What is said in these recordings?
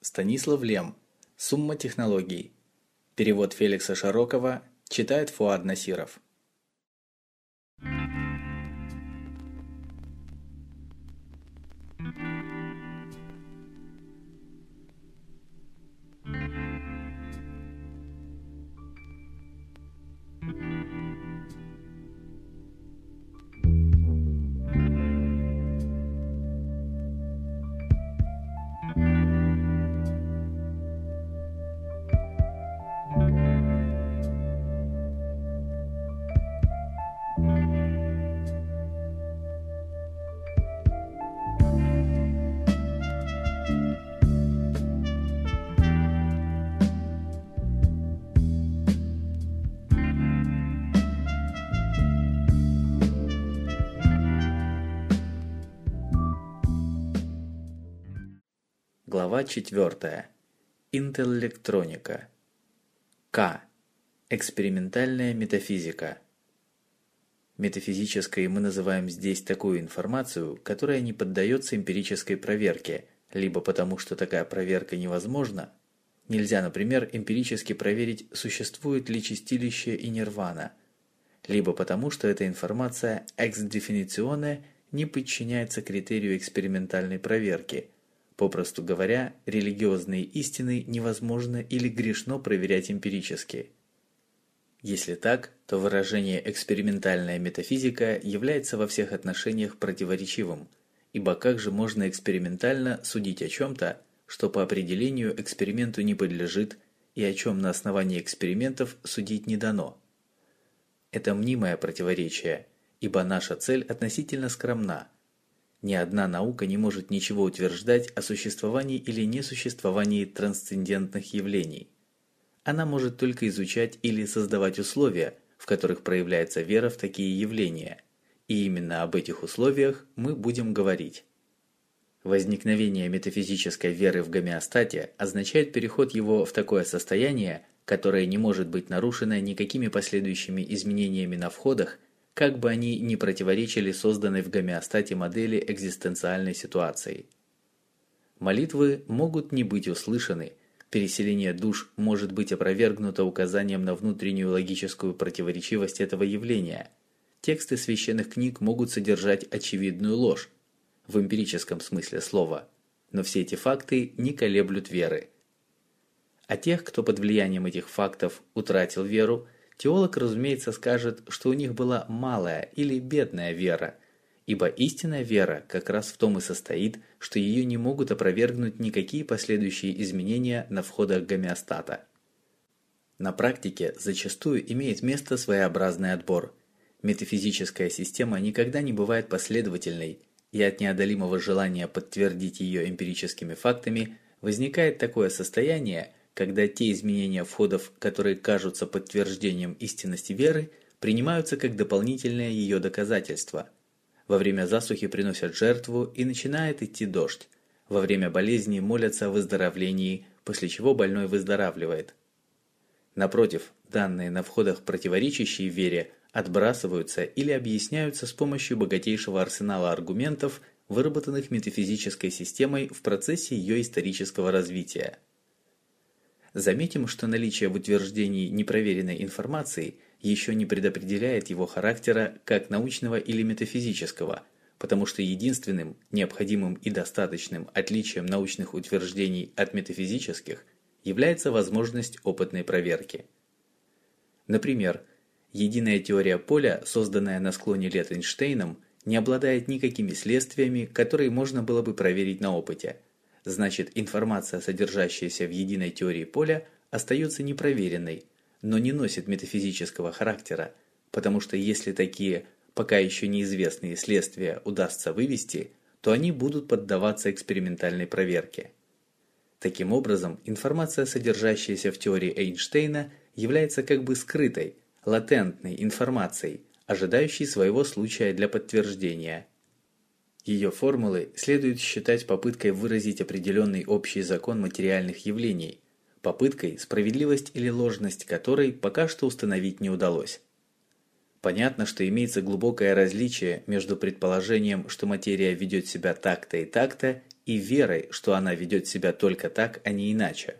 Станислав Лем. Сумма технологий. Перевод Феликса Широкова. Читает Фуад Насиров. Глава 4. Интеллектроника. К. Экспериментальная метафизика. Метафизической мы называем здесь такую информацию, которая не поддается эмпирической проверке, либо потому, что такая проверка невозможна. Нельзя, например, эмпирически проверить, существует ли чистилище и нирвана, либо потому, что эта информация ex definitionе не подчиняется критерию экспериментальной проверки – Попросту говоря, религиозные истины невозможно или грешно проверять эмпирически. Если так, то выражение «экспериментальная метафизика» является во всех отношениях противоречивым, ибо как же можно экспериментально судить о чем-то, что по определению эксперименту не подлежит и о чем на основании экспериментов судить не дано? Это мнимое противоречие, ибо наша цель относительно скромна – ни одна наука не может ничего утверждать о существовании или несуществовании трансцендентных явлений. Она может только изучать или создавать условия, в которых проявляется вера в такие явления. И именно об этих условиях мы будем говорить. Возникновение метафизической веры в гомеостате означает переход его в такое состояние, которое не может быть нарушено никакими последующими изменениями на входах как бы они ни противоречили созданной в гомеостате модели экзистенциальной ситуации. Молитвы могут не быть услышаны, переселение душ может быть опровергнуто указанием на внутреннюю логическую противоречивость этого явления. Тексты священных книг могут содержать очевидную ложь, в эмпирическом смысле слова, но все эти факты не колеблют веры. А тех, кто под влиянием этих фактов утратил веру, Теолог, разумеется, скажет, что у них была малая или бедная вера, ибо истинная вера как раз в том и состоит, что ее не могут опровергнуть никакие последующие изменения на входах гомеостата. На практике зачастую имеет место своеобразный отбор. Метафизическая система никогда не бывает последовательной, и от неодолимого желания подтвердить ее эмпирическими фактами возникает такое состояние, когда те изменения входов, которые кажутся подтверждением истинности веры, принимаются как дополнительное ее доказательство. Во время засухи приносят жертву и начинает идти дождь. Во время болезни молятся о выздоровлении, после чего больной выздоравливает. Напротив, данные на входах противоречащие вере отбрасываются или объясняются с помощью богатейшего арсенала аргументов, выработанных метафизической системой в процессе ее исторического развития. Заметим, что наличие в утверждении непроверенной информации еще не предопределяет его характера как научного или метафизического, потому что единственным, необходимым и достаточным отличием научных утверждений от метафизических является возможность опытной проверки. Например, единая теория поля, созданная на склоне лет Эйнштейном, не обладает никакими следствиями, которые можно было бы проверить на опыте – Значит, информация, содержащаяся в единой теории поля, остается непроверенной, но не носит метафизического характера, потому что если такие пока еще неизвестные следствия удастся вывести, то они будут поддаваться экспериментальной проверке. Таким образом, информация, содержащаяся в теории Эйнштейна, является как бы скрытой, латентной информацией, ожидающей своего случая для подтверждения – ее формулы следует считать попыткой выразить определенный общий закон материальных явлений, попыткой, справедливость или ложность которой пока что установить не удалось. Понятно, что имеется глубокое различие между предположением, что материя ведет себя так-то и так-то, и верой, что она ведет себя только так, а не иначе.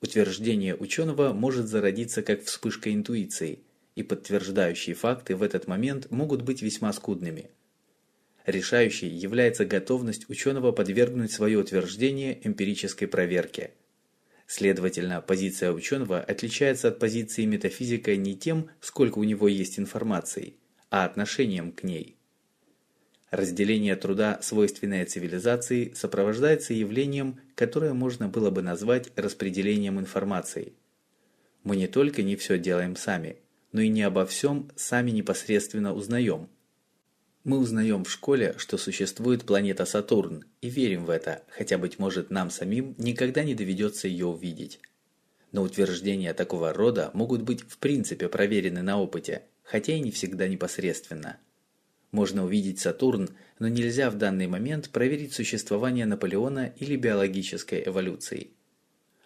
Утверждение ученого может зародиться как вспышка интуиции, и подтверждающие факты в этот момент могут быть весьма скудными. Решающей является готовность ученого подвергнуть свое утверждение эмпирической проверке. Следовательно, позиция ученого отличается от позиции метафизика не тем, сколько у него есть информации, а отношением к ней – Разделение труда, свойственное цивилизации, сопровождается явлением, которое можно было бы назвать распределением информации. Мы не только не все делаем сами, но и не обо всем сами непосредственно узнаем. Мы узнаем в школе, что существует планета Сатурн, и верим в это, хотя, быть может, нам самим никогда не доведется ее увидеть. Но утверждения такого рода могут быть в принципе проверены на опыте, хотя и не всегда непосредственно. Можно увидеть Сатурн, но нельзя в данный момент проверить существование Наполеона или биологической эволюции.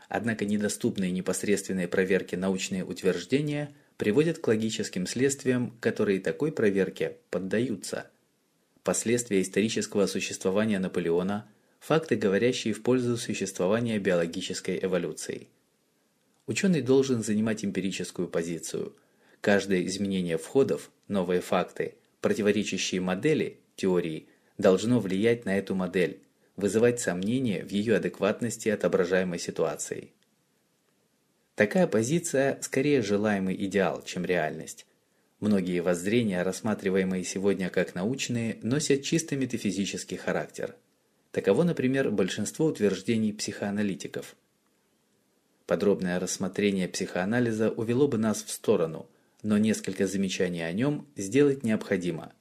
Однако недоступные непосредственной проверке научные утверждения приводят к логическим следствиям, которые такой проверке поддаются. Последствия исторического существования Наполеона – факты, говорящие в пользу существования биологической эволюции. Ученый должен занимать эмпирическую позицию. Каждое изменение входов – новые факты – противоречащие модели, теории, должно влиять на эту модель, вызывать сомнения в ее адекватности отображаемой ситуации. Такая позиция скорее желаемый идеал, чем реальность. Многие воззрения, рассматриваемые сегодня как научные, носят чисто метафизический характер. Таково, например, большинство утверждений психоаналитиков. Подробное рассмотрение психоанализа увело бы нас в сторону – но несколько замечаний о нем сделать необходимо.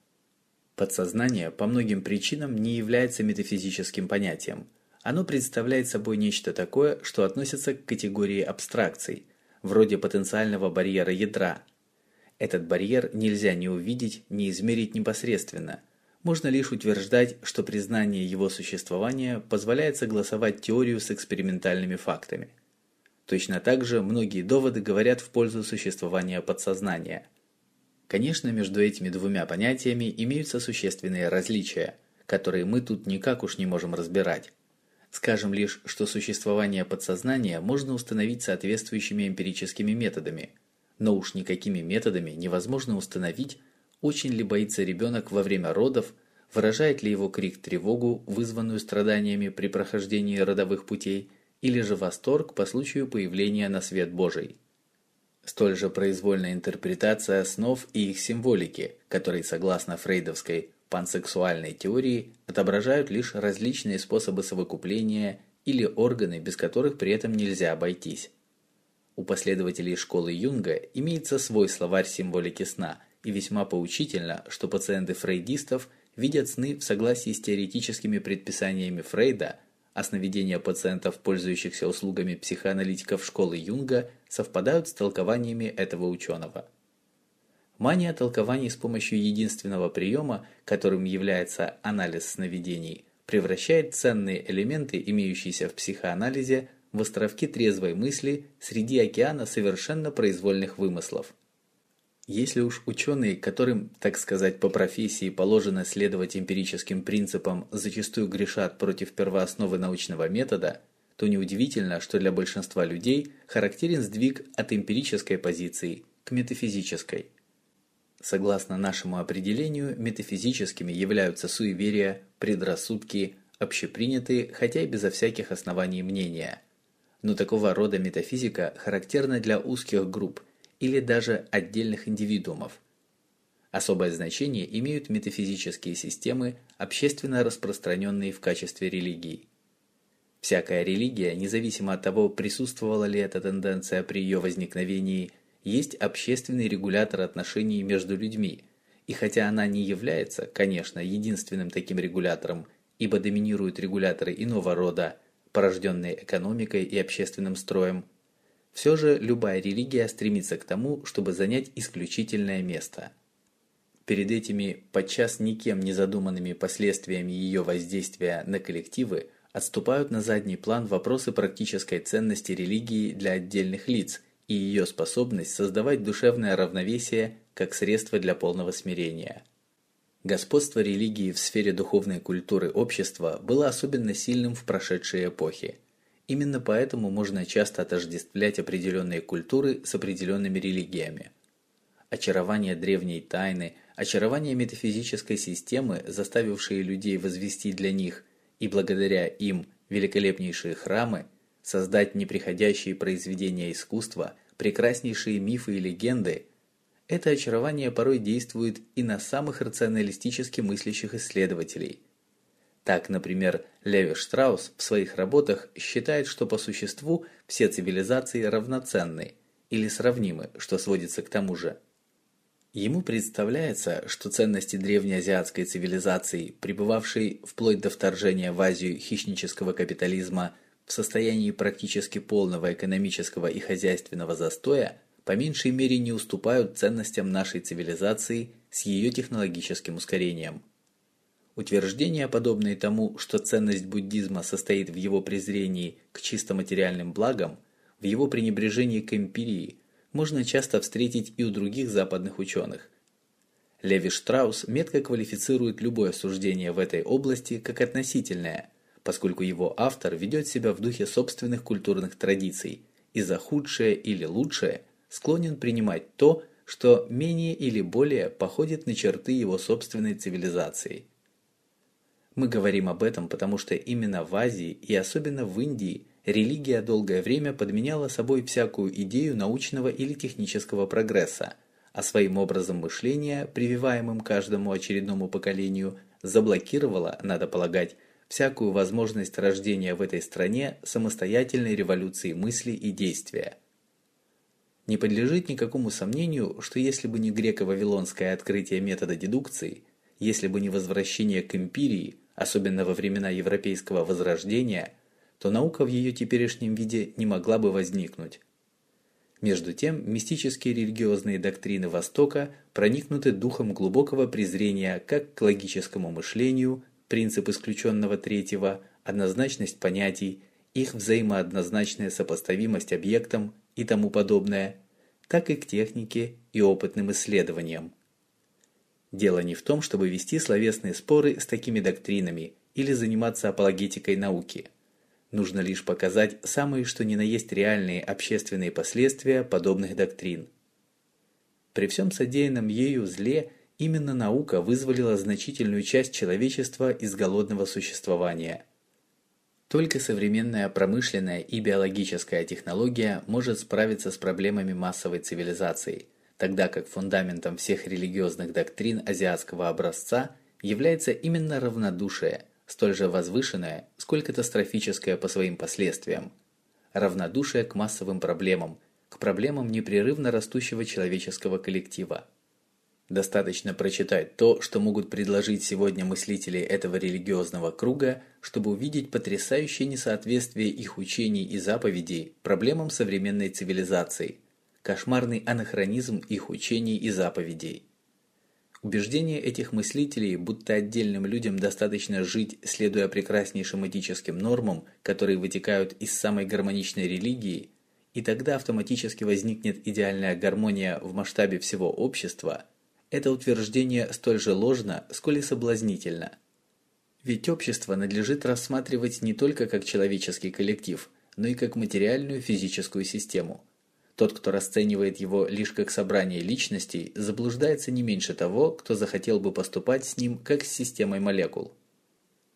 Подсознание по многим причинам не является метафизическим понятием. Оно представляет собой нечто такое, что относится к категории абстракций, вроде потенциального барьера ядра. Этот барьер нельзя ни увидеть, ни измерить непосредственно. Можно лишь утверждать, что признание его существования позволяет согласовать теорию с экспериментальными фактами. Точно так же многие доводы говорят в пользу существования подсознания. Конечно, между этими двумя понятиями имеются существенные различия, которые мы тут никак уж не можем разбирать. Скажем лишь, что существование подсознания можно установить соответствующими эмпирическими методами, но уж никакими методами невозможно установить, очень ли боится ребенок во время родов, выражает ли его крик тревогу, вызванную страданиями при прохождении родовых путей, или же восторг по случаю появления на свет Божий. Столь же произвольная интерпретация снов и их символики, которые, согласно фрейдовской пансексуальной теории, отображают лишь различные способы совокупления или органы, без которых при этом нельзя обойтись. У последователей школы Юнга имеется свой словарь символики сна, и весьма поучительно, что пациенты фрейдистов видят сны в согласии с теоретическими предписаниями Фрейда а сновидения пациентов, пользующихся услугами психоаналитиков школы Юнга, совпадают с толкованиями этого ученого. Мания толкований с помощью единственного приема, которым является анализ сновидений, превращает ценные элементы, имеющиеся в психоанализе, в островки трезвой мысли среди океана совершенно произвольных вымыслов – если уж ученые, которым, так сказать, по профессии положено следовать эмпирическим принципам, зачастую грешат против первоосновы научного метода, то неудивительно, что для большинства людей характерен сдвиг от эмпирической позиции к метафизической. Согласно нашему определению, метафизическими являются суеверия, предрассудки, общепринятые, хотя и безо всяких оснований мнения. Но такого рода метафизика характерна для узких групп – или даже отдельных индивидуумов. Особое значение имеют метафизические системы, общественно распространенные в качестве религии. Всякая религия, независимо от того, присутствовала ли эта тенденция при ее возникновении, есть общественный регулятор отношений между людьми, и хотя она не является, конечно, единственным таким регулятором, ибо доминируют регуляторы иного рода, порожденные экономикой и общественным строем, все же любая религия стремится к тому, чтобы занять исключительное место. Перед этими подчас никем не задуманными последствиями ее воздействия на коллективы отступают на задний план вопросы практической ценности религии для отдельных лиц и ее способность создавать душевное равновесие как средство для полного смирения. Господство религии в сфере духовной культуры общества было особенно сильным в прошедшие эпохи. Именно поэтому можно часто отождествлять определенные культуры с определенными религиями. Очарование древней тайны, очарование метафизической системы, заставившие людей возвести для них и благодаря им великолепнейшие храмы, создать неприходящие произведения искусства, прекраснейшие мифы и легенды, это очарование порой действует и на самых рационалистически мыслящих исследователей. Так, например, Леви Штраус в своих работах считает, что по существу все цивилизации равноценны или сравнимы, что сводится к тому же. Ему представляется, что ценности древнеазиатской цивилизации, пребывавшей вплоть до вторжения в Азию хищнического капитализма в состоянии практически полного экономического и хозяйственного застоя, по меньшей мере не уступают ценностям нашей цивилизации с ее технологическим ускорением. Утверждения, подобные тому, что ценность буддизма состоит в его презрении к чисто материальным благам, в его пренебрежении к эмпирии, можно часто встретить и у других западных ученых. Леви Штраус метко квалифицирует любое суждение в этой области как относительное, поскольку его автор ведет себя в духе собственных культурных традиций и за худшее или лучшее – склонен принимать то, что менее или более походит на черты его собственной цивилизации. Мы говорим об этом, потому что именно в Азии и особенно в Индии религия долгое время подменяла собой всякую идею научного или технического прогресса, а своим образом мышления, прививаемым каждому очередному поколению, заблокировала, надо полагать, всякую возможность рождения в этой стране самостоятельной революции мысли и действия. Не подлежит никакому сомнению, что если бы не греко-вавилонское открытие метода дедукции, если бы не возвращение к эмпирии, особенно во времена европейского возрождения, то наука в ее теперешнем виде не могла бы возникнуть. Между тем, мистические религиозные доктрины Востока проникнуты духом глубокого презрения как к логическому мышлению, принцип исключенного третьего, однозначность понятий, их взаимооднозначная сопоставимость объектам и тому подобное, так и к технике и опытным исследованиям. Дело не в том, чтобы вести словесные споры с такими доктринами или заниматься апологетикой науки. Нужно лишь показать самые что ни на есть реальные общественные последствия подобных доктрин. При всем содеянном ею зле именно наука вызволила значительную часть человечества из голодного существования – только современная промышленная и биологическая технология может справиться с проблемами массовой цивилизации, тогда как фундаментом всех религиозных доктрин азиатского образца является именно равнодушие, столь же возвышенное, сколь катастрофическое по своим последствиям. Равнодушие к массовым проблемам, к проблемам непрерывно растущего человеческого коллектива. Достаточно прочитать то, что могут предложить сегодня мыслители этого религиозного круга, чтобы увидеть потрясающее несоответствие их учений и заповедей проблемам современной цивилизации, кошмарный анахронизм их учений и заповедей. Убеждение этих мыслителей, будто отдельным людям достаточно жить, следуя прекраснейшим этическим нормам, которые вытекают из самой гармоничной религии, и тогда автоматически возникнет идеальная гармония в масштабе всего общества – это утверждение столь же ложно, сколь и соблазнительно. Ведь общество надлежит рассматривать не только как человеческий коллектив, но и как материальную физическую систему. Тот, кто расценивает его лишь как собрание личностей, заблуждается не меньше того, кто захотел бы поступать с ним как с системой молекул.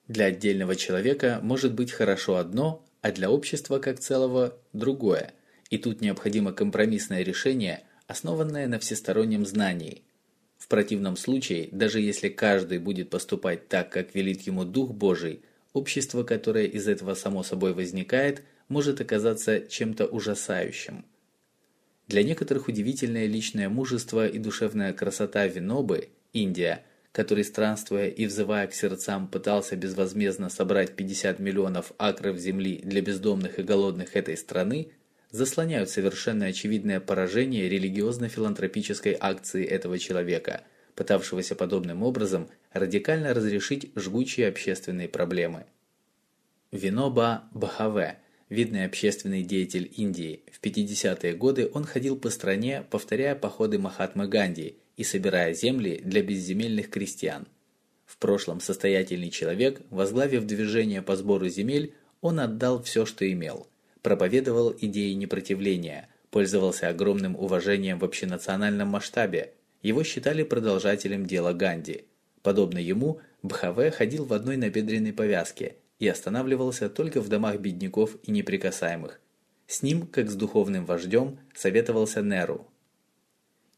Для отдельного человека может быть хорошо одно, а для общества как целого – другое. И тут необходимо компромиссное решение, основанное на всестороннем знании – в противном случае, даже если каждый будет поступать так, как велит ему Дух Божий, общество, которое из этого само собой возникает, может оказаться чем-то ужасающим. Для некоторых удивительное личное мужество и душевная красота Винобы, Индия, который странствуя и взывая к сердцам пытался безвозмездно собрать 50 миллионов акров земли для бездомных и голодных этой страны, заслоняют совершенно очевидное поражение религиозно-филантропической акции этого человека, пытавшегося подобным образом радикально разрешить жгучие общественные проблемы. Виноба Бхаве, видный общественный деятель Индии, в 50-е годы он ходил по стране, повторяя походы Махатмы Ганди и собирая земли для безземельных крестьян. В прошлом состоятельный человек, возглавив движение по сбору земель, он отдал все, что имел. Проповедовал идеи непротивления, пользовался огромным уважением в общенациональном масштабе. Его считали продолжателем дела Ганди. Подобно ему, Бхаве ходил в одной набедренной повязке и останавливался только в домах бедняков и неприкасаемых. С ним, как с духовным вождем, советовался Неру.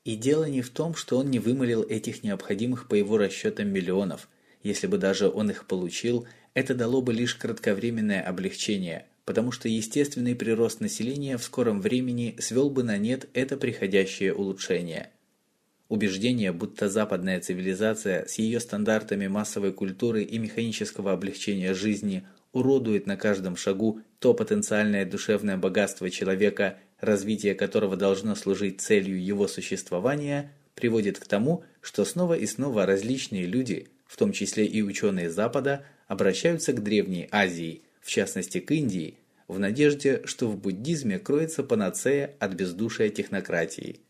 И дело не в том, что он не вымолил этих необходимых по его расчетам миллионов. Если бы даже он их получил, это дало бы лишь кратковременное облегчение, потому что естественный прирост населения в скором времени свел бы на нет это приходящее улучшение. Убеждение, будто западная цивилизация с ее стандартами массовой культуры и механического облегчения жизни уродует на каждом шагу то потенциальное душевное богатство человека, развитие которого должно служить целью его существования, приводит к тому, что снова и снова различные люди, в том числе и ученые Запада, обращаются к Древней Азии, в частности к Индии, в надежде, что в буддизме кроется панацея от бездушия технократии.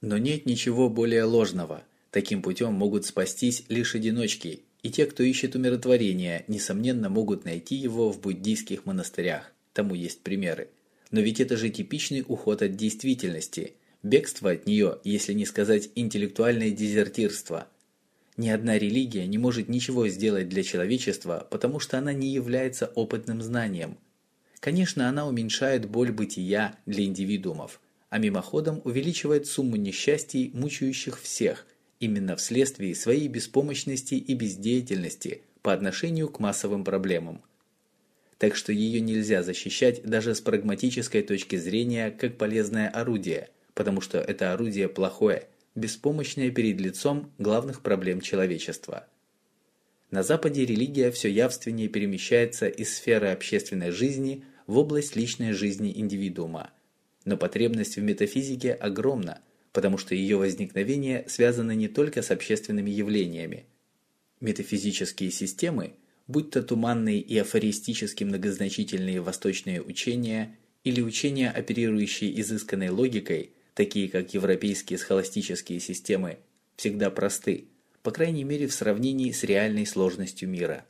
Но нет ничего более ложного. Таким путем могут спастись лишь одиночки, и те, кто ищет умиротворения, несомненно могут найти его в буддийских монастырях. Тому есть примеры. Но ведь это же типичный уход от действительности, бегство от нее, если не сказать интеллектуальное дезертирство. Ни одна религия не может ничего сделать для человечества, потому что она не является опытным знанием. Конечно, она уменьшает боль бытия для индивидуумов, а мимоходом увеличивает сумму несчастий, мучающих всех, именно вследствие своей беспомощности и бездеятельности по отношению к массовым проблемам. Так что ее нельзя защищать даже с прагматической точки зрения как полезное орудие, потому что это орудие плохое, беспомощное перед лицом главных проблем человечества. На Западе религия все явственнее перемещается из сферы общественной жизни в область личной жизни индивидуума – но потребность в метафизике огромна, потому что ее возникновение связано не только с общественными явлениями. Метафизические системы, будь то туманные и афористически многозначительные восточные учения или учения, оперирующие изысканной логикой, такие как европейские схоластические системы, всегда просты, по крайней мере в сравнении с реальной сложностью мира.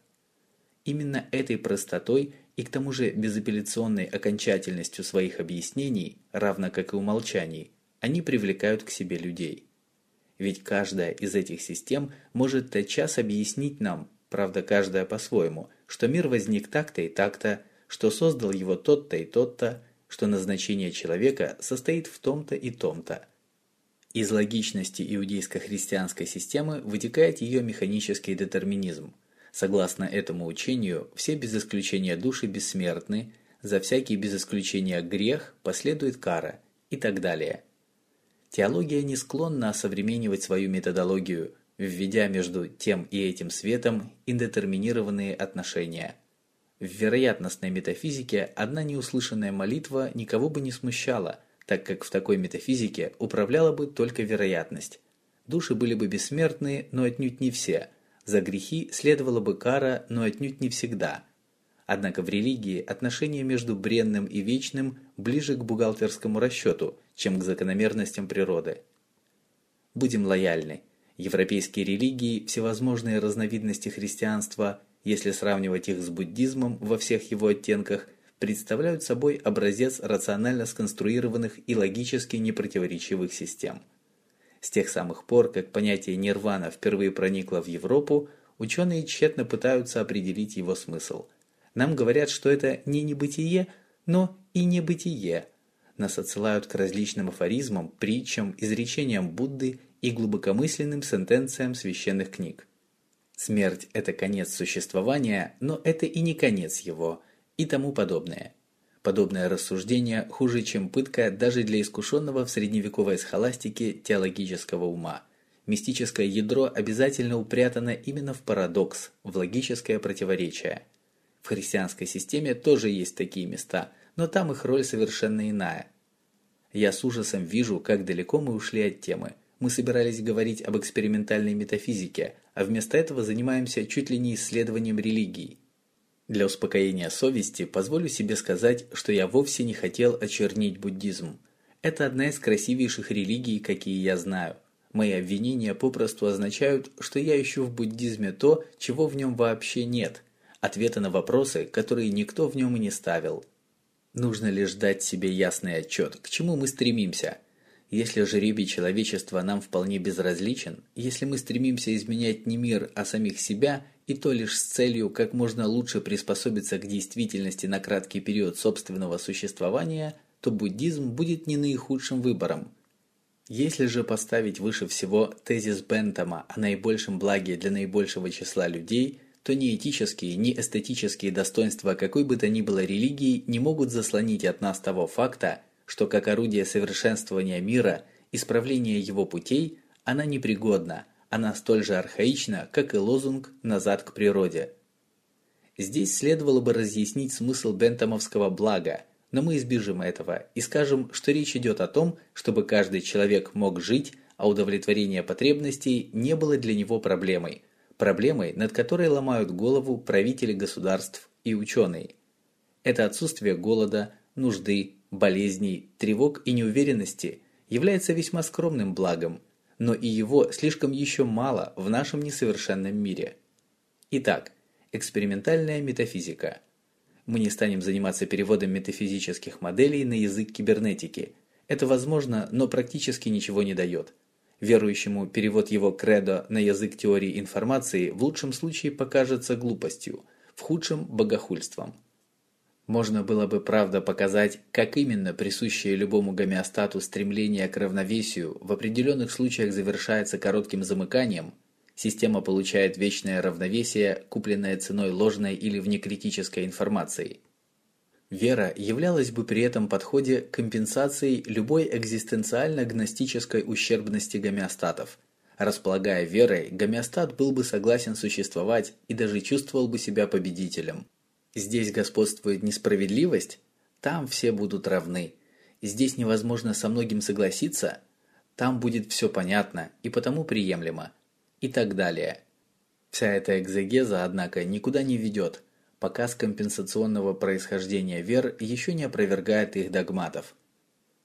Именно этой простотой и к тому же безапелляционной окончательностью своих объяснений, равно как и умолчаний, они привлекают к себе людей. Ведь каждая из этих систем может тотчас объяснить нам, правда каждая по-своему, что мир возник так-то и так-то, что создал его тот-то и тот-то, что назначение человека состоит в том-то и том-то. Из логичности иудейско-христианской системы вытекает ее механический детерминизм – Согласно этому учению, все без исключения души бессмертны, за всякий без исключения грех последует кара и так далее. Теология не склонна осовременивать свою методологию, введя между тем и этим светом индетерминированные отношения. В вероятностной метафизике одна неуслышанная молитва никого бы не смущала, так как в такой метафизике управляла бы только вероятность. Души были бы бессмертны, но отнюдь не все – за грехи следовала бы кара, но отнюдь не всегда. Однако в религии отношение между бренным и вечным ближе к бухгалтерскому расчету, чем к закономерностям природы. Будем лояльны. Европейские религии, всевозможные разновидности христианства, если сравнивать их с буддизмом во всех его оттенках, представляют собой образец рационально сконструированных и логически непротиворечивых систем – с тех самых пор, как понятие нирвана впервые проникло в Европу, ученые тщетно пытаются определить его смысл. Нам говорят, что это не небытие, но и небытие. Нас отсылают к различным афоризмам, притчам, изречениям Будды и глубокомысленным сентенциям священных книг. Смерть – это конец существования, но это и не конец его, и тому подобное. Подобное рассуждение хуже, чем пытка даже для искушенного в средневековой схоластике теологического ума. Мистическое ядро обязательно упрятано именно в парадокс, в логическое противоречие. В христианской системе тоже есть такие места, но там их роль совершенно иная. Я с ужасом вижу, как далеко мы ушли от темы. Мы собирались говорить об экспериментальной метафизике, а вместо этого занимаемся чуть ли не исследованием религии. Для успокоения совести позволю себе сказать, что я вовсе не хотел очернить буддизм. Это одна из красивейших религий, какие я знаю. Мои обвинения попросту означают, что я ищу в буддизме то, чего в нем вообще нет, ответы на вопросы, которые никто в нем и не ставил. Нужно лишь дать себе ясный отчет, к чему мы стремимся. Если жребий человечества нам вполне безразличен, если мы стремимся изменять не мир, а самих себя, и то лишь с целью как можно лучше приспособиться к действительности на краткий период собственного существования, то буддизм будет не наихудшим выбором. Если же поставить выше всего тезис Бентама о наибольшем благе для наибольшего числа людей, то ни этические, ни эстетические достоинства какой бы то ни было религии не могут заслонить от нас того факта, что как орудие совершенствования мира, исправления его путей, она непригодна, она столь же архаична, как и лозунг «назад к природе». Здесь следовало бы разъяснить смысл бентамовского блага, но мы избежим этого и скажем, что речь идет о том, чтобы каждый человек мог жить, а удовлетворение потребностей не было для него проблемой, проблемой, над которой ломают голову правители государств и ученые. Это отсутствие голода, нужды, болезней, тревог и неуверенности является весьма скромным благом, но и его слишком еще мало в нашем несовершенном мире. Итак, экспериментальная метафизика – мы не станем заниматься переводом метафизических моделей на язык кибернетики. Это возможно, но практически ничего не дает. Верующему перевод его кредо на язык теории информации в лучшем случае покажется глупостью, в худшем – богохульством. Можно было бы, правда, показать, как именно присущее любому гомеостату стремление к равновесию в определенных случаях завершается коротким замыканием, Система получает вечное равновесие, купленное ценой ложной или внекритической информации. Вера являлась бы при этом подходе компенсацией любой экзистенциально-гностической ущербности гомеостатов. Располагая верой, гомеостат был бы согласен существовать и даже чувствовал бы себя победителем. Здесь господствует несправедливость, там все будут равны. Здесь невозможно со многим согласиться, там будет все понятно и потому приемлемо и так далее. Вся эта экзегеза, однако, никуда не ведет, показ компенсационного происхождения вер еще не опровергает их догматов.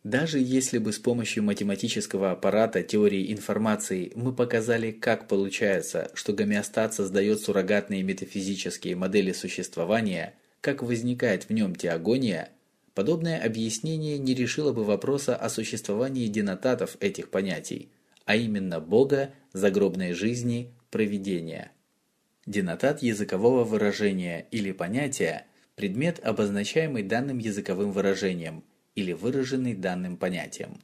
Даже если бы с помощью математического аппарата теории информации мы показали, как получается, что гомеостат создает суррогатные метафизические модели существования, как возникает в нем теогония, подобное объяснение не решило бы вопроса о существовании денотатов этих понятий, а именно Бога загробной жизни, провидения. Денотат языкового выражения или понятия – предмет, обозначаемый данным языковым выражением или выраженный данным понятием.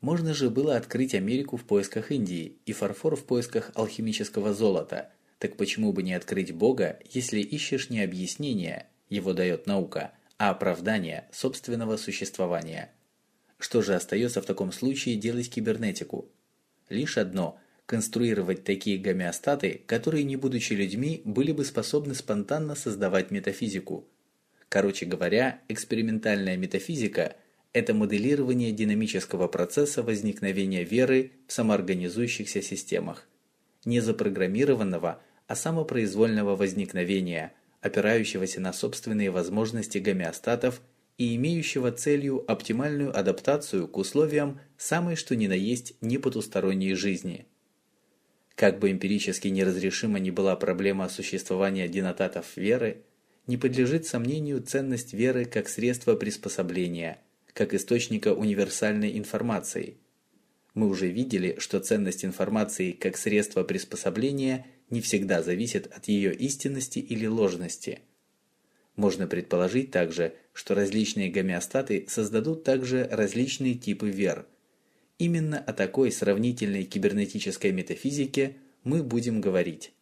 Можно же было открыть Америку в поисках Индии и фарфор в поисках алхимического золота, так почему бы не открыть Бога, если ищешь не объяснение, его дает наука, а оправдание собственного существования? Что же остается в таком случае делать кибернетику? Лишь одно – конструировать такие гомеостаты, которые, не будучи людьми, были бы способны спонтанно создавать метафизику. Короче говоря, экспериментальная метафизика – это моделирование динамического процесса возникновения веры в самоорганизующихся системах. Не запрограммированного, а самопроизвольного возникновения, опирающегося на собственные возможности гомеостатов – и имеющего целью оптимальную адаптацию к условиям самой что ни на есть непотусторонней жизни. Как бы эмпирически неразрешима ни была проблема существования денотатов веры, не подлежит сомнению ценность веры как средства приспособления, как источника универсальной информации. Мы уже видели, что ценность информации как средства приспособления не всегда зависит от ее истинности или ложности – можно предположить также, что различные гомеостаты создадут также различные типы вер. Именно о такой сравнительной кибернетической метафизике мы будем говорить.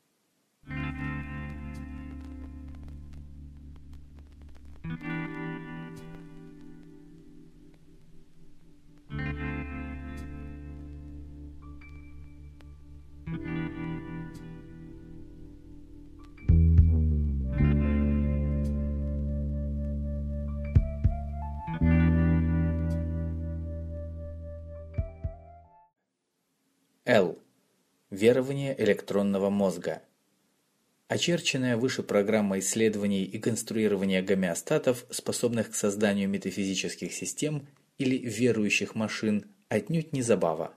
Л. Верование электронного мозга. Очерченная выше программа исследований и конструирования гомеостатов, способных к созданию метафизических систем или верующих машин, отнюдь не забава.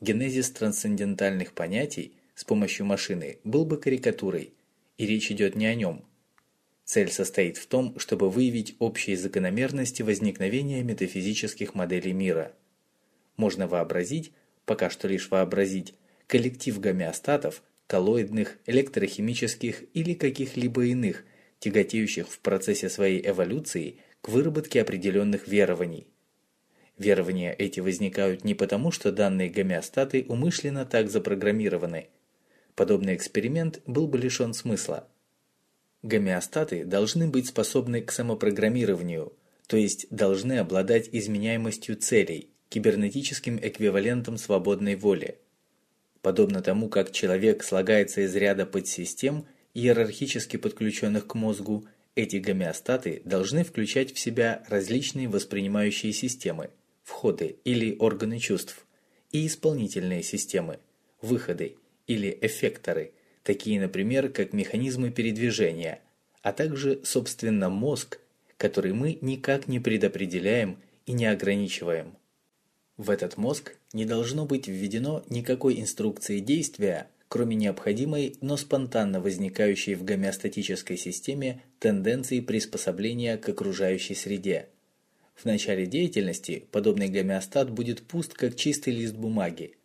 генезис трансцендентальных понятий с помощью машины был бы карикатурой, и речь идет не о нем. Цель состоит в том, чтобы выявить общие закономерности возникновения метафизических моделей мира. Можно вообразить, пока что лишь вообразить, коллектив гомеостатов, коллоидных, электрохимических или каких-либо иных, тяготеющих в процессе своей эволюции к выработке определенных верований. Верования эти возникают не потому, что данные гомеостаты умышленно так запрограммированы. Подобный эксперимент был бы лишен смысла. Гомеостаты должны быть способны к самопрограммированию, то есть должны обладать изменяемостью целей, кибернетическим эквивалентом свободной воли. Подобно тому, как человек слагается из ряда подсистем, иерархически подключенных к мозгу, эти гомеостаты должны включать в себя различные воспринимающие системы, входы или органы чувств, и исполнительные системы, выходы или эффекторы, такие, например, как механизмы передвижения, а также, собственно, мозг, который мы никак не предопределяем и не ограничиваем. В этот мозг не должно быть введено никакой инструкции действия, кроме необходимой, но спонтанно возникающей в гомеостатической системе тенденции приспособления к окружающей среде. В начале деятельности подобный гомеостат будет пуст, как чистый лист бумаги.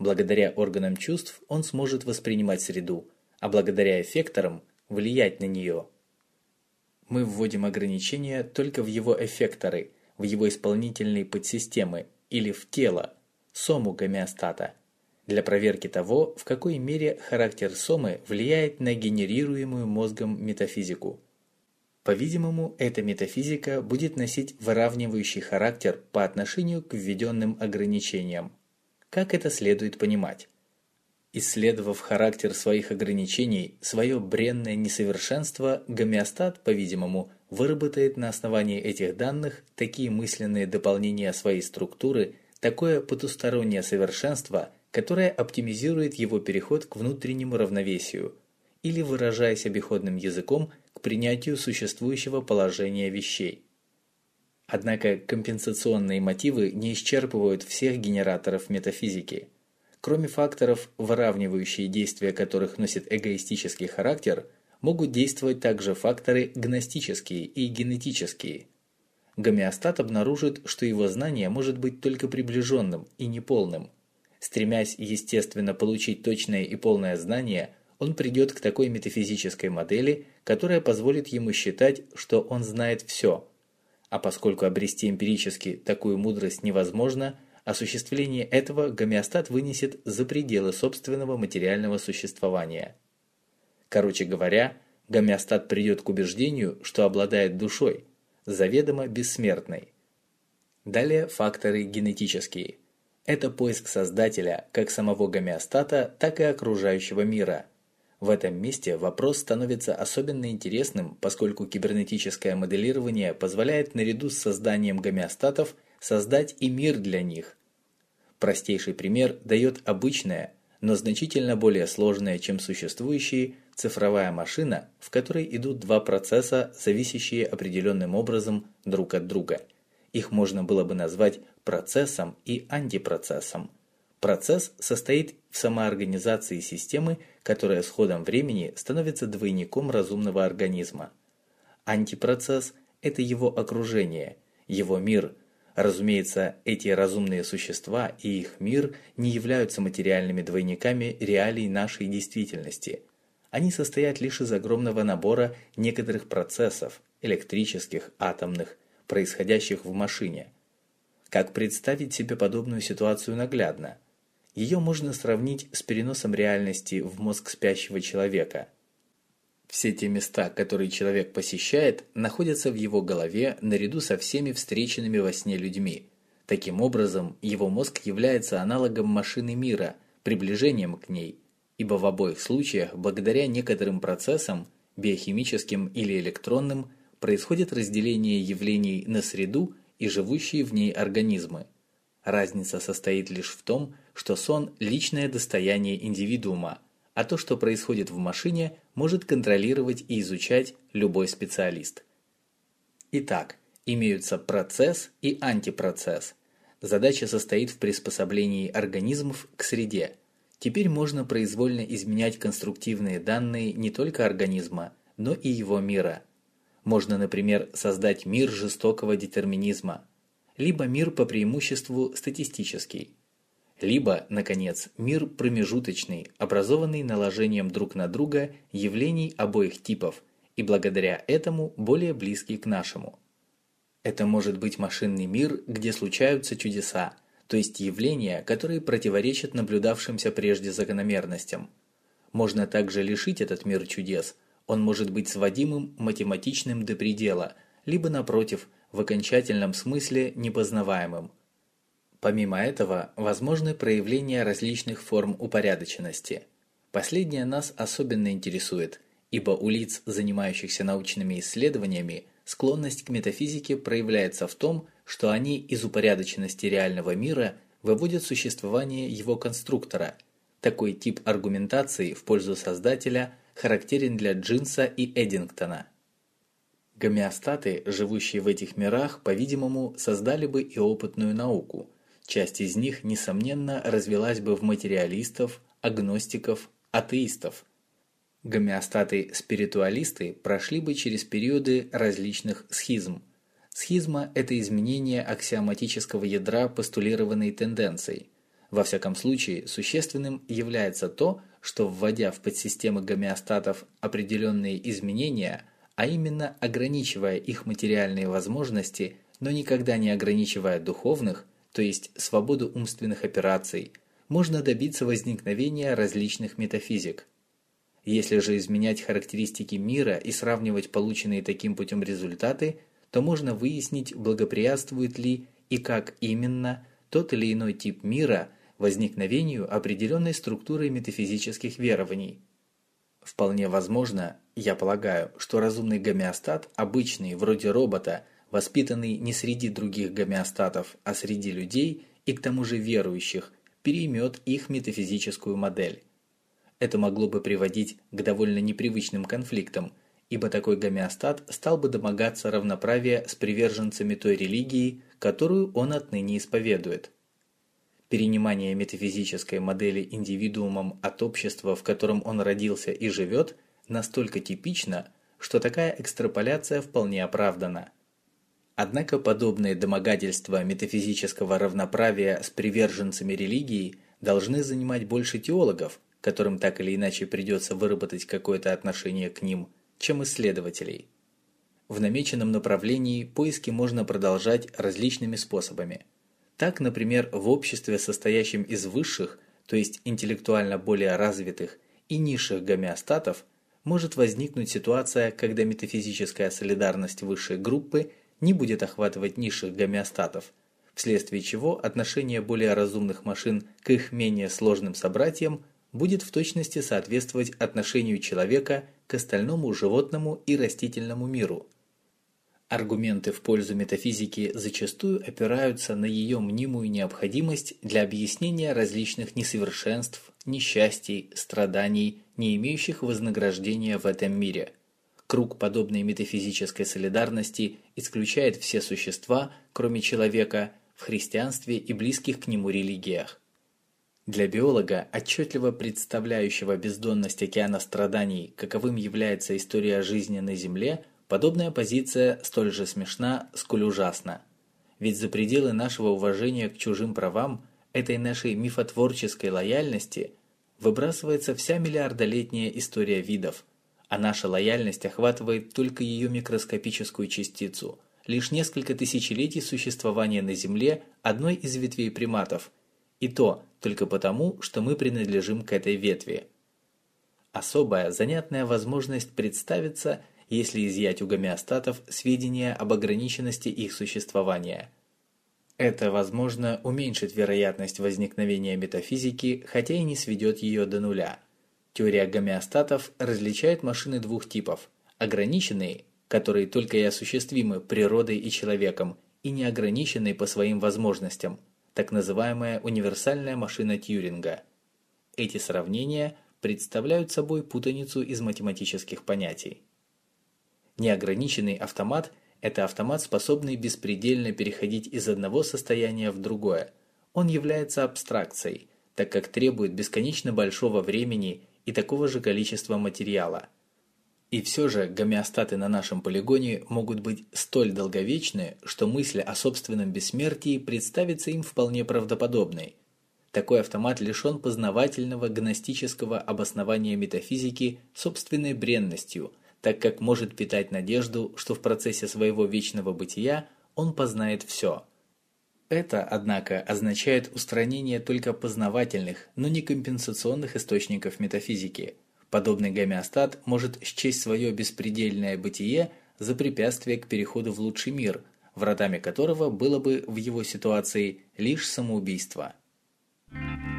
Благодаря органам чувств он сможет воспринимать среду, а благодаря эффекторам влиять на нее. Мы вводим ограничения только в его эффекторы, в его исполнительные подсистемы – или в тело, сому гомеостата, для проверки того, в какой мере характер сомы влияет на генерируемую мозгом метафизику. По-видимому, эта метафизика будет носить выравнивающий характер по отношению к введенным ограничениям. Как это следует понимать? Исследовав характер своих ограничений, свое бренное несовершенство, гомеостат, по-видимому, выработает на основании этих данных такие мысленные дополнения своей структуры, такое потустороннее совершенство, которое оптимизирует его переход к внутреннему равновесию, или, выражаясь обиходным языком, к принятию существующего положения вещей. Однако компенсационные мотивы не исчерпывают всех генераторов метафизики. Кроме факторов, выравнивающие действия которых носят эгоистический характер – могут действовать также факторы гностические и генетические. Гомеостат обнаружит, что его знание может быть только приближенным и неполным. Стремясь, естественно, получить точное и полное знание, он придет к такой метафизической модели, которая позволит ему считать, что он знает все. А поскольку обрести эмпирически такую мудрость невозможно, осуществление этого гомеостат вынесет за пределы собственного материального существования. Короче говоря, гомеостат придет к убеждению, что обладает душой, заведомо бессмертной. Далее факторы генетические. Это поиск создателя как самого гомеостата, так и окружающего мира. В этом месте вопрос становится особенно интересным, поскольку кибернетическое моделирование позволяет наряду с созданием гомеостатов создать и мир для них. Простейший пример дает обычное, но значительно более сложное, чем существующие, цифровая машина, в которой идут два процесса, зависящие определенным образом друг от друга. Их можно было бы назвать процессом и антипроцессом. Процесс состоит в самоорганизации системы, которая с ходом времени становится двойником разумного организма. Антипроцесс – это его окружение, его мир. Разумеется, эти разумные существа и их мир не являются материальными двойниками реалий нашей действительности – они состоят лишь из огромного набора некоторых процессов, электрических, атомных, происходящих в машине. Как представить себе подобную ситуацию наглядно? Ее можно сравнить с переносом реальности в мозг спящего человека. Все те места, которые человек посещает, находятся в его голове наряду со всеми встреченными во сне людьми. Таким образом, его мозг является аналогом машины мира, приближением к ней – ибо в обоих случаях благодаря некоторым процессам, биохимическим или электронным, происходит разделение явлений на среду и живущие в ней организмы. Разница состоит лишь в том, что сон – личное достояние индивидуума, а то, что происходит в машине, может контролировать и изучать любой специалист. Итак, имеются процесс и антипроцесс. задача состоит в приспособлении организмов к среде. Теперь можно произвольно изменять конструктивные данные не только организма, но и его мира. Можно, например, создать мир жестокого детерминизма, либо мир по преимуществу статистический, либо, наконец, мир промежуточный, образованный наложением друг на друга явлений обоих типов и благодаря этому более близкий к нашему. Это может быть машинный мир, где случаются чудеса, то есть явления, которые противоречат наблюдавшимся прежде закономерностям. Можно также лишить этот мир чудес, он может быть сводимым математичным до предела, либо напротив, в окончательном смысле непознаваемым. Помимо этого, возможны проявления различных форм упорядоченности. Последнее нас особенно интересует, ибо у лиц, занимающихся научными исследованиями, склонность к метафизике проявляется в том, что они из упорядоченности реального мира выводят существование его конструктора. Такой тип аргументации в пользу создателя характерен для Джинса и Эдингтона. Гомеостаты, живущие в этих мирах, по-видимому, создали бы и опытную науку – Часть из них, несомненно, развилась бы в материалистов, агностиков, атеистов. Гомеостаты-спиритуалисты прошли бы через периоды различных схизм. Схизма – это изменение аксиоматического ядра постулированной тенденцией. Во всяком случае, существенным является то, что вводя в подсистемы гомеостатов определенные изменения, а именно ограничивая их материальные возможности, но никогда не ограничивая духовных – то есть свободу умственных операций, можно добиться возникновения различных метафизик. Если же изменять характеристики мира и сравнивать полученные таким путем результаты, то можно выяснить, благоприятствует ли и как именно тот или иной тип мира возникновению определенной структуры метафизических верований. Вполне возможно, я полагаю, что разумный гомеостат, обычный, вроде робота – воспитанный не среди других гомеостатов, а среди людей и к тому же верующих, переймет их метафизическую модель. Это могло бы приводить к довольно непривычным конфликтам, ибо такой гомеостат стал бы домогаться равноправия с приверженцами той религии, которую он отныне исповедует. Перенимание метафизической модели индивидуумом от общества, в котором он родился и живет, настолько типично, что такая экстраполяция вполне оправдана – Однако подобные домогательства метафизического равноправия с приверженцами религии должны занимать больше теологов, которым так или иначе придется выработать какое-то отношение к ним, чем исследователей. В намеченном направлении поиски можно продолжать различными способами. Так, например, в обществе, состоящем из высших, то есть интеллектуально более развитых, и низших гомеостатов, может возникнуть ситуация, когда метафизическая солидарность высшей группы – не будет охватывать низших гомеостатов, вследствие чего отношение более разумных машин к их менее сложным собратьям будет в точности соответствовать отношению человека к остальному животному и растительному миру. Аргументы в пользу метафизики зачастую опираются на ее мнимую необходимость для объяснения различных несовершенств, несчастий, страданий, не имеющих вознаграждения в этом мире – Круг подобной метафизической солидарности исключает все существа, кроме человека, в христианстве и близких к нему религиях. Для биолога, отчетливо представляющего бездонность океана страданий, каковым является история жизни на Земле, подобная позиция столь же смешна, сколь ужасна. Ведь за пределы нашего уважения к чужим правам, этой нашей мифотворческой лояльности, выбрасывается вся миллиардолетняя история видов – а наша лояльность охватывает только ее микроскопическую частицу, лишь несколько тысячелетий существования на Земле одной из ветвей приматов, и то только потому, что мы принадлежим к этой ветви. Особая занятная возможность представиться, если изъять у гомеостатов сведения об ограниченности их существования. Это, возможно, уменьшит вероятность возникновения метафизики, хотя и не сведет ее до нуля – Теория гомеостатов различает машины двух типов – ограниченные, которые только и осуществимы природой и человеком, и неограниченные по своим возможностям, так называемая универсальная машина Тьюринга. Эти сравнения представляют собой путаницу из математических понятий. Неограниченный автомат Это автомат, способный беспредельно переходить из одного состояния в другое. Он является абстракцией, так как требует бесконечно большого времени и такого же количества материала. И все же гомеостаты на нашем полигоне могут быть столь долговечны, что мысль о собственном бессмертии представится им вполне правдоподобной. Такой автомат лишен познавательного гностического обоснования метафизики собственной бренностью – так как может питать надежду, что в процессе своего вечного бытия он познает все. Это, однако, означает устранение только познавательных, но не компенсационных источников метафизики. Подобный гомеостат может счесть свое беспредельное бытие за препятствие к переходу в лучший мир, вратами которого было бы в его ситуации лишь самоубийство. М.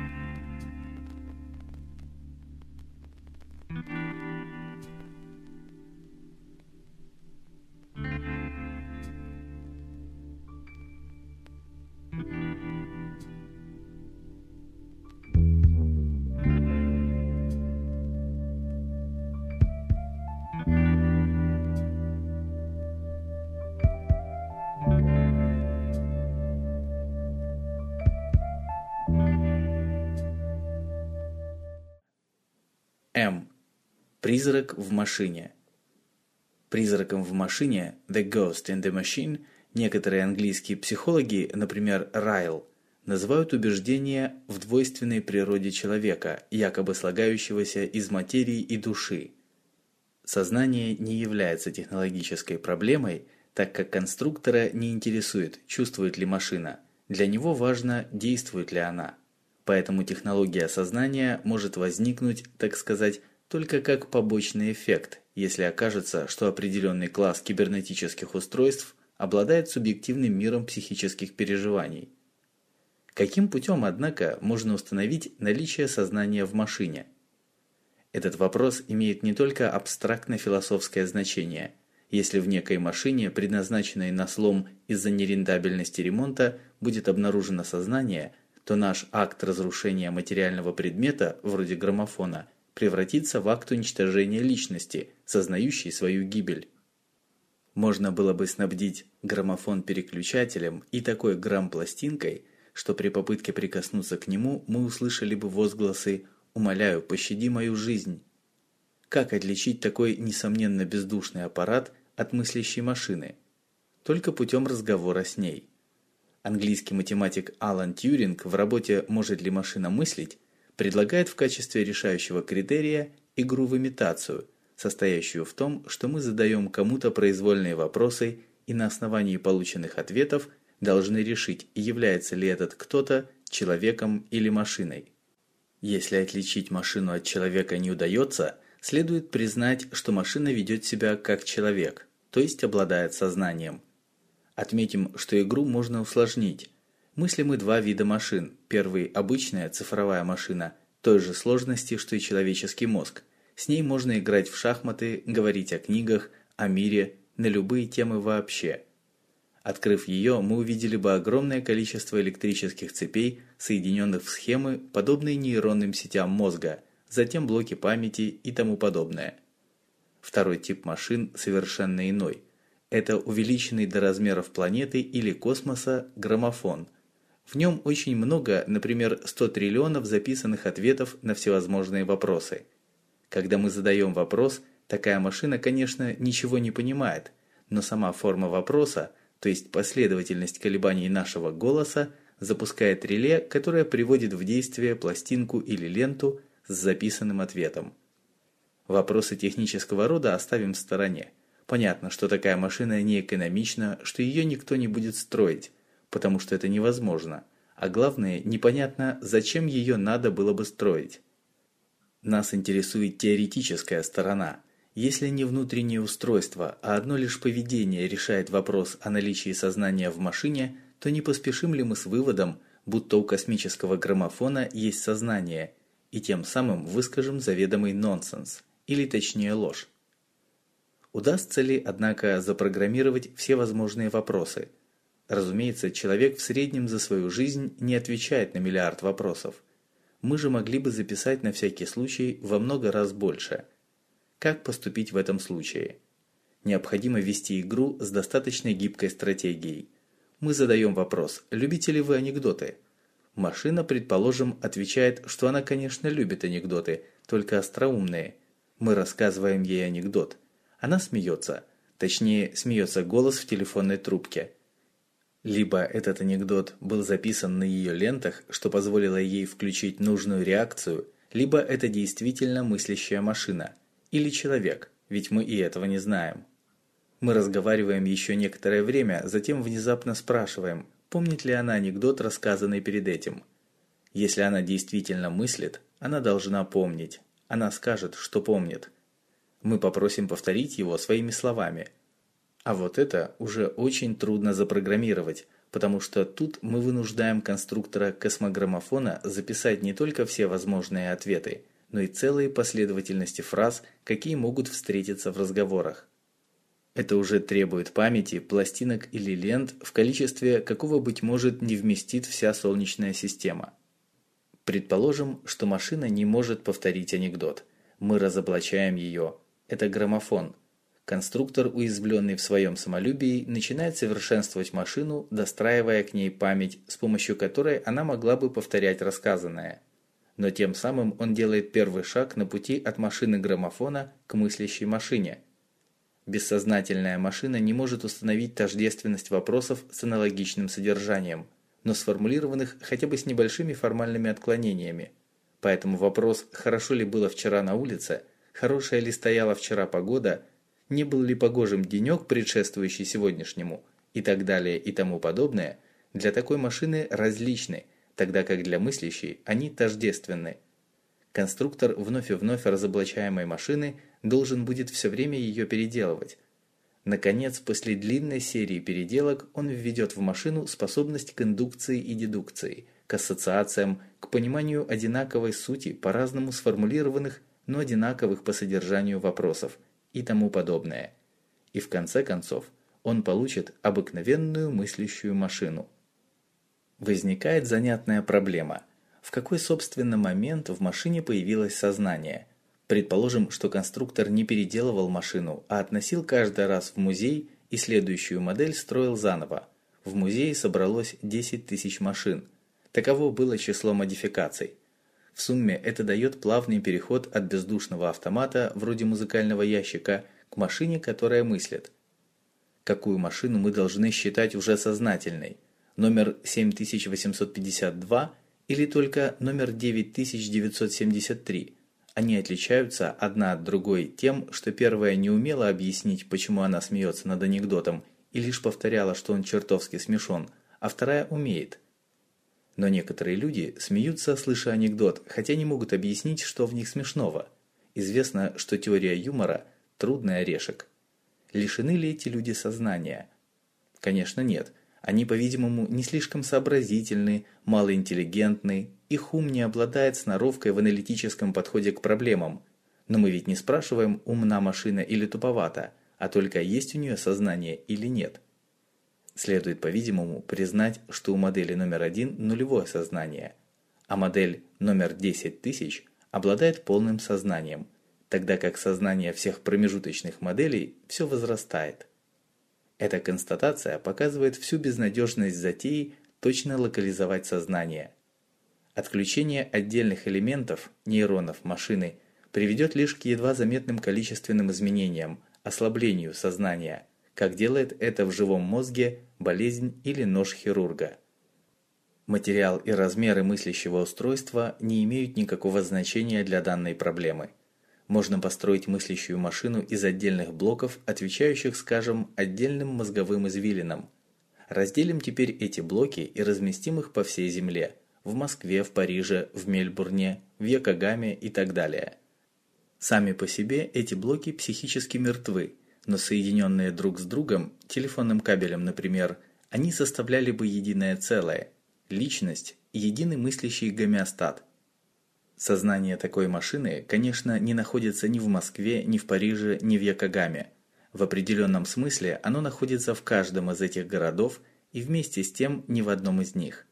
Призрак в машине. Призраком в машине The Ghost in the Machine некоторые английские психологи, например, Райл, называют убеждение в двойственной природе человека, якобы слагающегося из материи и души. Сознание не является технологической проблемой, так как конструктора не интересует, чувствует ли машина. Для него важно, действует ли она. Поэтому технология сознания может возникнуть, так сказать, только как побочный эффект, если окажется, что определенный класс кибернетических устройств обладает субъективным миром психических переживаний. Каким путем, однако, можно установить наличие сознания в машине? Этот вопрос имеет не только абстрактно-философское значение. Если в некой машине, предназначенной на слом из-за нерентабельности ремонта, будет обнаружено сознание – то наш акт разрушения материального предмета, вроде граммофона, превратится в акт уничтожения личности, сознающей свою гибель. Можно было бы снабдить граммофон переключателем и такой грамм-пластинкой, что при попытке прикоснуться к нему мы услышали бы возгласы «Умоляю, пощади мою жизнь». Как отличить такой, несомненно, бездушный аппарат от мыслящей машины? Только путем разговора с ней. Английский математик Алан Тьюринг в работе «Может ли машина мыслить?» Предлагает в качестве решающего критерия игру в имитацию, состоящую в том, что мы задаем кому-то произвольные вопросы и на основании полученных ответов должны решить, является ли этот кто-то человеком или машиной. Если отличить машину от человека не удается, следует признать, что машина ведет себя как человек, то есть обладает сознанием – Отметим, что игру можно усложнить. Мыслим мы два вида машин. Первый – обычная цифровая машина, той же сложности, что и человеческий мозг. С ней можно играть в шахматы, говорить о книгах, о мире, на любые темы вообще. Открыв ее, мы увидели бы огромное количество электрических цепей, соединенных в схемы, подобные нейронным сетям мозга, затем блоки памяти и тому подобное. Второй тип машин совершенно иной – это увеличенный до размеров планеты или космоса граммофон. В нем очень много, например, 100 триллионов записанных ответов на всевозможные вопросы. Когда мы задаем вопрос, такая машина, конечно, ничего не понимает, но сама форма вопроса, то есть последовательность колебаний нашего голоса, запускает реле, которое приводит в действие пластинку или ленту с записанным ответом. Вопросы технического рода оставим в стороне. Понятно, что такая машина не экономична, что ее никто не будет строить, потому что это невозможно. А главное, непонятно, зачем ее надо было бы строить. Нас интересует теоретическая сторона. Если не внутреннее устройство, а одно лишь поведение решает вопрос о наличии сознания в машине, то не поспешим ли мы с выводом, будто у космического граммофона есть сознание, и тем самым выскажем заведомый нонсенс, или точнее ложь. Удастся ли, однако, запрограммировать все возможные вопросы? Разумеется, человек в среднем за свою жизнь не отвечает на миллиард вопросов. Мы же могли бы записать на всякий случай во много раз больше. Как поступить в этом случае? Необходимо вести игру с достаточно гибкой стратегией. Мы задаем вопрос «Любите ли вы анекдоты?». Машина, предположим, отвечает, что она, конечно, любит анекдоты, только остроумные. Мы рассказываем ей анекдот. Она смеется. Точнее, смеется голос в телефонной трубке. Либо этот анекдот был записан на ее лентах, что позволило ей включить нужную реакцию, либо это действительно мыслящая машина. Или человек, ведь мы и этого не знаем. Мы разговариваем еще некоторое время, затем внезапно спрашиваем, помнит ли она анекдот, рассказанный перед этим. Если она действительно мыслит, она должна помнить. Она скажет, что помнит. Мы попросим повторить его своими словами – а вот это уже очень трудно запрограммировать, потому что тут мы вынуждаем конструктора космограммофона записать не только все возможные ответы, но и целые последовательности фраз, какие могут встретиться в разговорах. Это уже требует памяти, пластинок или лент в количестве, какого, быть может, не вместит вся Солнечная система. Предположим, что машина не может повторить анекдот. Мы разоблачаем ее. Это граммофон – Конструктор, уязвленный в своем самолюбии, начинает совершенствовать машину, достраивая к ней память, с помощью которой она могла бы повторять рассказанное. Но тем самым он делает первый шаг на пути от машины граммофона к мыслящей машине. Бессознательная машина не может установить тождественность вопросов с аналогичным содержанием, но сформулированных хотя бы с небольшими формальными отклонениями. Поэтому вопрос «хорошо ли было вчера на улице?», «хорошая ли стояла вчера погода?» Не был ли погожим денек, предшествующий сегодняшнему, и так далее и тому подобное, для такой машины различны, тогда как для мыслящей они тождественны. Конструктор вновь и вновь разоблачаемой машины должен будет все время ее переделывать. Наконец, после длинной серии переделок он введет в машину способность к индукции и дедукции, к ассоциациям, к пониманию одинаковой сути по-разному сформулированных, но одинаковых по содержанию вопросов – и тому подобное. И в конце концов он получит обыкновенную мыслящую машину. Возникает занятная проблема. В какой, собственно, момент в машине появилось сознание? Предположим, что конструктор не переделывал машину, а относил каждый раз в музей и следующую модель строил заново. В музее собралось 10 тысяч машин. Таково было число модификаций. В сумме это дает плавный переход от бездушного автомата, вроде музыкального ящика, к машине, которая мыслит. Какую машину мы должны считать уже сознательной? Номер 7852 или только номер 9973? Они отличаются одна от другой тем, что первая не умела объяснить, почему она смеется над анекдотом, и лишь повторяла, что он чертовски смешон, а вторая умеет – но некоторые люди смеются, слыша анекдот, хотя не могут объяснить, что в них смешного. Известно, что теория юмора – трудный орешек. Лишены ли эти люди сознания? Конечно, нет. Они, по-видимому, не слишком сообразительны, малоинтеллигентны, их ум не обладает сноровкой в аналитическом подходе к проблемам. Но мы ведь не спрашиваем, умна машина или туповата, а только есть у нее сознание или нет. Следует, по-видимому, признать, что у модели номер один нулевое сознание, а модель номер 10 тысяч обладает полным сознанием, тогда как сознание всех промежуточных моделей все возрастает. Эта констатация показывает всю безнадежность затеи точно локализовать сознание. Отключение отдельных элементов, нейронов машины, приведет лишь к едва заметным количественным изменениям, ослаблению сознания – как делает это в живом мозге болезнь или нож хирурга. Материал и размеры мыслящего устройства не имеют никакого значения для данной проблемы. Можно построить мыслящую машину из отдельных блоков, отвечающих, скажем, отдельным мозговым извилинам. Разделим теперь эти блоки и разместим их по всей Земле – в Москве, в Париже, в Мельбурне, в Якогаме и так далее. Сами по себе эти блоки психически мертвы, но соединенные друг с другом, телефонным кабелем, например, они составляли бы единое целое, личность и единый мыслящий гомеостат. Сознание такой машины, конечно, не находится ни в Москве, ни в Париже, ни в Якогаме. В определенном смысле оно находится в каждом из этих городов и вместе с тем ни в одном из них.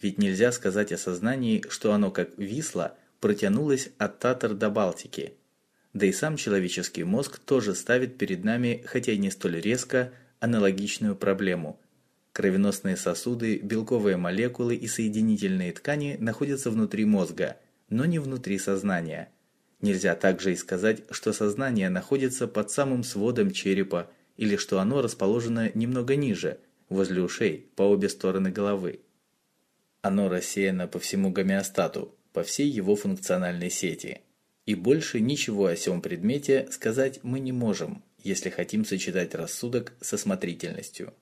Ведь нельзя сказать о сознании, что оно, как Висла, протянулось от Татар до Балтики – Да и сам человеческий мозг тоже ставит перед нами, хотя и не столь резко, аналогичную проблему. Кровеносные сосуды, белковые молекулы и соединительные ткани находятся внутри мозга, но не внутри сознания. Нельзя также и сказать, что сознание находится под самым сводом черепа или что оно расположено немного ниже, возле ушей, по обе стороны головы. Оно рассеяно по всему гомеостату, по всей его функциональной сети. И больше ничего о сём предмете сказать мы не можем, если хотим сочетать рассудок со смотрительностью.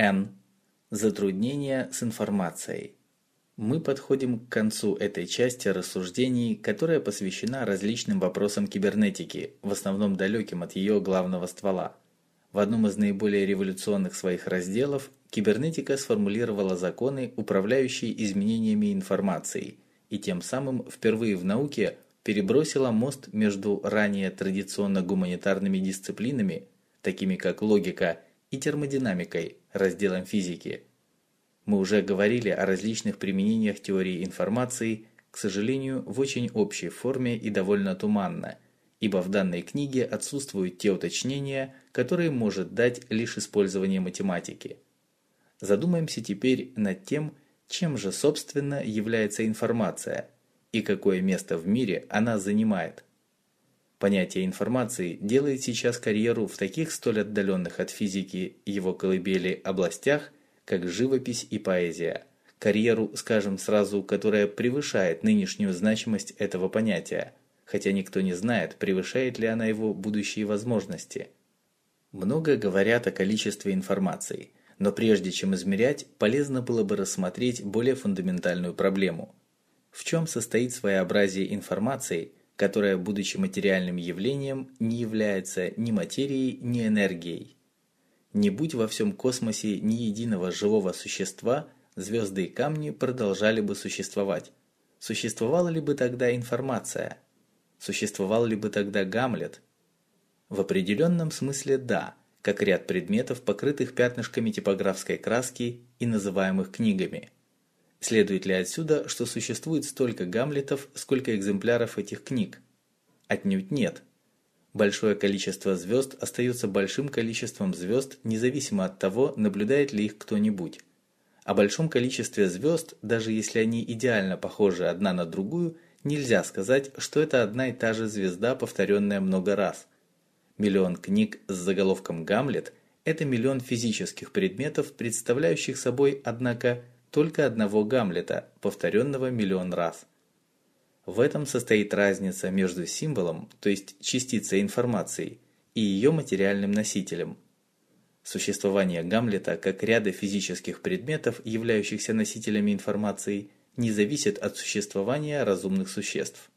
Н. Затруднения с информацией. Мы подходим к концу этой части рассуждений, которая посвящена различным вопросам кибернетики, в основном далеким от ее главного ствола. В одном из наиболее революционных своих разделов кибернетика сформулировала законы, управляющие изменениями информации, и тем самым впервые в науке перебросила мост между ранее традиционно гуманитарными дисциплинами, такими как логика и термодинамикой, разделом физики. Мы уже говорили о различных применениях теории информации, к сожалению, в очень общей форме и довольно туманно, ибо в данной книге отсутствуют те уточнения, которые может дать лишь использование математики. Задумаемся теперь над тем, чем же собственно является информация и какое место в мире она занимает. Понятие информации делает сейчас карьеру в таких столь отдаленных от физики его колыбели областях, как живопись и поэзия. Карьеру, скажем сразу, которая превышает нынешнюю значимость этого понятия, хотя никто не знает, превышает ли она его будущие возможности. Много говорят о количестве информации, но прежде чем измерять, полезно было бы рассмотреть более фундаментальную проблему. В чем состоит своеобразие информации – которая, будучи материальным явлением, не является ни материей, ни энергией. Не будь во всем космосе ни единого живого существа, звезды и камни продолжали бы существовать. Существовала ли бы тогда информация? Существовал ли бы тогда Гамлет? В определенном смысле да, как ряд предметов, покрытых пятнышками типографской краски и называемых книгами – Следует ли отсюда, что существует столько Гамлетов, сколько экземпляров этих книг? Отнюдь нет. Большое количество звезд остается большим количеством звезд, независимо от того, наблюдает ли их кто-нибудь. О большом количестве звезд, даже если они идеально похожи одна на другую, нельзя сказать, что это одна и та же звезда, повторенная много раз. Миллион книг с заголовком «Гамлет» – это миллион физических предметов, представляющих собой, однако, только одного Гамлета, повторенного миллион раз. В этом состоит разница между символом, то есть частицей информации, и ее материальным носителем. Существование Гамлета как ряда физических предметов, являющихся носителями информации, не зависит от существования разумных существ.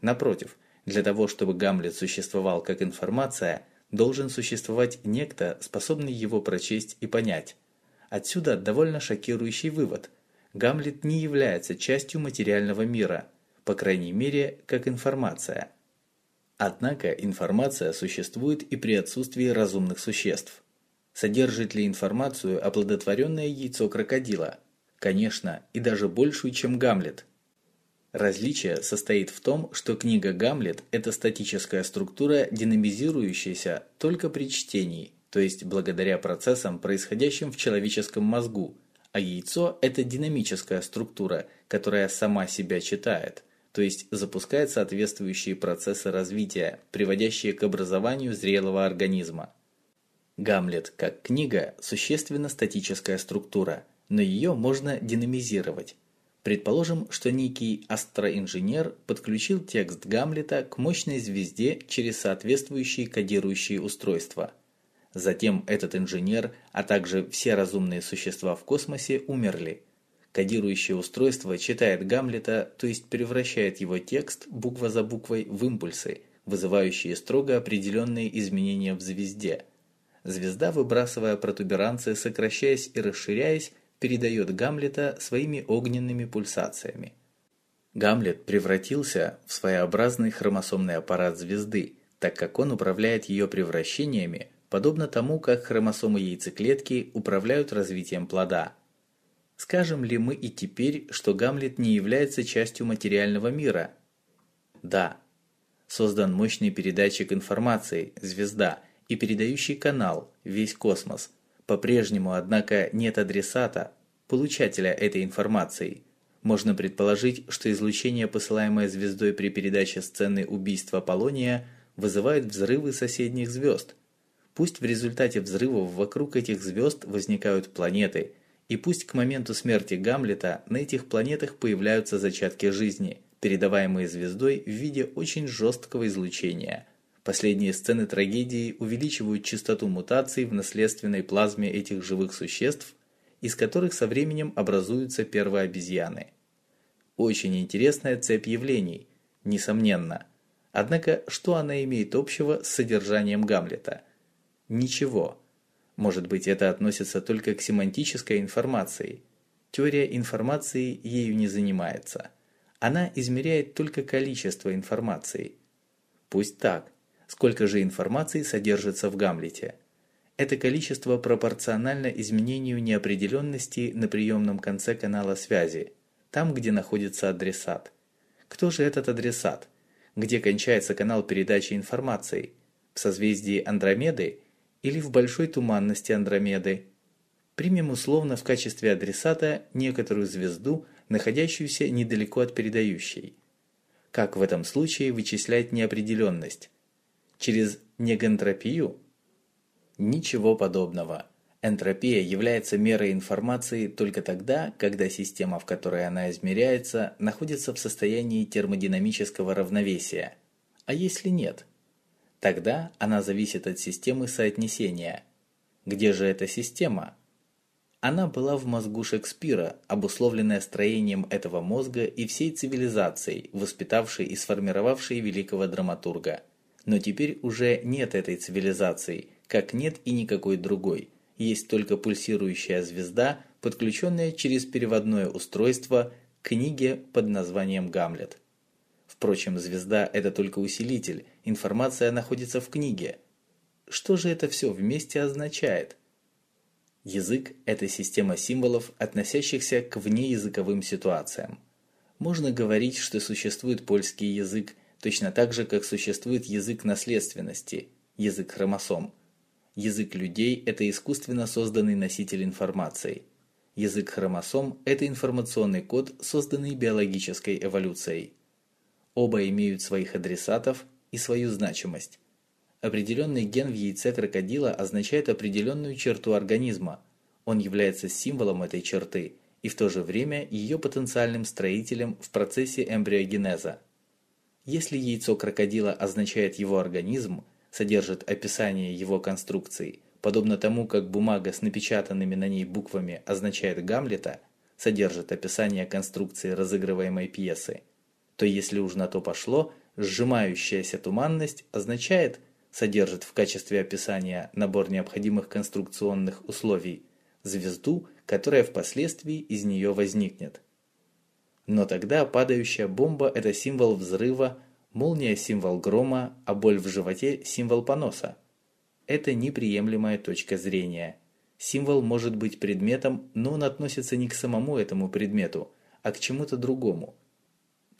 Напротив, для того, чтобы Гамлет существовал как информация, должен существовать некто, способный его прочесть и понять, Отсюда довольно шокирующий вывод. Гамлет не является частью материального мира, по крайней мере, как информация. Однако информация существует и при отсутствии разумных существ. Содержит ли информацию оплодотворенное яйцо крокодила? Конечно, и даже большую, чем Гамлет. Различие состоит в том, что книга Гамлет – это статическая структура, динамизирующаяся только при чтении – то есть благодаря процессам, происходящим в человеческом мозгу, а яйцо – это динамическая структура, которая сама себя читает, то есть запускает соответствующие процессы развития, приводящие к образованию зрелого организма. Гамлет, как книга, существенно статическая структура, но ее можно динамизировать. Предположим, что некий астроинженер подключил текст Гамлета к мощной звезде через соответствующие кодирующие устройства – Затем этот инженер, а также все разумные существа в космосе умерли. Кодирующее устройство читает Гамлета, то есть превращает его текст буква за буквой в импульсы, вызывающие строго определенные изменения в звезде. Звезда, выбрасывая протуберанцы, сокращаясь и расширяясь, передает Гамлета своими огненными пульсациями. Гамлет превратился в своеобразный хромосомный аппарат звезды, так как он управляет ее превращениями, подобно тому, как хромосомы яйцеклетки управляют развитием плода. Скажем ли мы и теперь, что Гамлет не является частью материального мира? Да. Создан мощный передатчик информации, звезда, и передающий канал, весь космос. По-прежнему, однако, нет адресата, получателя этой информации. Можно предположить, что излучение, посылаемое звездой при передаче сцены убийства Полония, вызывает взрывы соседних звезд. Пусть в результате взрывов вокруг этих звезд возникают планеты – и пусть к моменту смерти Гамлета на этих планетах появляются зачатки жизни, передаваемые звездой в виде очень жесткого излучения. Последние сцены трагедии увеличивают частоту мутаций в наследственной плазме этих живых существ, из которых со временем образуются первые обезьяны. Очень интересная цепь явлений, несомненно. Однако, что она имеет общего с содержанием Гамлета? Ничего. Может быть, это относится только к семантической информации. Теория информации ею не занимается. Она измеряет только количество информации. Пусть так. Сколько же информации содержится в Гамлете? Это количество пропорционально изменению неопределенности на приемном конце канала связи, там, где находится адресат. Кто же этот адресат? Где кончается канал передачи информации? В созвездии Андромеды – или в большой туманности Андромеды. Примем условно в качестве адресата некоторую звезду, находящуюся недалеко от передающей. Как в этом случае вычислять неопределенность? Через негентропию? Ничего подобного. Энтропия является мерой информации только тогда, когда система, в которой она измеряется, находится в состоянии термодинамического равновесия. А если нет – Тогда она зависит от системы соотнесения. Где же эта система? Она была в мозгу Шекспира, обусловленная строением этого мозга и всей цивилизацией, воспитавшей и сформировавшей великого драматурга. Но теперь уже нет этой цивилизации, как нет и никакой другой. Есть только пульсирующая звезда, подключенная через переводное устройство к книге под названием «Гамлет». Впрочем, звезда – это только усилитель, информация находится в книге. Что же это все вместе означает? Язык – это система символов, относящихся к внеязыковым ситуациям. Можно говорить, что существует польский язык, точно так же, как существует язык наследственности, язык хромосом. Язык людей – это искусственно созданный носитель информации. Язык хромосом – это информационный код, созданный биологической эволюцией. Оба имеют своих адресатов и свою значимость. Определенный ген в яйце крокодила означает определенную черту организма. Он является символом этой черты и в то же время ее потенциальным строителем в процессе эмбриогенеза. Если яйцо крокодила означает его организм, содержит описание его конструкции, подобно тому, как бумага с напечатанными на ней буквами означает Гамлета, содержит описание конструкции разыгрываемой пьесы, то если уж на то пошло, сжимающаяся туманность означает, содержит в качестве описания набор необходимых конструкционных условий, звезду, которая впоследствии из нее возникнет. Но тогда падающая бомба – это символ взрыва, молния – символ грома, а боль в животе – символ поноса. Это неприемлемая точка зрения. Символ может быть предметом, но он относится не к самому этому предмету, а к чему-то другому –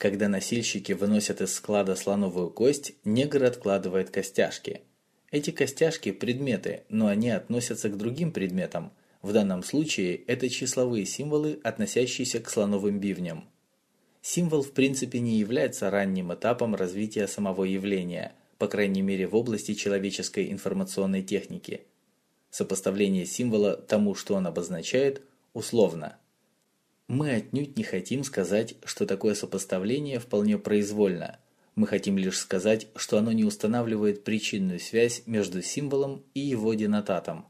когда носильщики выносят из склада слоновую кость, негр откладывает костяшки. Эти костяшки – предметы, но они относятся к другим предметам. В данном случае это числовые символы, относящиеся к слоновым бивням. Символ в принципе не является ранним этапом развития самого явления, по крайней мере в области человеческой информационной техники. Сопоставление символа тому, что он обозначает, условно – мы отнюдь не хотим сказать, что такое сопоставление вполне произвольно. Мы хотим лишь сказать, что оно не устанавливает причинную связь между символом и его денотатом.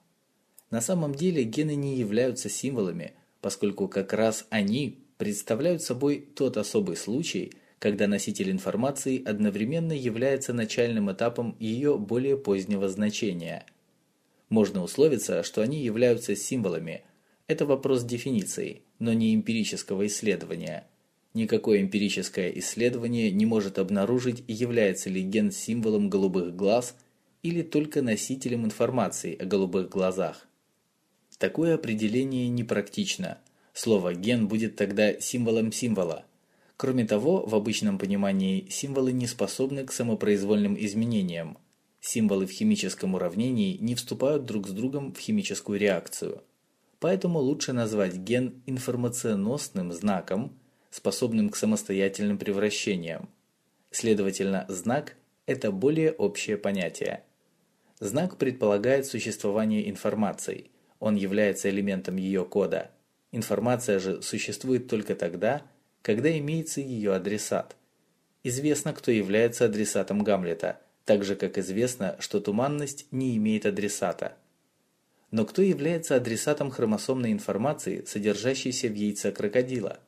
На самом деле гены не являются символами, поскольку как раз они представляют собой тот особый случай, когда носитель информации одновременно является начальным этапом ее более позднего значения. Можно условиться, что они являются символами. Это вопрос дефиниции, но не эмпирического исследования. Никакое эмпирическое исследование не может обнаружить, является ли ген символом голубых глаз или только носителем информации о голубых глазах. Такое определение непрактично. Слово «ген» будет тогда символом символа – Кроме того, в обычном понимании символы не способны к самопроизвольным изменениям. Символы в химическом уравнении не вступают друг с другом в химическую реакцию. Поэтому лучше назвать ген информационосным знаком, способным к самостоятельным превращениям. Следовательно, знак – это более общее понятие. Знак предполагает существование информации. Он является элементом ее кода. Информация же существует только тогда, когда имеется ее адресат. Известно, кто является адресатом Гамлета, так же как известно, что туманность не имеет адресата. Но кто является адресатом хромосомной информации, содержащейся в яйце крокодила?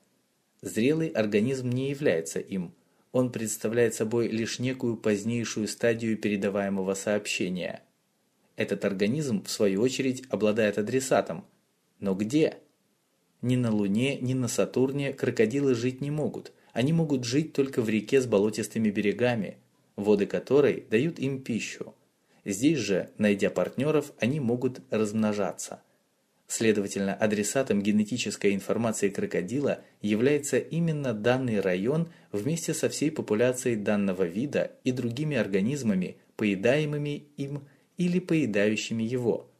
Зрелый организм не является им. Он представляет собой лишь некую позднейшую стадию передаваемого сообщения. Этот организм, в свою очередь, обладает адресатом. Но где? Ни на Луне, ни на Сатурне крокодилы жить не могут. Они могут жить только в реке с болотистыми берегами, воды которой дают им пищу. Здесь же, найдя партнеров, они могут размножаться. Следовательно, адресатом генетической информации крокодила является именно данный район вместе со всей популяцией данного вида и другими организмами, поедаемыми им или поедающими его –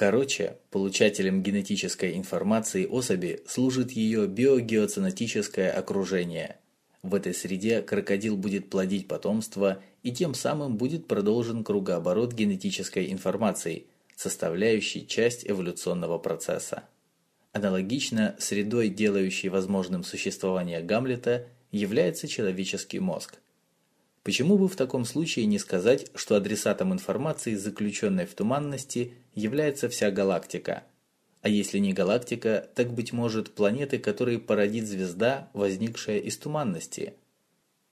Короче, получателем генетической информации особи служит ее биогеоценетическое окружение. В этой среде крокодил будет плодить потомство и тем самым будет продолжен кругооборот генетической информации, составляющей часть эволюционного процесса. Аналогично средой, делающей возможным существование Гамлета, является человеческий мозг – Почему бы в таком случае не сказать, что адресатом информации, заключенной в туманности, является вся галактика? А если не галактика, так, быть может, планеты, которые породит звезда, возникшая из туманности?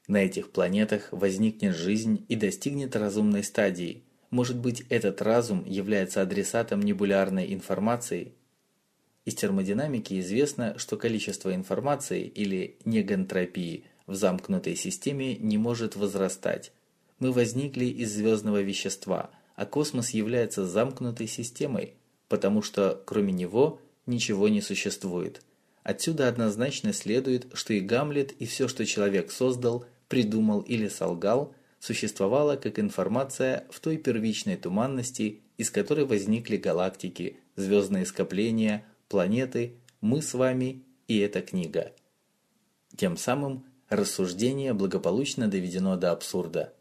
На этих планетах возникнет жизнь и достигнет разумной стадии. Может быть, этот разум является адресатом небулярной информации? Из термодинамики известно, что количество информации или негантропии – в замкнутой системе не может возрастать. Мы возникли из звездного вещества, а космос является замкнутой системой, потому что кроме него ничего не существует. Отсюда однозначно следует, что и Гамлет, и все, что человек создал, придумал или солгал, существовало как информация в той первичной туманности, из которой возникли галактики, звездные скопления, планеты, мы с вами и эта книга. Тем самым рассуждение благополучно доведено до абсурда.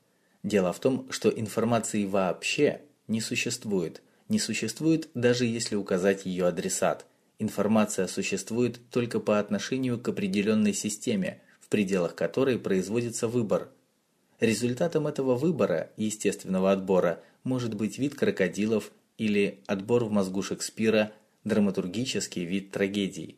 Дело в том, что информации вообще не существует. Не существует даже если указать ее адресат. Информация существует только по отношению к определенной системе, в пределах которой производится выбор. Результатом этого выбора, естественного отбора, может быть вид крокодилов или отбор в мозгу Шекспира, драматургический вид трагедий.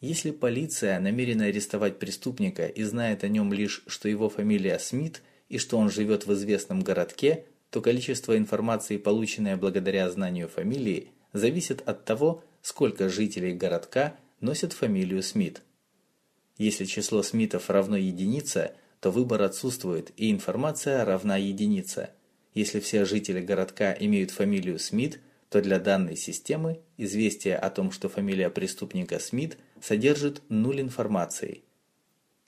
Если полиция намерена арестовать преступника и знает о нем лишь, что его фамилия Смит и что он живет в известном городке, то количество информации, полученное благодаря знанию фамилии, зависит от того, сколько жителей городка носят фамилию Смит. Если число Смитов равно единице, то выбор отсутствует и информация равна единице. Если все жители городка имеют фамилию Смит, то для данной системы известие о том, что фамилия преступника Смит – содержит нуль информации.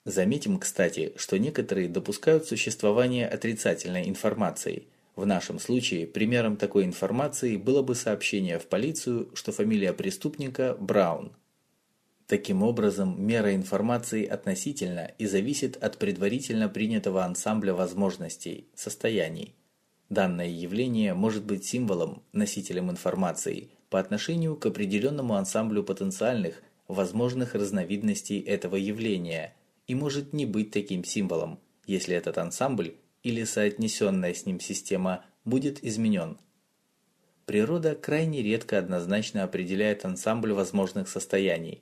Заметим, кстати, что некоторые допускают существование отрицательной информации. В нашем случае примером такой информации было бы сообщение в полицию, что фамилия преступника Браун. Таким образом, мера информации относительно и зависит от предварительно принятого ансамбля возможностей, состояний. Данное явление может быть символом, носителем информации, по отношению к определенному ансамблю потенциальных возможных разновидностей этого явления и может не быть таким символом, если этот ансамбль или соотнесенная с ним система будет изменен. Природа крайне редко однозначно определяет ансамбль возможных состояний.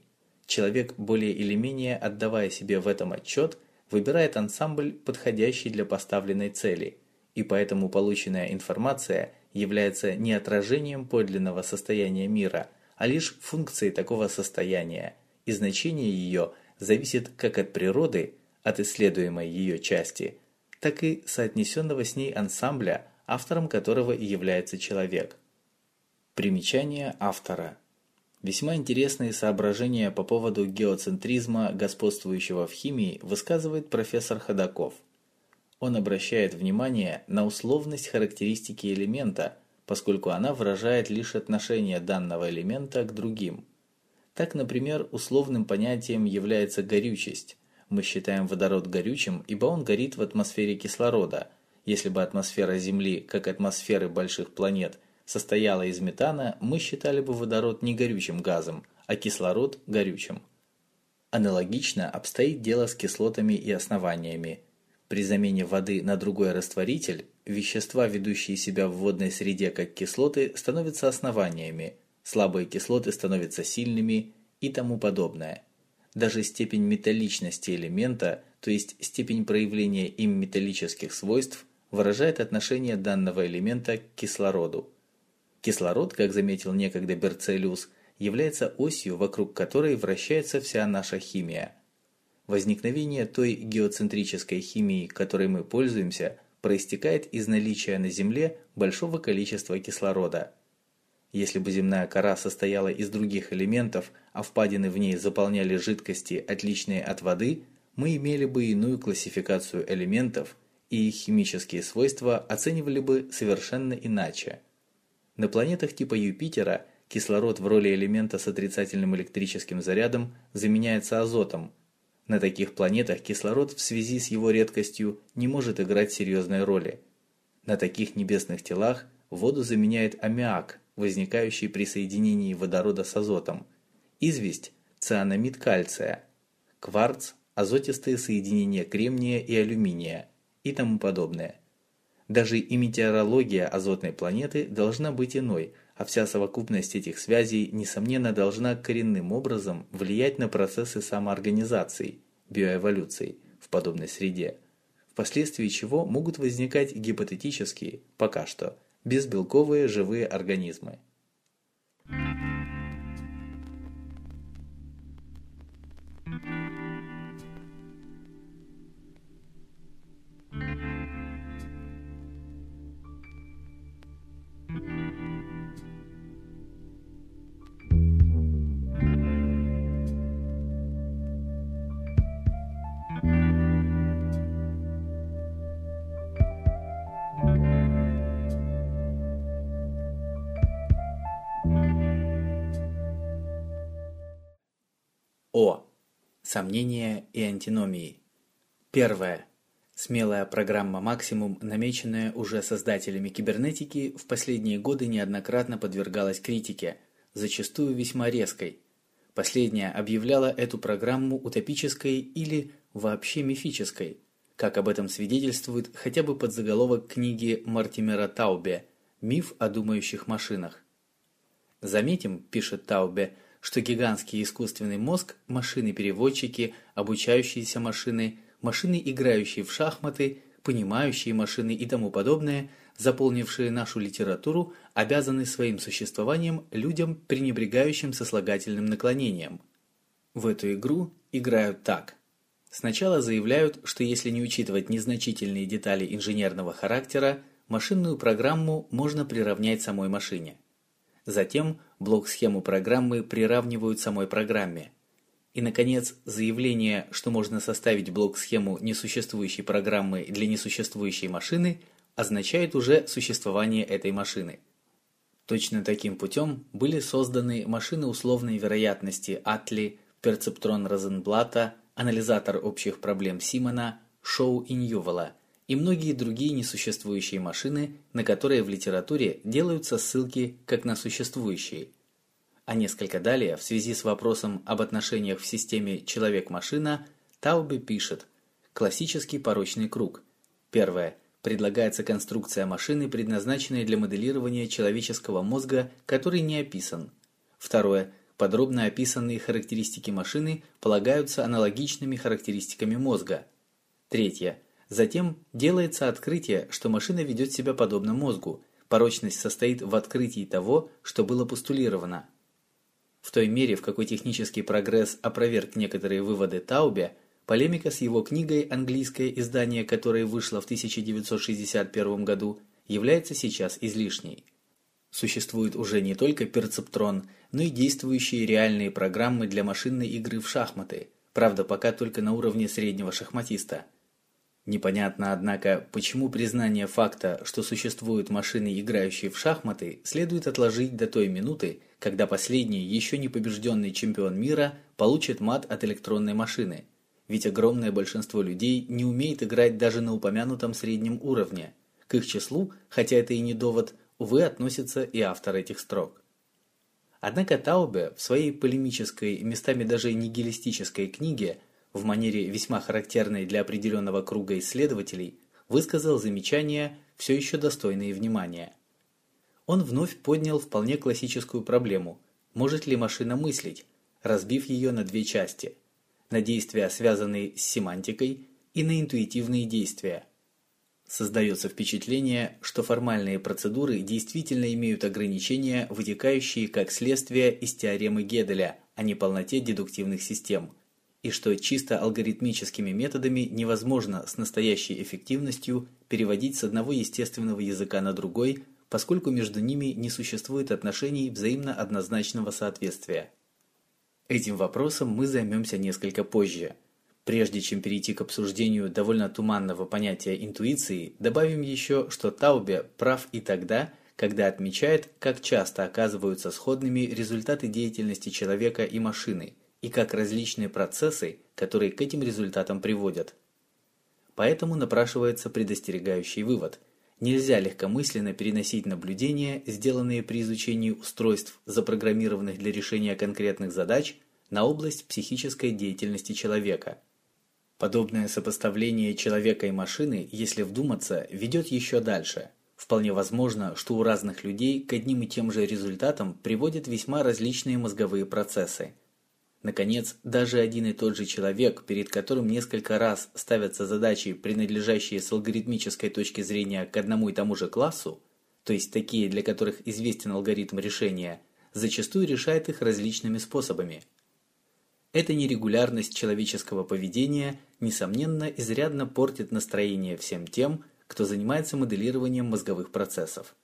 Человек, более или менее отдавая себе в этом отчет, выбирает ансамбль, подходящий для поставленной цели, и поэтому полученная информация является не отражением подлинного состояния мира, а лишь функцией такого состояния, и значение ее зависит как от природы, от исследуемой ее части, так и соотнесенного с ней ансамбля, автором которого и является человек. Примечание автора. Весьма интересные соображения по поводу геоцентризма, господствующего в химии, высказывает профессор Ходаков. Он обращает внимание на условность характеристики элемента, поскольку она выражает лишь отношение данного элемента к другим. Так, например, условным понятием является горючесть. Мы считаем водород горючим, ибо он горит в атмосфере кислорода. Если бы атмосфера Земли, как атмосферы больших планет – состояла из метана, мы считали бы водород не горючим газом, а кислород – горючим. Аналогично обстоит дело с кислотами и основаниями. При замене воды на другой растворитель, вещества, ведущие себя в водной среде как кислоты, становятся основаниями, слабые кислоты становятся сильными и тому подобное. Даже степень металличности элемента, то есть степень проявления им металлических свойств, выражает отношение данного элемента к кислороду. Кислород, как заметил некогда Берцелиус, является осью, вокруг которой вращается вся наша химия. Возникновение той геоцентрической химии, которой мы пользуемся, проистекает из наличия на Земле большого количества кислорода. Если бы земная кора состояла из других элементов, а впадины в ней заполняли жидкости, отличные от воды, мы имели бы иную классификацию элементов, и их химические свойства оценивали бы совершенно иначе. На планетах типа Юпитера кислород в роли элемента с отрицательным электрическим зарядом заменяется азотом. На таких планетах кислород в связи с его редкостью не может играть серьезной роли. На таких небесных телах воду заменяет аммиак, возникающий при соединении водорода с азотом, известь – цианамид кальция, кварц – азотистые соединения кремния и алюминия и тому подобное. Даже и метеорология азотной планеты должна быть иной, а вся совокупность этих связей, несомненно, должна коренным образом влиять на процессы самоорганизации, биоэволюции в подобной среде, впоследствии чего могут возникать гипотетические, пока что, безбелковые живые организмы. Сомнения и антиномии. Первое. Смелая программа «Максимум», намеченная уже создателями кибернетики, в последние годы неоднократно подвергалась критике, зачастую весьма резкой. Последняя объявляла эту программу утопической или вообще мифической, как об этом свидетельствует хотя бы подзаголовок книги Мартимера Таубе «Миф о думающих машинах». Заметим, пишет Таубе, что гигантский искусственный мозг, машины-переводчики, обучающиеся машины, машины, играющие в шахматы, понимающие машины и тому подобное, заполнившие нашу литературу, обязаны своим существованием людям, пренебрегающим сослагательным наклонением. В эту игру играют так. Сначала заявляют, что если не учитывать незначительные детали инженерного характера, машинную программу можно приравнять самой машине. Затем блок-схему программы приравнивают самой программе. И, наконец, заявление, что можно составить блок-схему несуществующей программы для несуществующей машины, означает уже существование этой машины. Точно таким путем были созданы машины условной вероятности Атли, перцептрон Розенблата, анализатор общих проблем Симона, Шоу и Ньювелла и многие другие несуществующие машины, на которые в литературе делаются ссылки как на существующие. А несколько далее, в связи с вопросом об отношениях в системе человек-машина, Таубе пишет «Классический порочный круг». Первое. предлагается конструкция машины, предназначенная для моделирования человеческого мозга, который не описан. Второе. Подробно описанные характеристики машины полагаются аналогичными характеристиками мозга. Третье. Затем делается открытие, что машина ведет себя подобно мозгу. Порочность состоит в открытии того, что было постулировано. В той мере, в какой технический прогресс опроверг некоторые выводы Таубе, полемика с его книгой, английское издание которой вышло в 1961 году, является сейчас излишней. Существует уже не только перцептрон, но и действующие реальные программы для машинной игры в шахматы, правда пока только на уровне среднего шахматиста. Непонятно, однако, почему признание факта, что существуют машины, играющие в шахматы, следует отложить до той минуты, когда последний, еще не побежденный чемпион мира, получит мат от электронной машины. Ведь огромное большинство людей не умеет играть даже на упомянутом среднем уровне. К их числу, хотя это и не довод, увы, относится и автор этих строк. Однако Таубе в своей полемической, местами даже нигилистической книге, в манере весьма характерной для определенного круга исследователей, высказал замечания, все еще достойные внимания – он вновь поднял вполне классическую проблему – может ли машина мыслить, разбив ее на две части – на действия, связанные с семантикой, и на интуитивные действия. Создается впечатление, что формальные процедуры действительно имеют ограничения, вытекающие как следствие из теоремы Геделя о неполноте дедуктивных систем, и что чисто алгоритмическими методами невозможно с настоящей эффективностью переводить с одного естественного языка на другой – поскольку между ними не существует отношений взаимно однозначного соответствия. Этим вопросом мы займемся несколько позже. Прежде чем перейти к обсуждению довольно туманного понятия интуиции, добавим еще, что Таубе прав и тогда, когда отмечает, как часто оказываются сходными результаты деятельности человека и машины, и как различные процессы, которые к этим результатам приводят. Поэтому напрашивается предостерегающий вывод – Нельзя легкомысленно переносить наблюдения, сделанные при изучении устройств, запрограммированных для решения конкретных задач, на область психической деятельности человека. Подобное сопоставление человека и машины, если вдуматься, ведет еще дальше. Вполне возможно, что у разных людей к одним и тем же результатам приводят весьма различные мозговые процессы. Наконец, даже один и тот же человек, перед которым несколько раз ставятся задачи, принадлежащие с алгоритмической точки зрения к одному и тому же классу, то есть такие, для которых известен алгоритм решения, зачастую решает их различными способами. Эта нерегулярность человеческого поведения, несомненно, изрядно портит настроение всем тем, кто занимается моделированием мозговых процессов.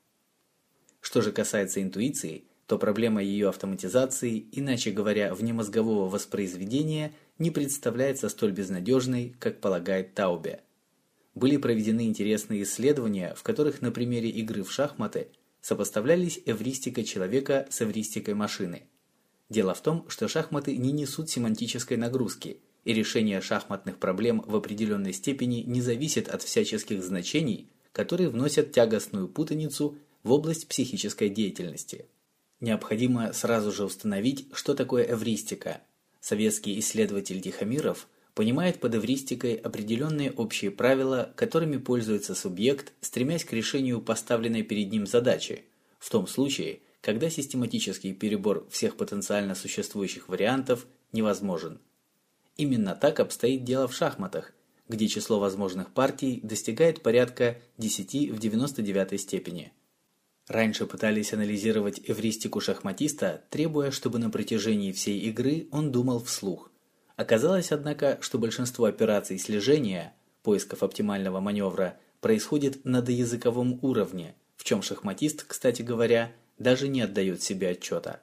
Что же касается интуиции – то проблема ее автоматизации, иначе говоря, внемозгового воспроизведения, не представляется столь безнадежной, как полагает Таубе. Были проведены интересные исследования, в которых на примере игры в шахматы сопоставлялись эвристика человека с эвристикой машины. Дело в том, что шахматы не несут семантической нагрузки, и решение шахматных проблем в определенной степени не зависит от всяческих значений, которые вносят тягостную путаницу в область психической деятельности. Необходимо сразу же установить, что такое эвристика. Советский исследователь Тихомиров понимает под эвристикой определенные общие правила, которыми пользуется субъект, стремясь к решению поставленной перед ним задачи, в том случае, когда систематический перебор всех потенциально существующих вариантов невозможен. Именно так обстоит дело в шахматах, где число возможных партий достигает порядка 10 в 99 степени. Раньше пытались анализировать эвристику шахматиста, требуя, чтобы на протяжении всей игры он думал вслух. Оказалось, однако, что большинство операций слежения, поисков оптимального маневра, происходит на доязыковом уровне, в чем шахматист, кстати говоря, даже не отдает себе отчета.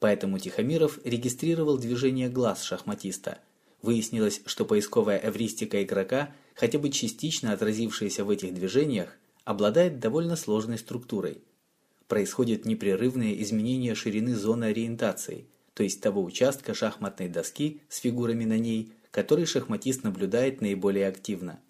Поэтому Тихомиров регистрировал движение глаз шахматиста. Выяснилось, что поисковая эвристика игрока, хотя бы частично отразившаяся в этих движениях, обладает довольно сложной структурой. Происходит непрерывное изменение ширины зоны ориентации, то есть того участка шахматной доски с фигурами на ней, который шахматист наблюдает наиболее активно.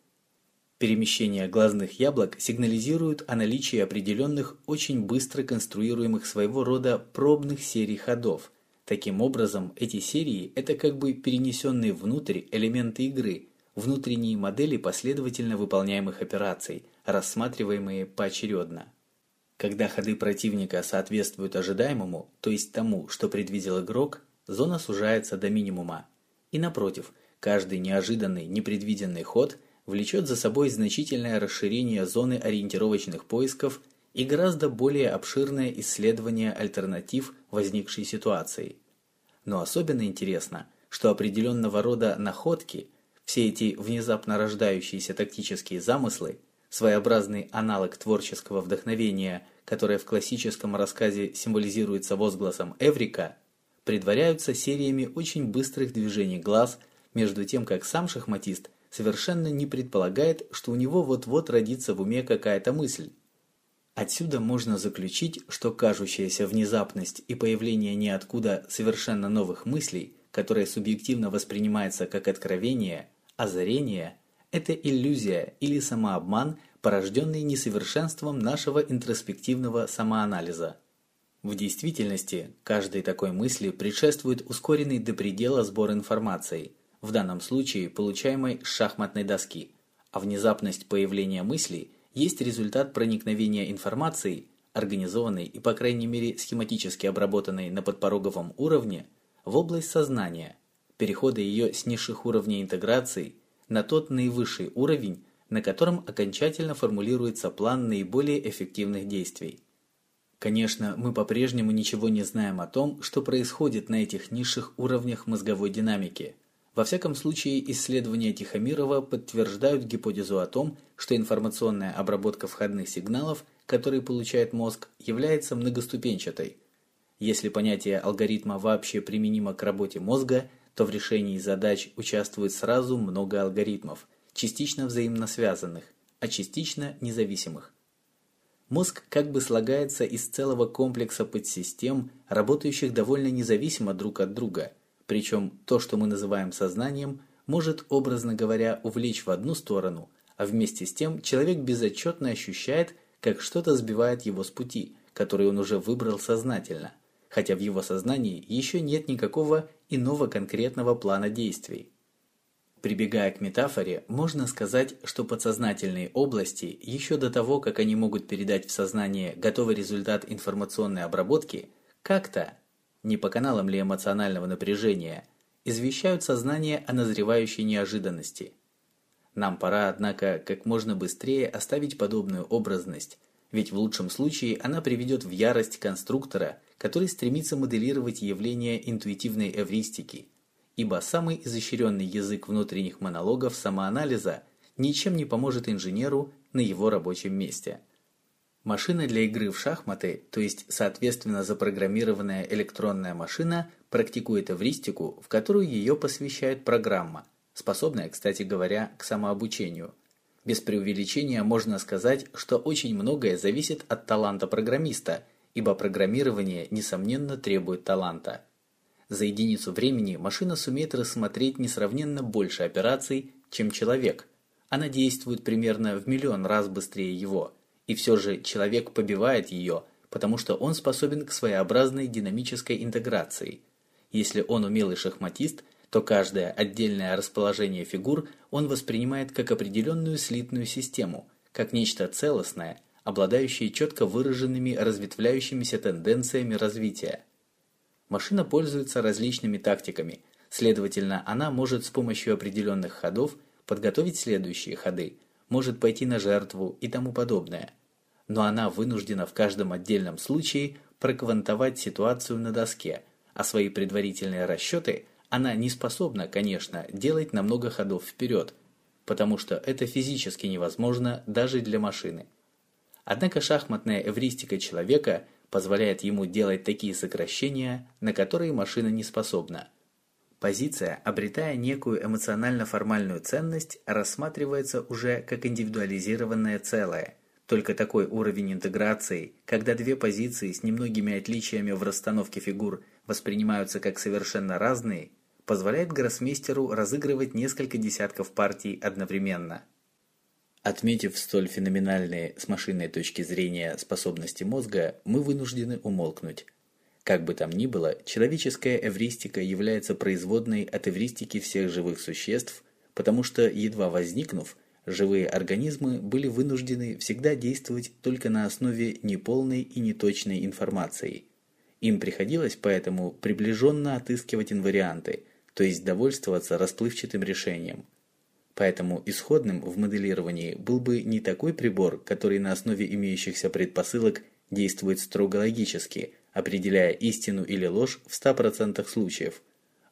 Перемещение глазных яблок сигнализирует о наличии определенных очень быстро конструируемых своего рода пробных серий ходов. Таким образом, эти серии – это как бы перенесенные внутрь элементы игры, внутренние модели последовательно выполняемых операций – рассматриваемые поочередно. Когда ходы противника соответствуют ожидаемому, то есть тому, что предвидел игрок, зона сужается до минимума. И напротив, каждый неожиданный, непредвиденный ход влечет за собой значительное расширение зоны ориентировочных поисков и гораздо более обширное исследование альтернатив возникшей ситуации. Но особенно интересно, что определенного рода находки, все эти внезапно рождающиеся тактические замыслы, своеобразный аналог творческого вдохновения, которое в классическом рассказе символизируется возгласом «Эврика», предваряются сериями очень быстрых движений глаз, между тем как сам шахматист совершенно не предполагает, что у него вот-вот родится в уме какая-то мысль. Отсюда можно заключить, что кажущаяся внезапность и появление ниоткуда совершенно новых мыслей, которые субъективно воспринимается как откровение, озарение – это иллюзия или самообман, порожденный несовершенством нашего интроспективного самоанализа. В действительности, каждой такой мысли предшествует ускоренный до предела сбор информации – в данном случае получаемой с шахматной доски, а внезапность появления мысли есть результат проникновения информации, организованной и по крайней мере схематически обработанной на подпороговом уровне, в область сознания, перехода ее с низших уровней интеграции на тот наивысший уровень, на котором окончательно формулируется план наиболее эффективных действий. Конечно, мы по-прежнему ничего не знаем о том, что происходит на этих низших уровнях мозговой динамики – во всяком случае, исследования Тихомирова подтверждают гипотезу о том, что информационная обработка входных сигналов, которые получает мозг, является многоступенчатой. Если понятие алгоритма вообще применимо к работе мозга, то в решении задач участвует сразу много алгоритмов, частично взаимно связанных, а частично независимых. Мозг как бы слагается из целого комплекса подсистем, работающих довольно независимо друг от друга – причем то, что мы называем сознанием, может, образно говоря, увлечь в одну сторону, а вместе с тем человек безотчетно ощущает, как что-то сбивает его с пути, который он уже выбрал сознательно, хотя в его сознании еще нет никакого иного конкретного плана действий. Прибегая к метафоре, можно сказать, что подсознательные области, еще до того, как они могут передать в сознание готовый результат информационной обработки, как-то, не по каналам ли эмоционального напряжения, извещают сознание о назревающей неожиданности. Нам пора, однако, как можно быстрее оставить подобную образность, ведь в лучшем случае она приведет в ярость конструктора, который стремится моделировать явления интуитивной эвристики, ибо самый изощренный язык внутренних монологов самоанализа ничем не поможет инженеру на его рабочем месте. Машина для игры в шахматы, то есть соответственно запрограммированная электронная машина, практикует эвристику, в которую ее посвящает программа, способная, кстати говоря, к самообучению. Без преувеличения можно сказать, что очень многое зависит от таланта программиста, ибо программирование, несомненно, требует таланта. За единицу времени машина сумеет рассмотреть несравненно больше операций, чем человек. Она действует примерно в миллион раз быстрее его – и все же человек побивает ее, потому что он способен к своеобразной динамической интеграции. Если он умелый шахматист, то каждое отдельное расположение фигур он воспринимает как определенную слитную систему, как нечто целостное, обладающее четко выраженными разветвляющимися тенденциями развития. Машина пользуется различными тактиками, следовательно, она может с помощью определенных ходов подготовить следующие ходы, может пойти на жертву и тому подобное. Но она вынуждена в каждом отдельном случае проквантовать ситуацию на доске, а свои предварительные расчеты она не способна, конечно, делать на много ходов вперед, потому что это физически невозможно даже для машины. Однако шахматная эвристика человека позволяет ему делать такие сокращения, на которые машина не способна. Позиция, обретая некую эмоционально-формальную ценность, рассматривается уже как индивидуализированное целое. Только такой уровень интеграции, когда две позиции с немногими отличиями в расстановке фигур воспринимаются как совершенно разные, позволяет гроссмейстеру разыгрывать несколько десятков партий одновременно. Отметив столь феноменальные с машинной точки зрения способности мозга, мы вынуждены умолкнуть. Как бы там ни было, человеческая эвристика является производной от эвристики всех живых существ, потому что, едва возникнув, живые организмы были вынуждены всегда действовать только на основе неполной и неточной информации. Им приходилось поэтому приближенно отыскивать инварианты, то есть довольствоваться расплывчатым решением. Поэтому исходным в моделировании был бы не такой прибор, который на основе имеющихся предпосылок действует строго логически, определяя истину или ложь в 100% случаев,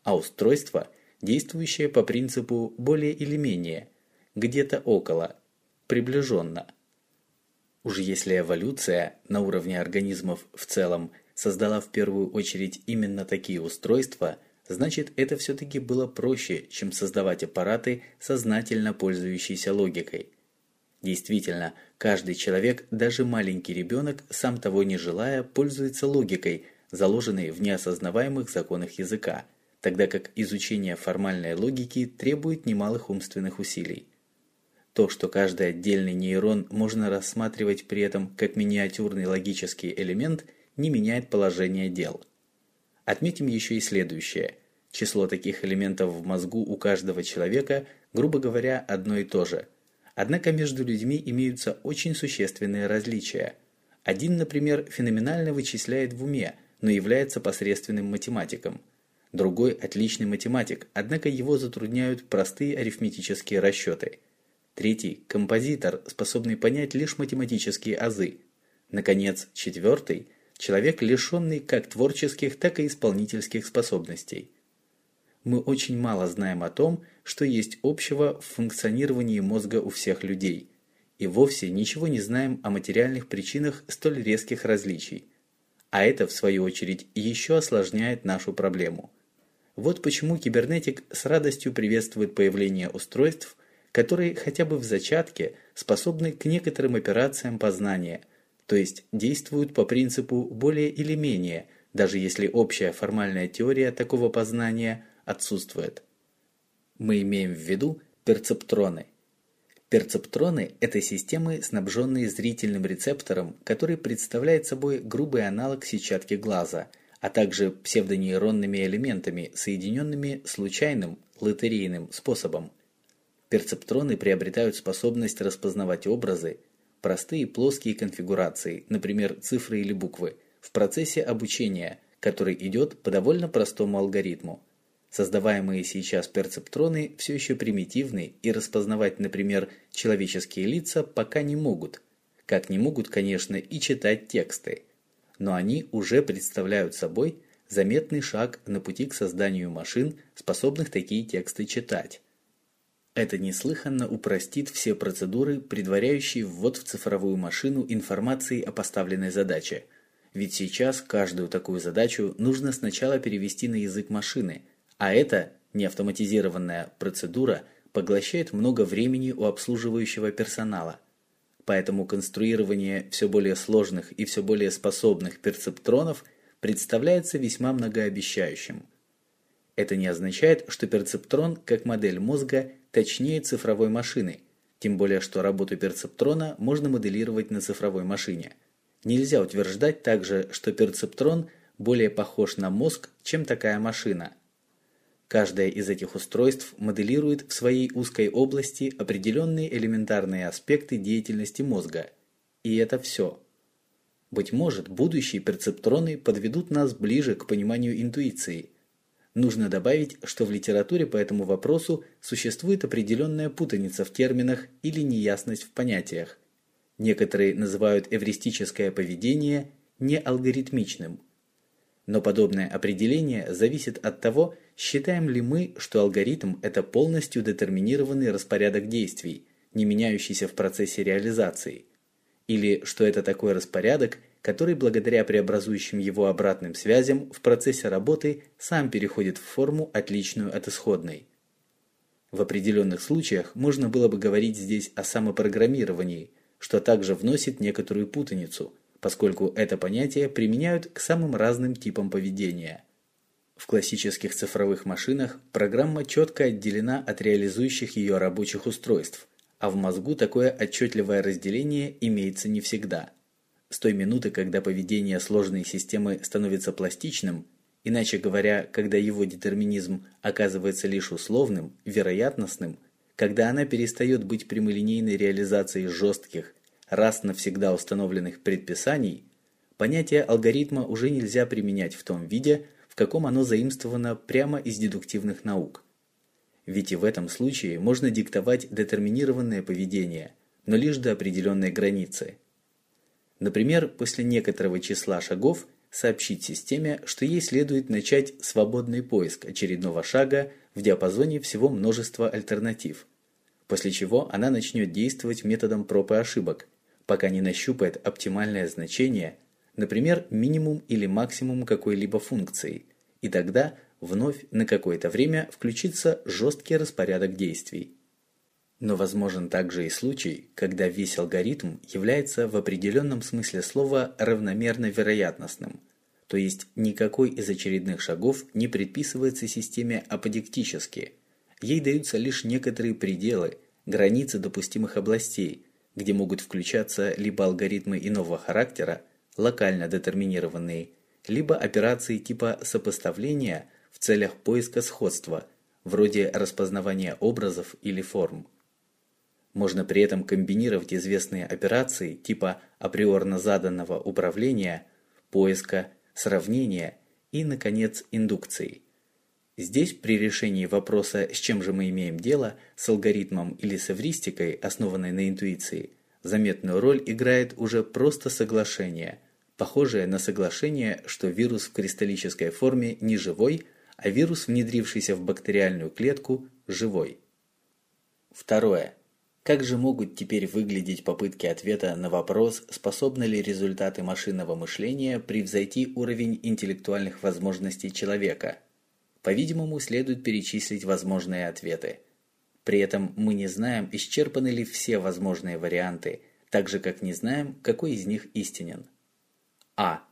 а устройство, действующее по принципу более или менее, где-то около, приближенно. Уж если эволюция на уровне организмов в целом создала в первую очередь именно такие устройства – значит это все-таки было проще, чем создавать аппараты, сознательно пользующиеся логикой. Действительно, каждый человек, даже маленький ребенок, сам того не желая, пользуется логикой, заложенной в неосознаваемых законах языка, тогда как изучение формальной логики требует немалых умственных усилий. То, что каждый отдельный нейрон можно рассматривать при этом как миниатюрный логический элемент, не меняет положение дел – Отметим еще и следующее. Число таких элементов в мозгу у каждого человека, грубо говоря, одно и то же. Однако между людьми имеются очень существенные различия. Один, например, феноменально вычисляет в уме, но является посредственным математиком. Другой – отличный математик, однако его затрудняют простые арифметические расчеты. Третий – композитор, способный понять лишь математические азы. Наконец, четвертый – человек, лишенный как творческих, так и исполнительских способностей. Мы очень мало знаем о том, что есть общего в функционировании мозга у всех людей, и вовсе ничего не знаем о материальных причинах столь резких различий. А это, в свою очередь, еще осложняет нашу проблему. Вот почему кибернетик с радостью приветствует появление устройств, которые хотя бы в зачатке способны к некоторым операциям познания – то есть действуют по принципу более или менее, даже если общая формальная теория такого познания отсутствует. Мы имеем в виду перцептроны. Перцептроны – это системы, снабженные зрительным рецептором, который представляет собой грубый аналог сетчатки глаза, а также псевдонейронными элементами, соединенными случайным, лотерейным способом. Перцептроны приобретают способность распознавать образы, простые плоские конфигурации, например, цифры или буквы, в процессе обучения, который идет по довольно простому алгоритму. Создаваемые сейчас перцептроны все еще примитивны и распознавать, например, человеческие лица пока не могут. Как не могут, конечно, и читать тексты. Но они уже представляют собой заметный шаг на пути к созданию машин, способных такие тексты читать. Это неслыханно упростит все процедуры, предваряющие ввод в цифровую машину информации о поставленной задаче. Ведь сейчас каждую такую задачу нужно сначала перевести на язык машины, а эта неавтоматизированная процедура поглощает много времени у обслуживающего персонала. Поэтому конструирование все более сложных и все более способных перцептронов представляется весьма многообещающим. Это не означает, что перцептрон как модель мозга точнее цифровой машины, тем более что работу перцептрона можно моделировать на цифровой машине. Нельзя утверждать также, что перцептрон более похож на мозг, чем такая машина. Каждое из этих устройств моделирует в своей узкой области определенные элементарные аспекты деятельности мозга. И это все. Быть может, будущие перцептроны подведут нас ближе к пониманию интуиции – Нужно добавить, что в литературе по этому вопросу существует определенная путаница в терминах или неясность в понятиях. Некоторые называют эвристическое поведение неалгоритмичным. Но подобное определение зависит от того, считаем ли мы, что алгоритм – это полностью детерминированный распорядок действий, не меняющийся в процессе реализации, или что это такой распорядок – который благодаря преобразующим его обратным связям в процессе работы сам переходит в форму, отличную от исходной. В определенных случаях можно было бы говорить здесь о самопрограммировании, что также вносит некоторую путаницу, поскольку это понятие применяют к самым разным типам поведения. В классических цифровых машинах программа четко отделена от реализующих ее рабочих устройств, а в мозгу такое отчетливое разделение имеется не всегда – с той минуты, когда поведение сложной системы становится пластичным, иначе говоря, когда его детерминизм оказывается лишь условным, вероятностным, когда она перестает быть прямолинейной реализацией жестких, раз навсегда установленных предписаний, понятие алгоритма уже нельзя применять в том виде, в каком оно заимствовано прямо из дедуктивных наук. Ведь и в этом случае можно диктовать детерминированное поведение, но лишь до определенной границы. Например, после некоторого числа шагов сообщить системе, что ей следует начать свободный поиск очередного шага в диапазоне всего множества альтернатив, после чего она начнет действовать методом проб и ошибок, пока не нащупает оптимальное значение, например, минимум или максимум какой-либо функции, и тогда вновь на какое-то время включится жесткий распорядок действий. Но возможен также и случай, когда весь алгоритм является в определенном смысле слова равномерно вероятностным, то есть никакой из очередных шагов не предписывается системе аподектически. Ей даются лишь некоторые пределы, границы допустимых областей, где могут включаться либо алгоритмы иного характера, локально детерминированные, либо операции типа сопоставления в целях поиска сходства, вроде распознавания образов или форм. Можно при этом комбинировать известные операции типа априорно заданного управления, поиска, сравнения и, наконец, индукции. Здесь при решении вопроса, с чем же мы имеем дело, с алгоритмом или с эвристикой, основанной на интуиции, заметную роль играет уже просто соглашение, похожее на соглашение, что вирус в кристаллической форме не живой, а вирус, внедрившийся в бактериальную клетку, живой. Второе. Как же могут теперь выглядеть попытки ответа на вопрос, способны ли результаты машинного мышления превзойти уровень интеллектуальных возможностей человека? По-видимому, следует перечислить возможные ответы. При этом мы не знаем, исчерпаны ли все возможные варианты, так же как не знаем, какой из них истинен. А.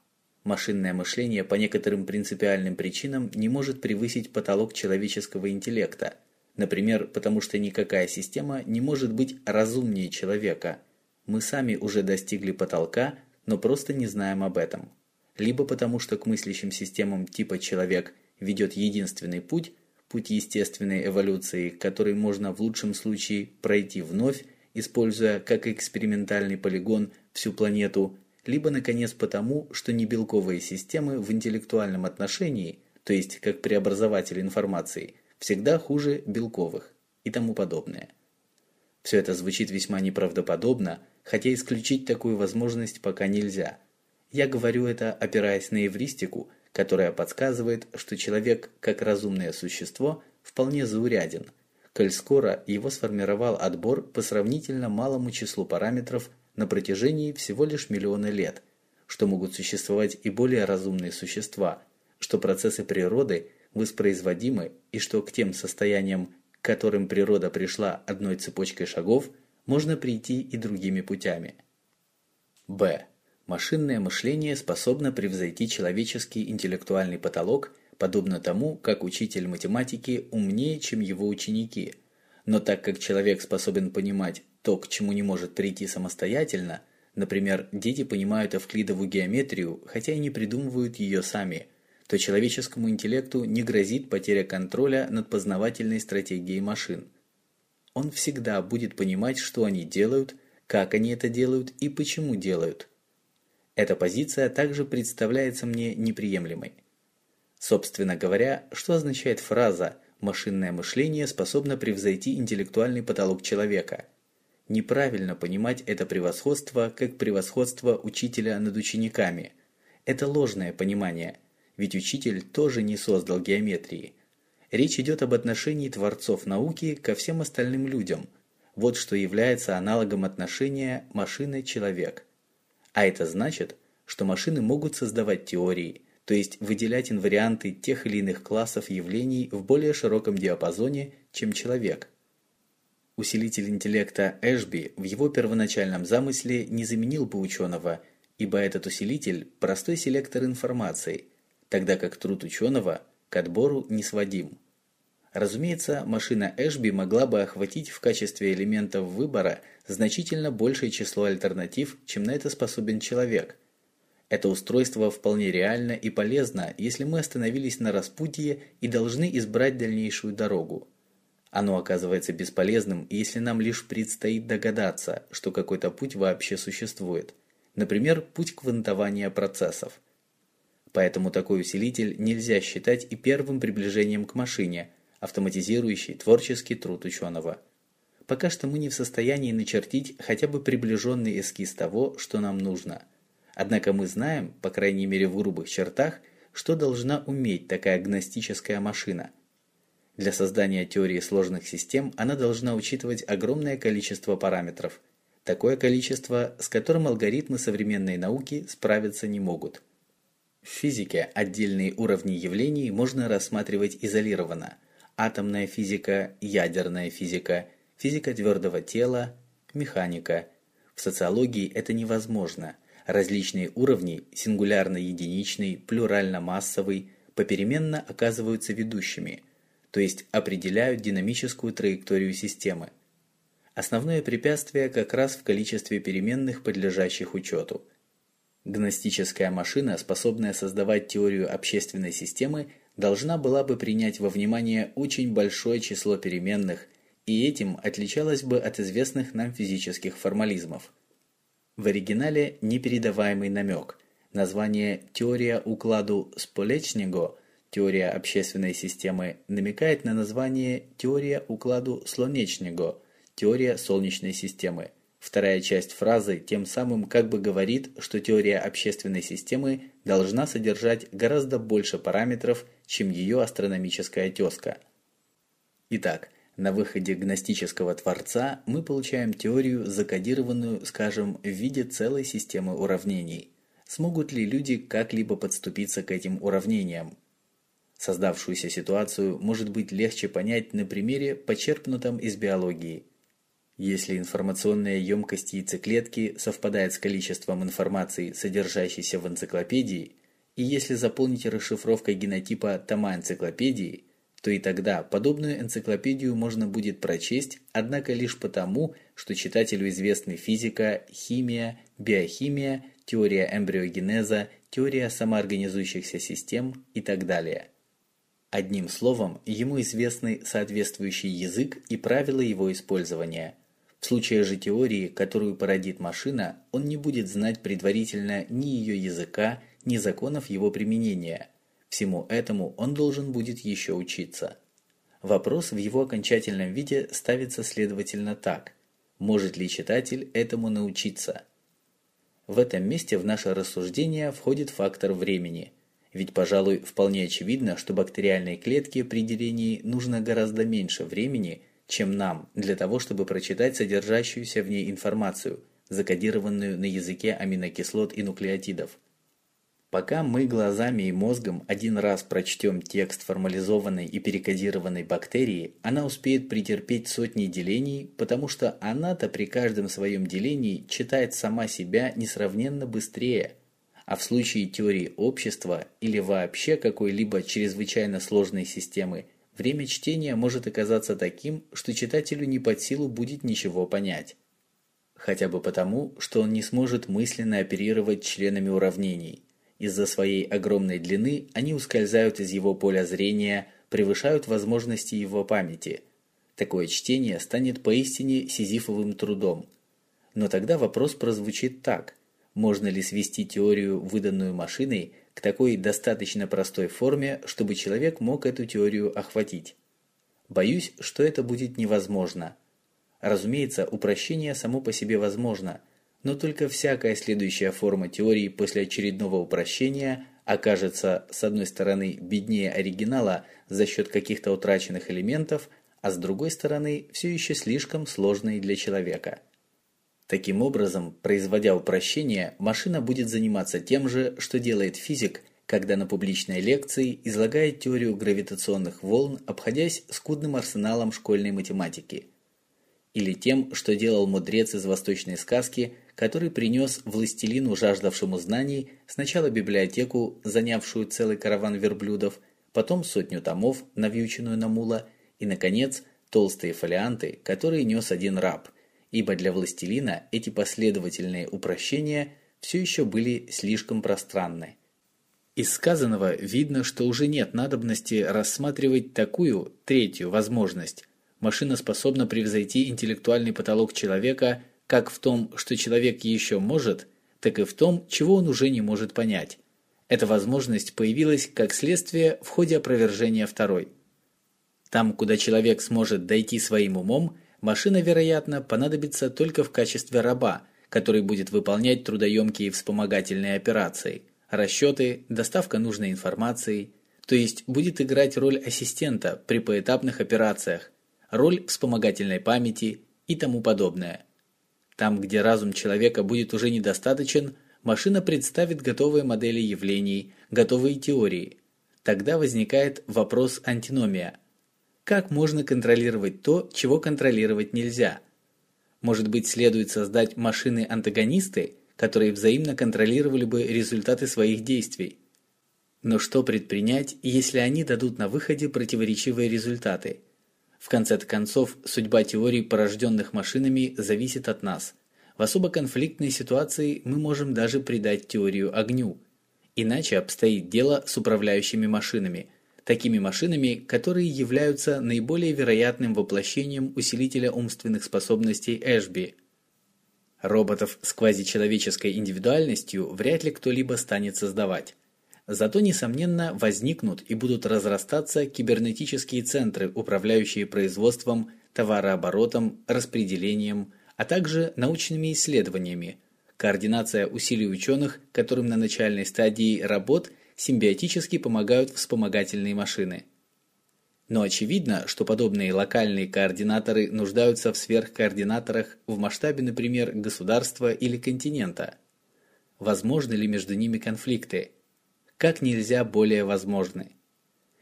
Машинное мышление по некоторым принципиальным причинам не может превысить потолок человеческого интеллекта – Например, потому что никакая система не может быть разумнее человека. Мы сами уже достигли потолка, но просто не знаем об этом. Либо потому что к мыслящим системам типа человек ведет единственный путь, путь естественной эволюции, который можно в лучшем случае пройти вновь, используя как экспериментальный полигон всю планету, либо наконец потому, что небелковые системы в интеллектуальном отношении, то есть как преобразователь информации, всегда хуже белковых и тому подобное. Все это звучит весьма неправдоподобно, хотя исключить такую возможность пока нельзя. Я говорю это, опираясь на эвристику, которая подсказывает, что человек, как разумное существо, вполне зауряден, коль скоро его сформировал отбор по сравнительно малому числу параметров на протяжении всего лишь миллиона лет, что могут существовать и более разумные существа, что процессы природы – воспроизводимы и что к тем состояниям, к которым природа пришла одной цепочкой шагов, можно прийти и другими путями. Б. Машинное мышление способно превзойти человеческий интеллектуальный потолок, подобно тому, как учитель математики умнее, чем его ученики. Но так как человек способен понимать то, к чему не может прийти самостоятельно, например, дети понимают эвклидову геометрию, хотя и не придумывают ее сами – то человеческому интеллекту не грозит потеря контроля над познавательной стратегией машин. Он всегда будет понимать, что они делают, как они это делают и почему делают. Эта позиция также представляется мне неприемлемой. Собственно говоря, что означает фраза «машинное мышление способно превзойти интеллектуальный потолок человека»? Неправильно понимать это превосходство как превосходство учителя над учениками. Это ложное понимание – ведь учитель тоже не создал геометрии. Речь идет об отношении творцов науки ко всем остальным людям. Вот что является аналогом отношения машины-человек. А это значит, что машины могут создавать теории, то есть выделять инварианты тех или иных классов явлений в более широком диапазоне, чем человек. Усилитель интеллекта Эшби в его первоначальном замысле не заменил бы ученого, ибо этот усилитель – простой селектор информации, тогда как труд ученого к отбору не сводим. Разумеется, машина Эшби могла бы охватить в качестве элементов выбора значительно большее число альтернатив, чем на это способен человек. Это устройство вполне реально и полезно, если мы остановились на распутье и должны избрать дальнейшую дорогу. Оно оказывается бесполезным, если нам лишь предстоит догадаться, что какой-то путь вообще существует. Например, путь квантования процессов. Поэтому такой усилитель нельзя считать и первым приближением к машине, автоматизирующей творческий труд ученого. Пока что мы не в состоянии начертить хотя бы приближенный эскиз того, что нам нужно. Однако мы знаем, по крайней мере в грубых чертах, что должна уметь такая гностическая машина – для создания теории сложных систем она должна учитывать огромное количество параметров. Такое количество, с которым алгоритмы современной науки справиться не могут. В физике отдельные уровни явлений можно рассматривать изолированно. Атомная физика, ядерная физика, физика твердого тела, механика. В социологии это невозможно. Различные уровни, сингулярно-единичный, плюрально-массовый, попеременно оказываются ведущими – то есть определяют динамическую траекторию системы. Основное препятствие как раз в количестве переменных, подлежащих учету. Гностическая машина, способная создавать теорию общественной системы, должна была бы принять во внимание очень большое число переменных, и этим отличалась бы от известных нам физических формализмов. В оригинале непередаваемый намек. Название «Теория укладу Сполечниго» Теория общественной системы намекает на название «теория укладу Слонечниго», «теория солнечной системы». Вторая часть фразы тем самым как бы говорит, что теория общественной системы должна содержать гораздо больше параметров, чем ее астрономическая тезка. Итак, на выходе гностического творца мы получаем теорию, закодированную, скажем, в виде целой системы уравнений. Смогут ли люди как-либо подступиться к этим уравнениям? Создавшуюся ситуацию может быть легче понять на примере, почерпнутом из биологии. Если информационная емкость яйцеклетки совпадает с количеством информации, содержащейся в энциклопедии, и если заполнить расшифровкой генотипа тома энциклопедии, то и тогда подобную энциклопедию можно будет прочесть, однако лишь потому, что читателю известны физика, химия, биохимия, теория эмбриогенеза, теория самоорганизующихся систем и так далее. Одним словом, ему известны соответствующий язык и правила его использования. В случае же теории, которую породит машина, он не будет знать предварительно ни ее языка, ни законов его применения. Всему этому он должен будет еще учиться. Вопрос в его окончательном виде ставится следовательно так. Может ли читатель этому научиться? В этом месте в наше рассуждение входит фактор времени – ведь, пожалуй, вполне очевидно, что бактериальной клетке при делении нужно гораздо меньше времени, чем нам, для того, чтобы прочитать содержащуюся в ней информацию, закодированную на языке аминокислот и нуклеотидов. Пока мы глазами и мозгом один раз прочтем текст формализованной и перекодированной бактерии, она успеет претерпеть сотни делений, потому что она-то при каждом своем делении читает сама себя несравненно быстрее – а в случае теории общества или вообще какой-либо чрезвычайно сложной системы, время чтения может оказаться таким, что читателю не под силу будет ничего понять. Хотя бы потому, что он не сможет мысленно оперировать членами уравнений. Из-за своей огромной длины они ускользают из его поля зрения, превышают возможности его памяти. Такое чтение станет поистине сизифовым трудом. Но тогда вопрос прозвучит так – можно ли свести теорию, выданную машиной, к такой достаточно простой форме, чтобы человек мог эту теорию охватить? Боюсь, что это будет невозможно. Разумеется, упрощение само по себе возможно, но только всякая следующая форма теории после очередного упрощения окажется, с одной стороны, беднее оригинала за счет каких-то утраченных элементов, а с другой стороны, все еще слишком сложной для человека. Таким образом, производя упрощение, машина будет заниматься тем же, что делает физик, когда на публичной лекции излагает теорию гравитационных волн, обходясь скудным арсеналом школьной математики. Или тем, что делал мудрец из восточной сказки, который принес властелину, жаждавшему знаний, сначала библиотеку, занявшую целый караван верблюдов, потом сотню томов, навьюченную на мула, и, наконец, толстые фолианты, которые нес один раб – ибо для властелина эти последовательные упрощения все еще были слишком пространны. Из сказанного видно, что уже нет надобности рассматривать такую, третью возможность. машина способна превзойти интеллектуальный потолок человека как в том, что человек еще может, так и в том, чего он уже не может понять. Эта возможность появилась как следствие в ходе опровержения второй. Там, куда человек сможет дойти своим умом, машина, вероятно, понадобится только в качестве раба, который будет выполнять трудоемкие вспомогательные операции, расчеты, доставка нужной информации, то есть будет играть роль ассистента при поэтапных операциях, роль вспомогательной памяти и тому подобное. Там, где разум человека будет уже недостаточен, машина представит готовые модели явлений, готовые теории. Тогда возникает вопрос антиномия. Как можно контролировать то, чего контролировать нельзя? Может быть, следует создать машины-антагонисты, которые взаимно контролировали бы результаты своих действий? Но что предпринять, если они дадут на выходе противоречивые результаты? В конце концов, судьба теорий, порожденных машинами, зависит от нас. В особо конфликтной ситуации мы можем даже придать теорию огню. Иначе обстоит дело с управляющими машинами, такими машинами, которые являются наиболее вероятным воплощением усилителя умственных способностей Эшби. Роботов с квазичеловеческой индивидуальностью вряд ли кто-либо станет создавать. Зато, несомненно, возникнут и будут разрастаться кибернетические центры, управляющие производством, товарооборотом, распределением, а также научными исследованиями, координация усилий ученых, которым на начальной стадии работ симбиотически помогают вспомогательные машины. Но очевидно, что подобные локальные координаторы нуждаются в сверхкоординаторах в масштабе, например, государства или континента. Возможны ли между ними конфликты? как нельзя более возможны.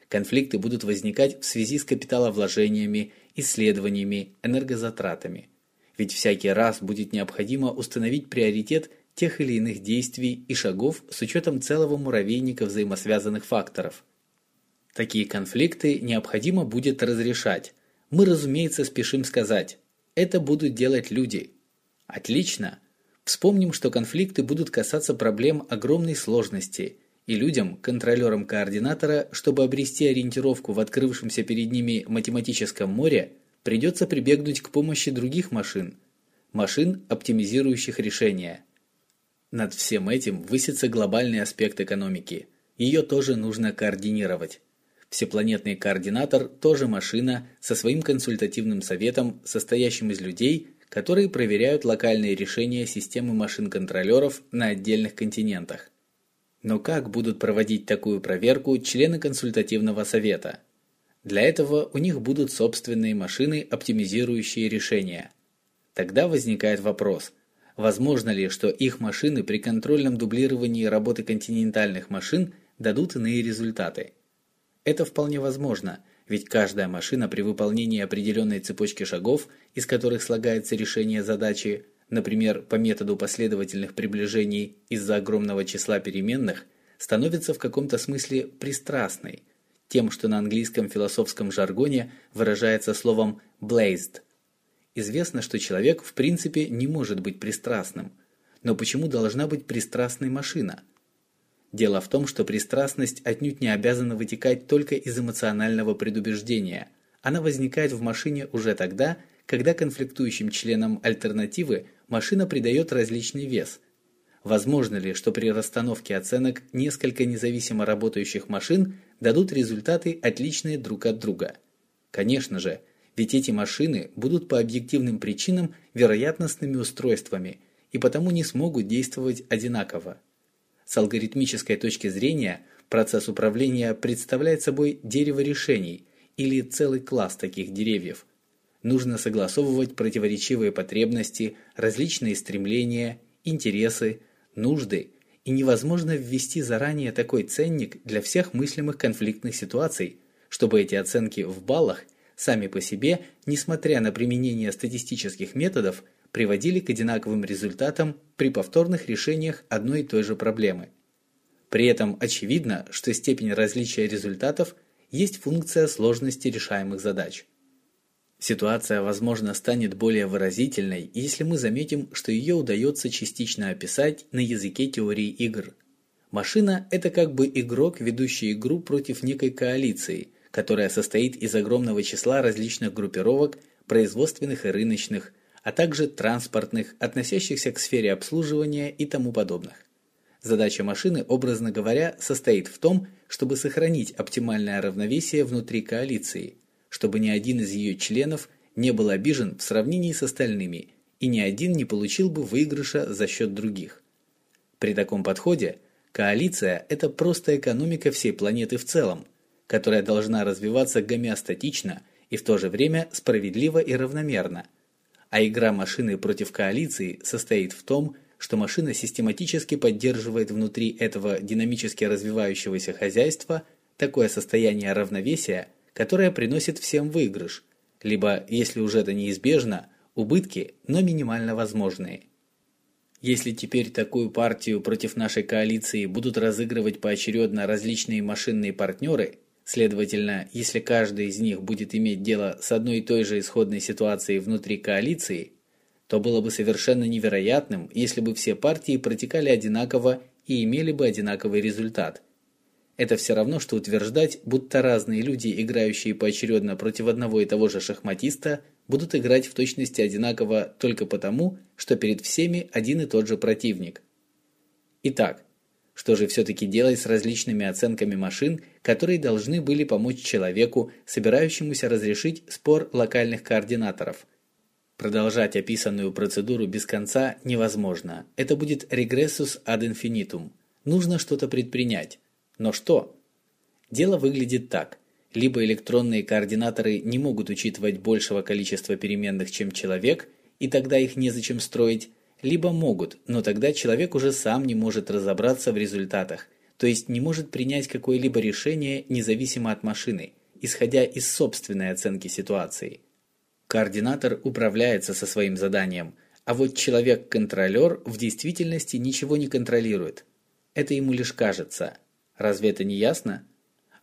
Конфликты будут возникать в связи с капиталовложениями, исследованиями, энергозатратами. Ведь всякий раз будет необходимо установить приоритет тех или иных действий и шагов с учетом целого муравейника взаимосвязанных факторов. Такие конфликты необходимо будет разрешать. Мы, разумеется, спешим сказать, это будут делать люди. Отлично. Вспомним, что конфликты будут касаться проблем огромной сложности – и людям, контролерам координатора, чтобы обрести ориентировку в открывшемся перед ними математическом море, придется прибегнуть к помощи других машин, машин, оптимизирующих решения. Над всем этим высится глобальный аспект экономики. Ее тоже нужно координировать. Всепланетный координатор тоже машина со своим консультативным советом, состоящим из людей, которые проверяют локальные решения системы машин-контролеров на отдельных континентах. Но как будут проводить такую проверку члены консультативного совета? Для этого у них будут собственные машины, оптимизирующие решения. Тогда возникает вопрос, возможно ли, что их машины при контрольном дублировании работы континентальных машин дадут иные результаты? Это вполне возможно, ведь каждая машина при выполнении определенной цепочки шагов, из которых слагается решение задачи, например, по методу последовательных приближений из-за огромного числа переменных, становится в каком-то смысле пристрастной, тем, что на английском философском жаргоне выражается словом blazed. Известно, что человек в принципе не может быть пристрастным, но почему должна быть пристрастной машина? Дело в том, что пристрастность отнюдь не обязана вытекать только из эмоционального предубеждения. Она возникает в машине уже тогда, когда конфликтующим членам альтернативы машина придает различный вес. Возможно ли, что при расстановке оценок несколько независимо работающих машин дадут результаты отличные друг от друга? Конечно же, ведь эти машины будут по объективным причинам вероятностными устройствами и потому не смогут действовать одинаково. С алгоритмической точки зрения процесс управления представляет собой дерево решений или целый класс таких деревьев, нужно согласовывать противоречивые потребности, различные стремления, интересы, нужды, и невозможно ввести заранее такой ценник для всех мыслимых конфликтных ситуаций, чтобы эти оценки в баллах сами по себе, несмотря на применение статистических методов, приводили к одинаковым результатам при повторных решениях одной и той же проблемы. При этом очевидно, что степень различия результатов есть функция сложности решаемых задач. Ситуация, возможно, станет более выразительной, если мы заметим, что ее удается частично описать на языке теории игр. Машина – это как бы игрок, ведущий игру против некой коалиции, которая состоит из огромного числа различных группировок, производственных и рыночных, а также транспортных, относящихся к сфере обслуживания и тому подобных. Задача машины, образно говоря, состоит в том, чтобы сохранить оптимальное равновесие внутри коалиции, чтобы ни один из ее членов не был обижен в сравнении с остальными и ни один не получил бы выигрыша за счет других. При таком подходе коалиция – это просто экономика всей планеты в целом, которая должна развиваться гомеостатично и в то же время справедливо и равномерно. А игра машины против коалиции состоит в том, что машина систематически поддерживает внутри этого динамически развивающегося хозяйства такое состояние равновесия, которое приносит всем выигрыш, либо, если уже это неизбежно, убытки, но минимально возможные. Если теперь такую партию против нашей коалиции будут разыгрывать поочередно различные машинные партнеры, следовательно, если каждый из них будет иметь дело с одной и той же исходной ситуацией внутри коалиции, то было бы совершенно невероятным, если бы все партии протекали одинаково и имели бы одинаковый результат. Это все равно, что утверждать, будто разные люди, играющие поочередно против одного и того же шахматиста, будут играть в точности одинаково только потому, что перед всеми один и тот же противник. Итак, что же все-таки делать с различными оценками машин, которые должны были помочь человеку, собирающемуся разрешить спор локальных координаторов – Продолжать описанную процедуру без конца невозможно. Это будет регрессус ad infinitum. Нужно что-то предпринять. Но что? Дело выглядит так. Либо электронные координаторы не могут учитывать большего количества переменных, чем человек, и тогда их незачем строить, либо могут, но тогда человек уже сам не может разобраться в результатах, то есть не может принять какое-либо решение независимо от машины, исходя из собственной оценки ситуации – Координатор управляется со своим заданием, а вот человек-контролер в действительности ничего не контролирует. Это ему лишь кажется. Разве это не ясно?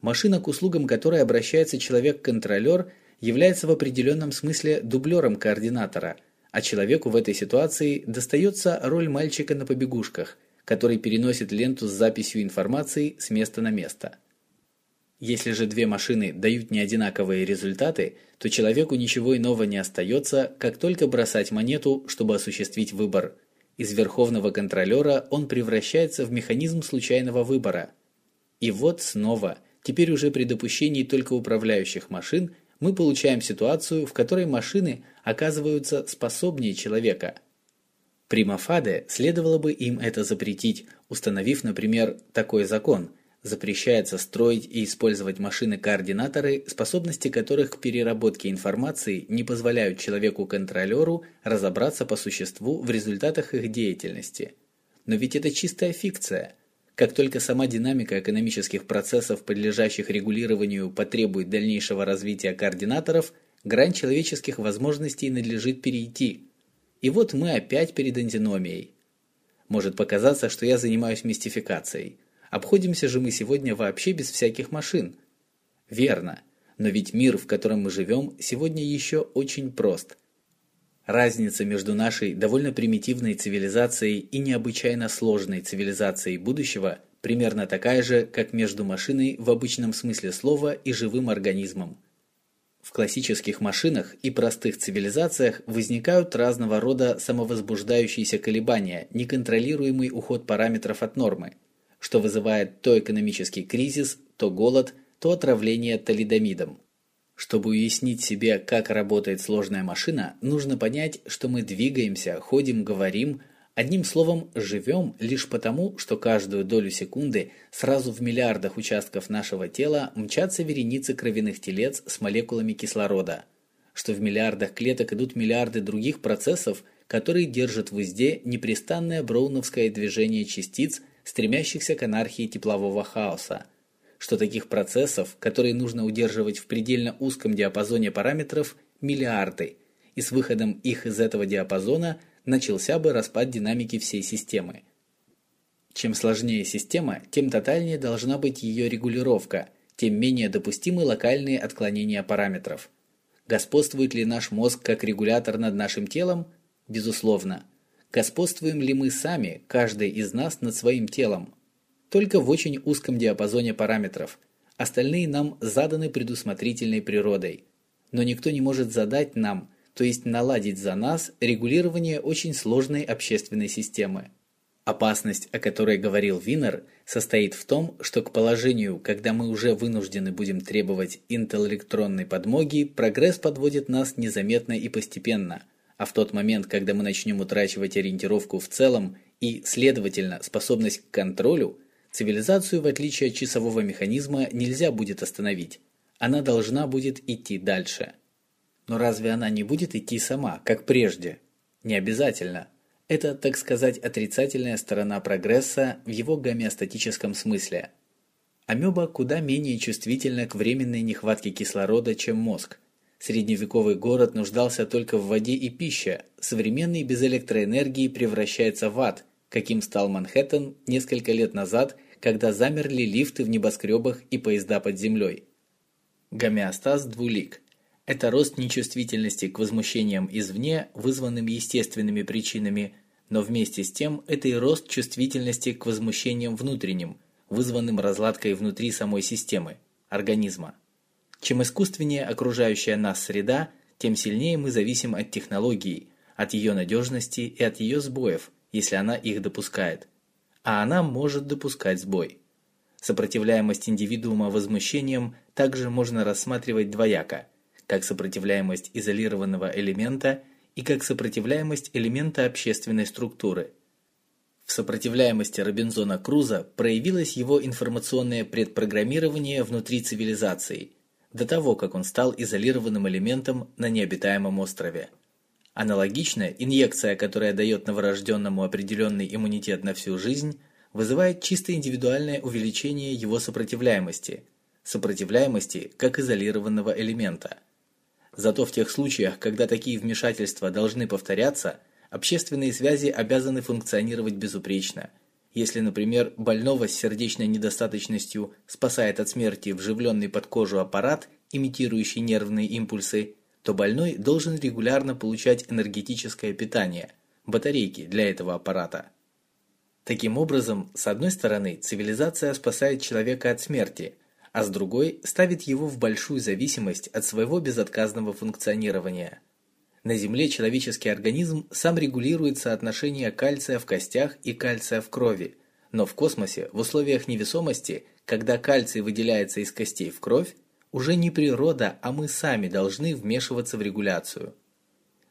Машина, к услугам которой обращается человек-контролер, является в определенном смысле дублером координатора, а человеку в этой ситуации достается роль мальчика на побегушках, который переносит ленту с записью информации с места на место. Если же две машины дают неодинаковые результаты, то человеку ничего иного не остается, как только бросать монету, чтобы осуществить выбор. Из верховного контролера он превращается в механизм случайного выбора. И вот снова, теперь уже при допущении только управляющих машин, мы получаем ситуацию, в которой машины оказываются способнее человека. Примафаде следовало бы им это запретить, установив, например, такой закон – Запрещается строить и использовать машины-координаторы, способности которых к переработке информации не позволяют человеку-контролеру разобраться по существу в результатах их деятельности. Но ведь это чистая фикция. Как только сама динамика экономических процессов, подлежащих регулированию, потребует дальнейшего развития координаторов, грань человеческих возможностей надлежит перейти. И вот мы опять перед антиномией. Может показаться, что я занимаюсь мистификацией – Обходимся же мы сегодня вообще без всяких машин. Верно, но ведь мир, в котором мы живем, сегодня еще очень прост. Разница между нашей довольно примитивной цивилизацией и необычайно сложной цивилизацией будущего примерно такая же, как между машиной в обычном смысле слова и живым организмом. В классических машинах и простых цивилизациях возникают разного рода самовозбуждающиеся колебания, неконтролируемый уход параметров от нормы – что вызывает то экономический кризис, то голод, то отравление талидомидом. Чтобы уяснить себе, как работает сложная машина, нужно понять, что мы двигаемся, ходим, говорим, одним словом, живем лишь потому, что каждую долю секунды сразу в миллиардах участков нашего тела мчатся вереницы кровяных телец с молекулами кислорода, что в миллиардах клеток идут миллиарды других процессов, которые держат в узде непрестанное броуновское движение частиц – стремящихся к анархии теплового хаоса, что таких процессов, которые нужно удерживать в предельно узком диапазоне параметров, миллиарды, и с выходом их из этого диапазона начался бы распад динамики всей системы. Чем сложнее система, тем тотальнее должна быть ее регулировка, тем менее допустимы локальные отклонения параметров. Господствует ли наш мозг как регулятор над нашим телом? Безусловно. Господствуем ли мы сами, каждый из нас, над своим телом? Только в очень узком диапазоне параметров. остальные нам заданы предусмотрительной природой. Но никто не может задать нам, то есть наладить за нас регулирование очень сложной общественной системы. Опасность, о которой говорил Винер, состоит в том, что к положению, когда мы уже вынуждены будем требовать интеллектронной подмоги, прогресс подводит нас незаметно и постепенно, а в тот момент, когда мы начнем утрачивать ориентировку в целом и, следовательно, способность к контролю, цивилизацию, в отличие от часового механизма, нельзя будет остановить. Она должна будет идти дальше. Но разве она не будет идти сама, как прежде? Не обязательно. Это, так сказать, отрицательная сторона прогресса в его гомеостатическом смысле. Амеба куда менее чувствительна к временной нехватке кислорода, чем мозг. Средневековый город нуждался только в воде и пище, современный без электроэнергии превращается в ад, каким стал Манхэттен несколько лет назад, когда замерли лифты в небоскребах и поезда под землей. Гомеостаз двулик – это рост нечувствительности к возмущениям извне, вызванным естественными причинами, но вместе с тем это и рост чувствительности к возмущениям внутренним, вызванным разладкой внутри самой системы, организма. Чем искусственнее окружающая нас среда, тем сильнее мы зависим от технологии, от ее надежности и от ее сбоев, если она их допускает. А она может допускать сбой. Сопротивляемость индивидуума возмущениям также можно рассматривать двояко – как сопротивляемость изолированного элемента и как сопротивляемость элемента общественной структуры. В сопротивляемости Робинзона Круза проявилось его информационное предпрограммирование внутри цивилизации, до того, как он стал изолированным элементом на необитаемом острове. Аналогично, инъекция, которая дает новорожденному определенный иммунитет на всю жизнь, вызывает чисто индивидуальное увеличение его сопротивляемости, сопротивляемости как изолированного элемента. Зато в тех случаях, когда такие вмешательства должны повторяться, общественные связи обязаны функционировать безупречно. Если, например, больного с сердечной недостаточностью спасает от смерти вживленный под кожу аппарат, имитирующий нервные импульсы, то больной должен регулярно получать энергетическое питание, батарейки для этого аппарата. Таким образом, с одной стороны, цивилизация спасает человека от смерти – а с другой ставит его в большую зависимость от своего безотказного функционирования. На Земле человеческий организм сам регулирует соотношение кальция в костях и кальция в крови, но в космосе, в условиях невесомости, когда кальций выделяется из костей в кровь, уже не природа, а мы сами должны вмешиваться в регуляцию.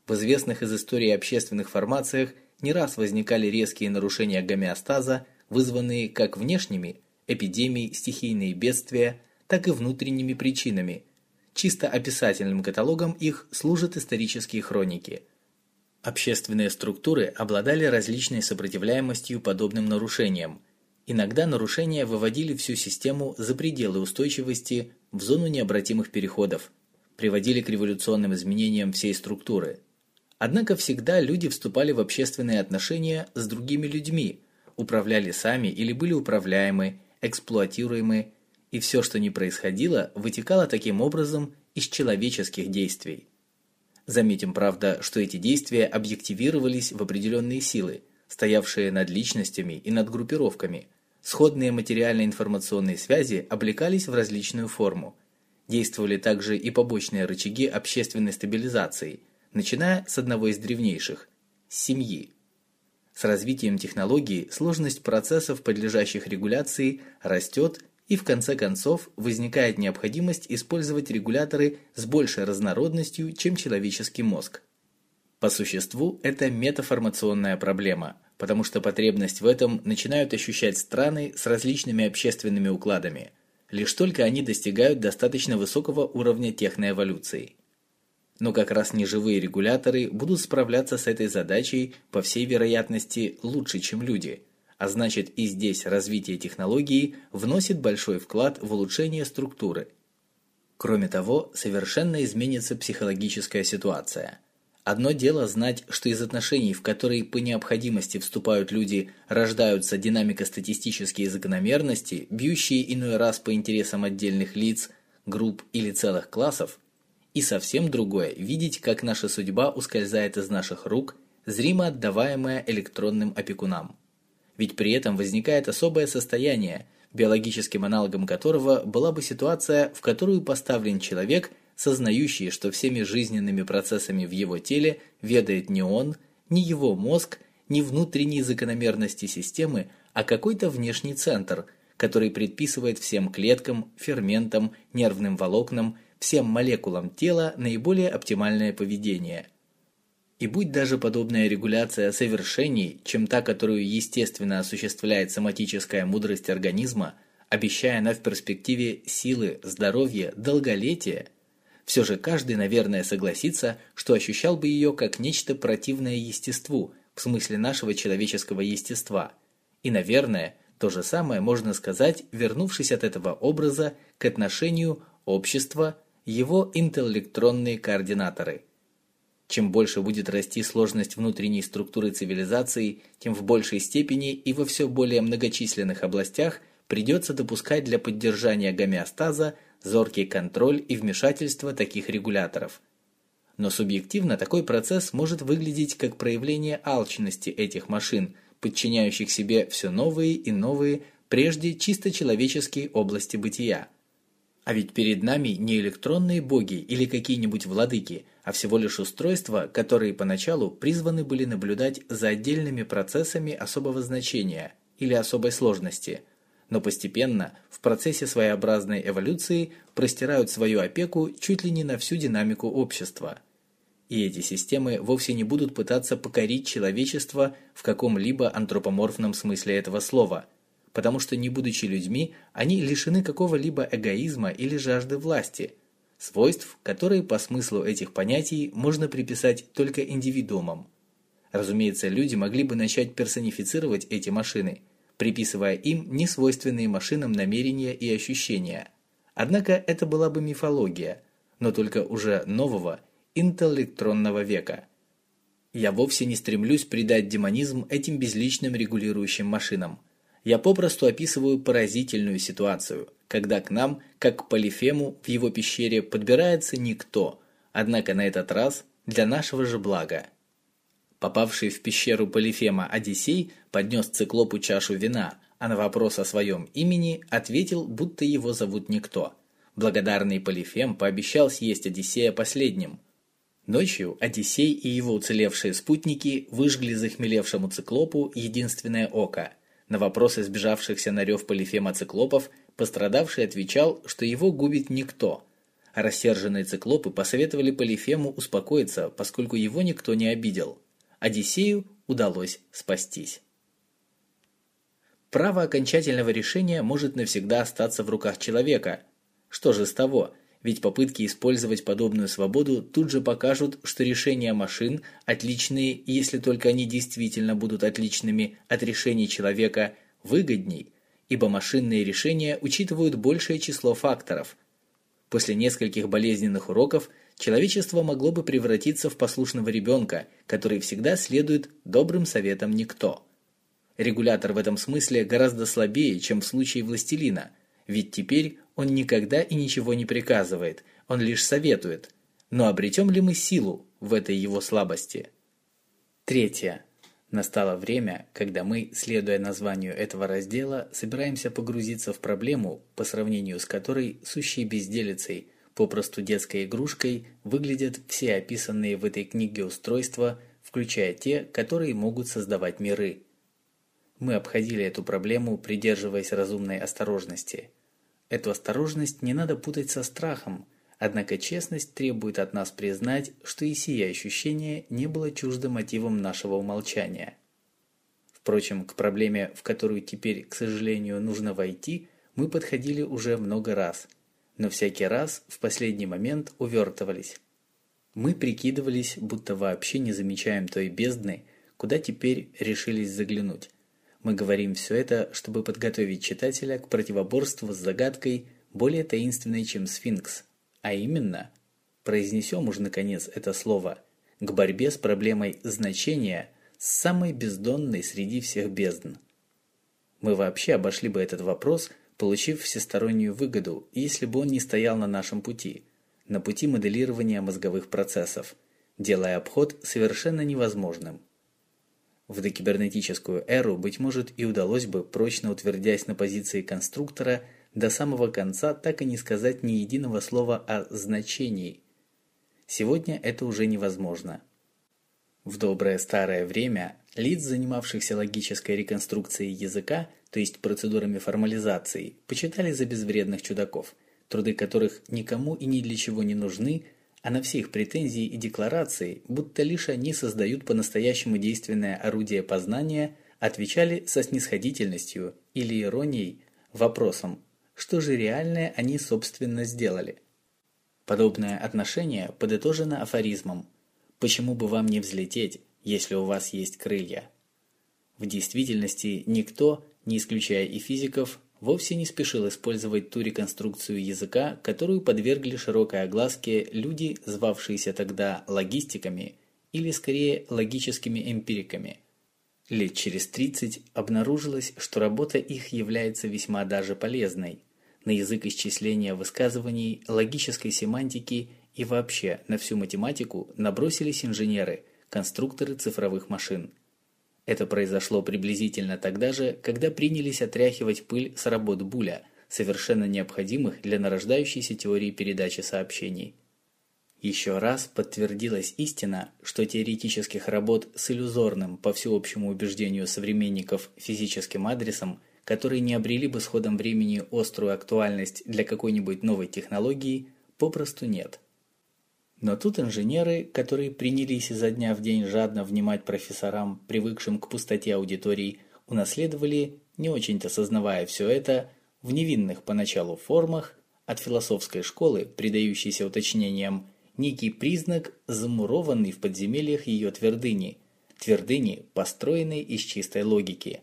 В известных из истории общественных формациях не раз возникали резкие нарушения гомеостаза, вызванные как внешними, эпидемий, стихийные бедствия, так и внутренними причинами. Чисто описательным каталогом их служат исторические хроники. Общественные структуры обладали различной сопротивляемостью подобным нарушениям. Иногда нарушения выводили всю систему за пределы устойчивости в зону необратимых переходов, приводили к революционным изменениям всей структуры. Однако всегда люди вступали в общественные отношения с другими людьми, управляли сами или были управляемы, эксплуатируемы, и все, что не происходило, вытекало таким образом из человеческих действий. Заметим, правда, что эти действия объективировались в определенные силы, стоявшие над личностями и над группировками. Сходные материально-информационные связи облекались в различную форму. Действовали также и побочные рычаги общественной стабилизации, начиная с одного из древнейших – семьи. С развитием технологий сложность процессов, подлежащих регуляции, растет и в конце концов возникает необходимость использовать регуляторы с большей разнородностью, чем человеческий мозг. По существу это метаформационная проблема, потому что потребность в этом начинают ощущать страны с различными общественными укладами. Лишь только они достигают достаточно высокого уровня техноэволюции. Но как раз неживые регуляторы будут справляться с этой задачей, по всей вероятности, лучше, чем люди. А значит, и здесь развитие технологии вносит большой вклад в улучшение структуры. Кроме того, совершенно изменится психологическая ситуация. Одно дело знать, что из отношений, в которые по необходимости вступают люди, рождаются динамико-статистические закономерности, бьющие иной раз по интересам отдельных лиц, групп или целых классов – и совсем другое – видеть, как наша судьба ускользает из наших рук, зримо отдаваемая электронным опекунам. Ведь при этом возникает особое состояние, биологическим аналогом которого была бы ситуация, в которую поставлен человек, сознающий, что всеми жизненными процессами в его теле ведает не он, не его мозг, не внутренние закономерности системы, а какой-то внешний центр, который предписывает всем клеткам, ферментам, нервным волокнам, всем молекулам тела наиболее оптимальное поведение. И будь даже подобная регуляция совершенней, чем та, которую естественно осуществляет соматическая мудрость организма, обещая она в перспективе силы, здоровья, долголетия, все же каждый, наверное, согласится, что ощущал бы ее как нечто противное естеству, в смысле нашего человеческого естества. И, наверное, то же самое можно сказать, вернувшись от этого образа к отношению общества, его интеллектронные координаторы. Чем больше будет расти сложность внутренней структуры цивилизации, тем в большей степени и во все более многочисленных областях придется допускать для поддержания гомеостаза зоркий контроль и вмешательство таких регуляторов. Но субъективно такой процесс может выглядеть как проявление алчности этих машин, подчиняющих себе все новые и новые, прежде чисто человеческие области бытия. А ведь перед нами не электронные боги или какие-нибудь владыки, а всего лишь устройства, которые поначалу призваны были наблюдать за отдельными процессами особого значения или особой сложности – но постепенно в процессе своеобразной эволюции простирают свою опеку чуть ли не на всю динамику общества. И эти системы вовсе не будут пытаться покорить человечество в каком-либо антропоморфном смысле этого слова, потому что не будучи людьми, они лишены какого-либо эгоизма или жажды власти, свойств, которые по смыслу этих понятий можно приписать только индивидуумам. Разумеется, люди могли бы начать персонифицировать эти машины – приписывая им несвойственные машинам намерения и ощущения. Однако это была бы мифология, но только уже нового интеллектронного века. Я вовсе не стремлюсь придать демонизм этим безличным регулирующим машинам. Я попросту описываю поразительную ситуацию, когда к нам, как к Полифему в его пещере, подбирается никто, однако на этот раз для нашего же блага. Попавший в пещеру Полифема Одиссей поднес циклопу чашу вина, а на вопрос о своем имени ответил, будто его зовут никто. Благодарный Полифем пообещал съесть Одиссея последним. Ночью Одиссей и его уцелевшие спутники выжгли захмелевшему циклопу единственное око. На вопрос избежавшихся на рев Полифема циклопов пострадавший отвечал, что его губит никто. Рассерженные циклопы посоветовали Полифему успокоиться, поскольку его никто не обидел. Одиссею удалось спастись. Право окончательного решения может навсегда остаться в руках человека. Что же с того? Ведь попытки использовать подобную свободу тут же покажут, что решения машин отличные, если только они действительно будут отличными от решений человека, выгодней, ибо машинные решения учитывают большее число факторов. После нескольких болезненных уроков – человечество могло бы превратиться в послушного ребенка, который всегда следует добрым советам никто. Регулятор в этом смысле гораздо слабее, чем в случае властелина, ведь теперь он никогда и ничего не приказывает, он лишь советует. Но обретем ли мы силу в этой его слабости? Третье. Настало время, когда мы, следуя названию этого раздела, собираемся погрузиться в проблему, по сравнению с которой сущей безделицей – попросту детской игрушкой выглядят все описанные в этой книге устройства, включая те, которые могут создавать миры. Мы обходили эту проблему, придерживаясь разумной осторожности. Эту осторожность не надо путать со страхом, однако честность требует от нас признать, что и сие ощущение не было чуждо мотивом нашего умолчания. Впрочем, к проблеме, в которую теперь, к сожалению, нужно войти, мы подходили уже много раз – но всякий раз в последний момент увертывались. Мы прикидывались, будто вообще не замечаем той бездны, куда теперь решились заглянуть. Мы говорим все это, чтобы подготовить читателя к противоборству с загадкой более таинственной, чем сфинкс, а именно, произнесем уж наконец это слово, к борьбе с проблемой значения с самой бездонной среди всех бездн. Мы вообще обошли бы этот вопрос – получив всестороннюю выгоду, если бы он не стоял на нашем пути, на пути моделирования мозговых процессов, делая обход совершенно невозможным. В докибернетическую эру, быть может, и удалось бы, прочно утвердясь на позиции конструктора, до самого конца так и не сказать ни единого слова о значении. Сегодня это уже невозможно. В доброе старое время лиц, занимавшихся логической реконструкцией языка, то есть процедурами формализации, почитали за безвредных чудаков, труды которых никому и ни для чего не нужны, а на все их претензии и декларации, будто лишь они создают по-настоящему действенное орудие познания, отвечали со снисходительностью или иронией вопросом, что же реальное они собственно сделали. Подобное отношение подытожено афоризмом «Почему бы вам не взлететь, если у вас есть крылья?» В действительности никто, не исключая и физиков, вовсе не спешил использовать ту реконструкцию языка, которую подвергли широкой огласке люди, звавшиеся тогда логистиками или скорее логическими эмпириками. Лет через 30 обнаружилось, что работа их является весьма даже полезной. На язык исчисления высказываний, логической семантики и вообще на всю математику набросились инженеры, конструкторы цифровых машин – это произошло приблизительно тогда же, когда принялись отряхивать пыль с работ Буля, совершенно необходимых для нарождающейся теории передачи сообщений. Еще раз подтвердилась истина, что теоретических работ с иллюзорным, по всеобщему убеждению современников, физическим адресом, которые не обрели бы с ходом времени острую актуальность для какой-нибудь новой технологии, попросту нет. Но тут инженеры, которые принялись изо дня в день жадно внимать профессорам, привыкшим к пустоте аудиторий, унаследовали, не очень-то сознавая все это, в невинных поначалу формах, от философской школы, придающейся уточнениям, некий признак, замурованный в подземельях ее твердыни, твердыни, построенной из чистой логики.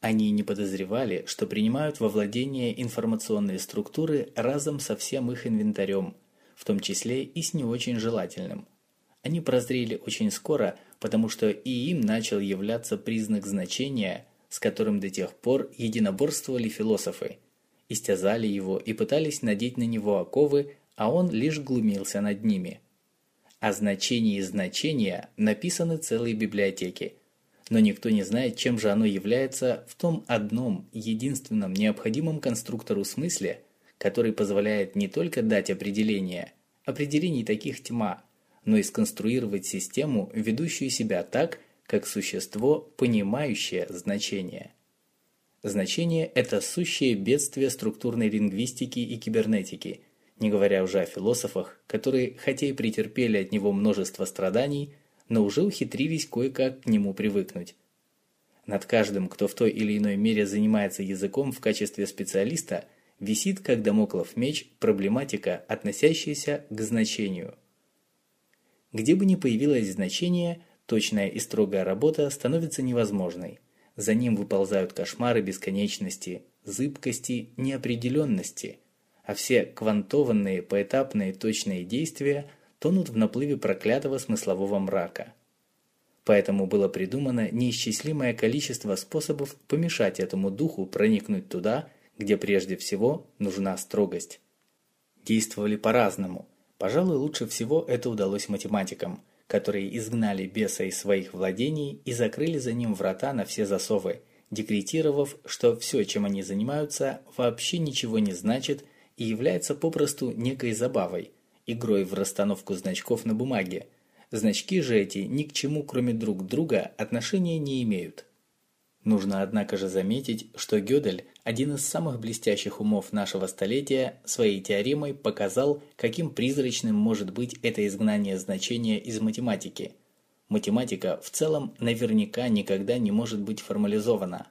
Они не подозревали, что принимают во владение информационные структуры разом со всем их инвентарем – в том числе и с не очень желательным. Они прозрели очень скоро, потому что и им начал являться признак значения, с которым до тех пор единоборствовали философы, истязали его и пытались надеть на него оковы, а он лишь глумился над ними. О значении значения написаны целые библиотеки, но никто не знает, чем же оно является в том одном, единственном необходимом конструктору смысле, который позволяет не только дать определение, определений таких тьма, но и сконструировать систему, ведущую себя так, как существо, понимающее значение. Значение – это сущее бедствие структурной лингвистики и кибернетики, не говоря уже о философах, которые, хотя и претерпели от него множество страданий, но уже ухитрились кое-как к нему привыкнуть. Над каждым, кто в той или иной мере занимается языком в качестве специалиста – висит как домоклов меч проблематика, относящаяся к значению. Где бы ни появилось значение, точная и строгая работа становится невозможной. За ним выползают кошмары бесконечности, зыбкости, неопределенности, а все квантованные поэтапные точные действия тонут в наплыве проклятого смыслового мрака. Поэтому было придумано неисчислимое количество способов помешать этому духу проникнуть туда, где прежде всего нужна строгость. Действовали по-разному. Пожалуй, лучше всего это удалось математикам, которые изгнали беса из своих владений и закрыли за ним врата на все засовы, декретировав, что все, чем они занимаются, вообще ничего не значит и является попросту некой забавой, игрой в расстановку значков на бумаге. Значки же эти ни к чему, кроме друг друга, отношения не имеют. Нужно, однако же, заметить, что Гёдель, один из самых блестящих умов нашего столетия, своей теоремой показал, каким призрачным может быть это изгнание значения из математики. Математика в целом наверняка никогда не может быть формализована.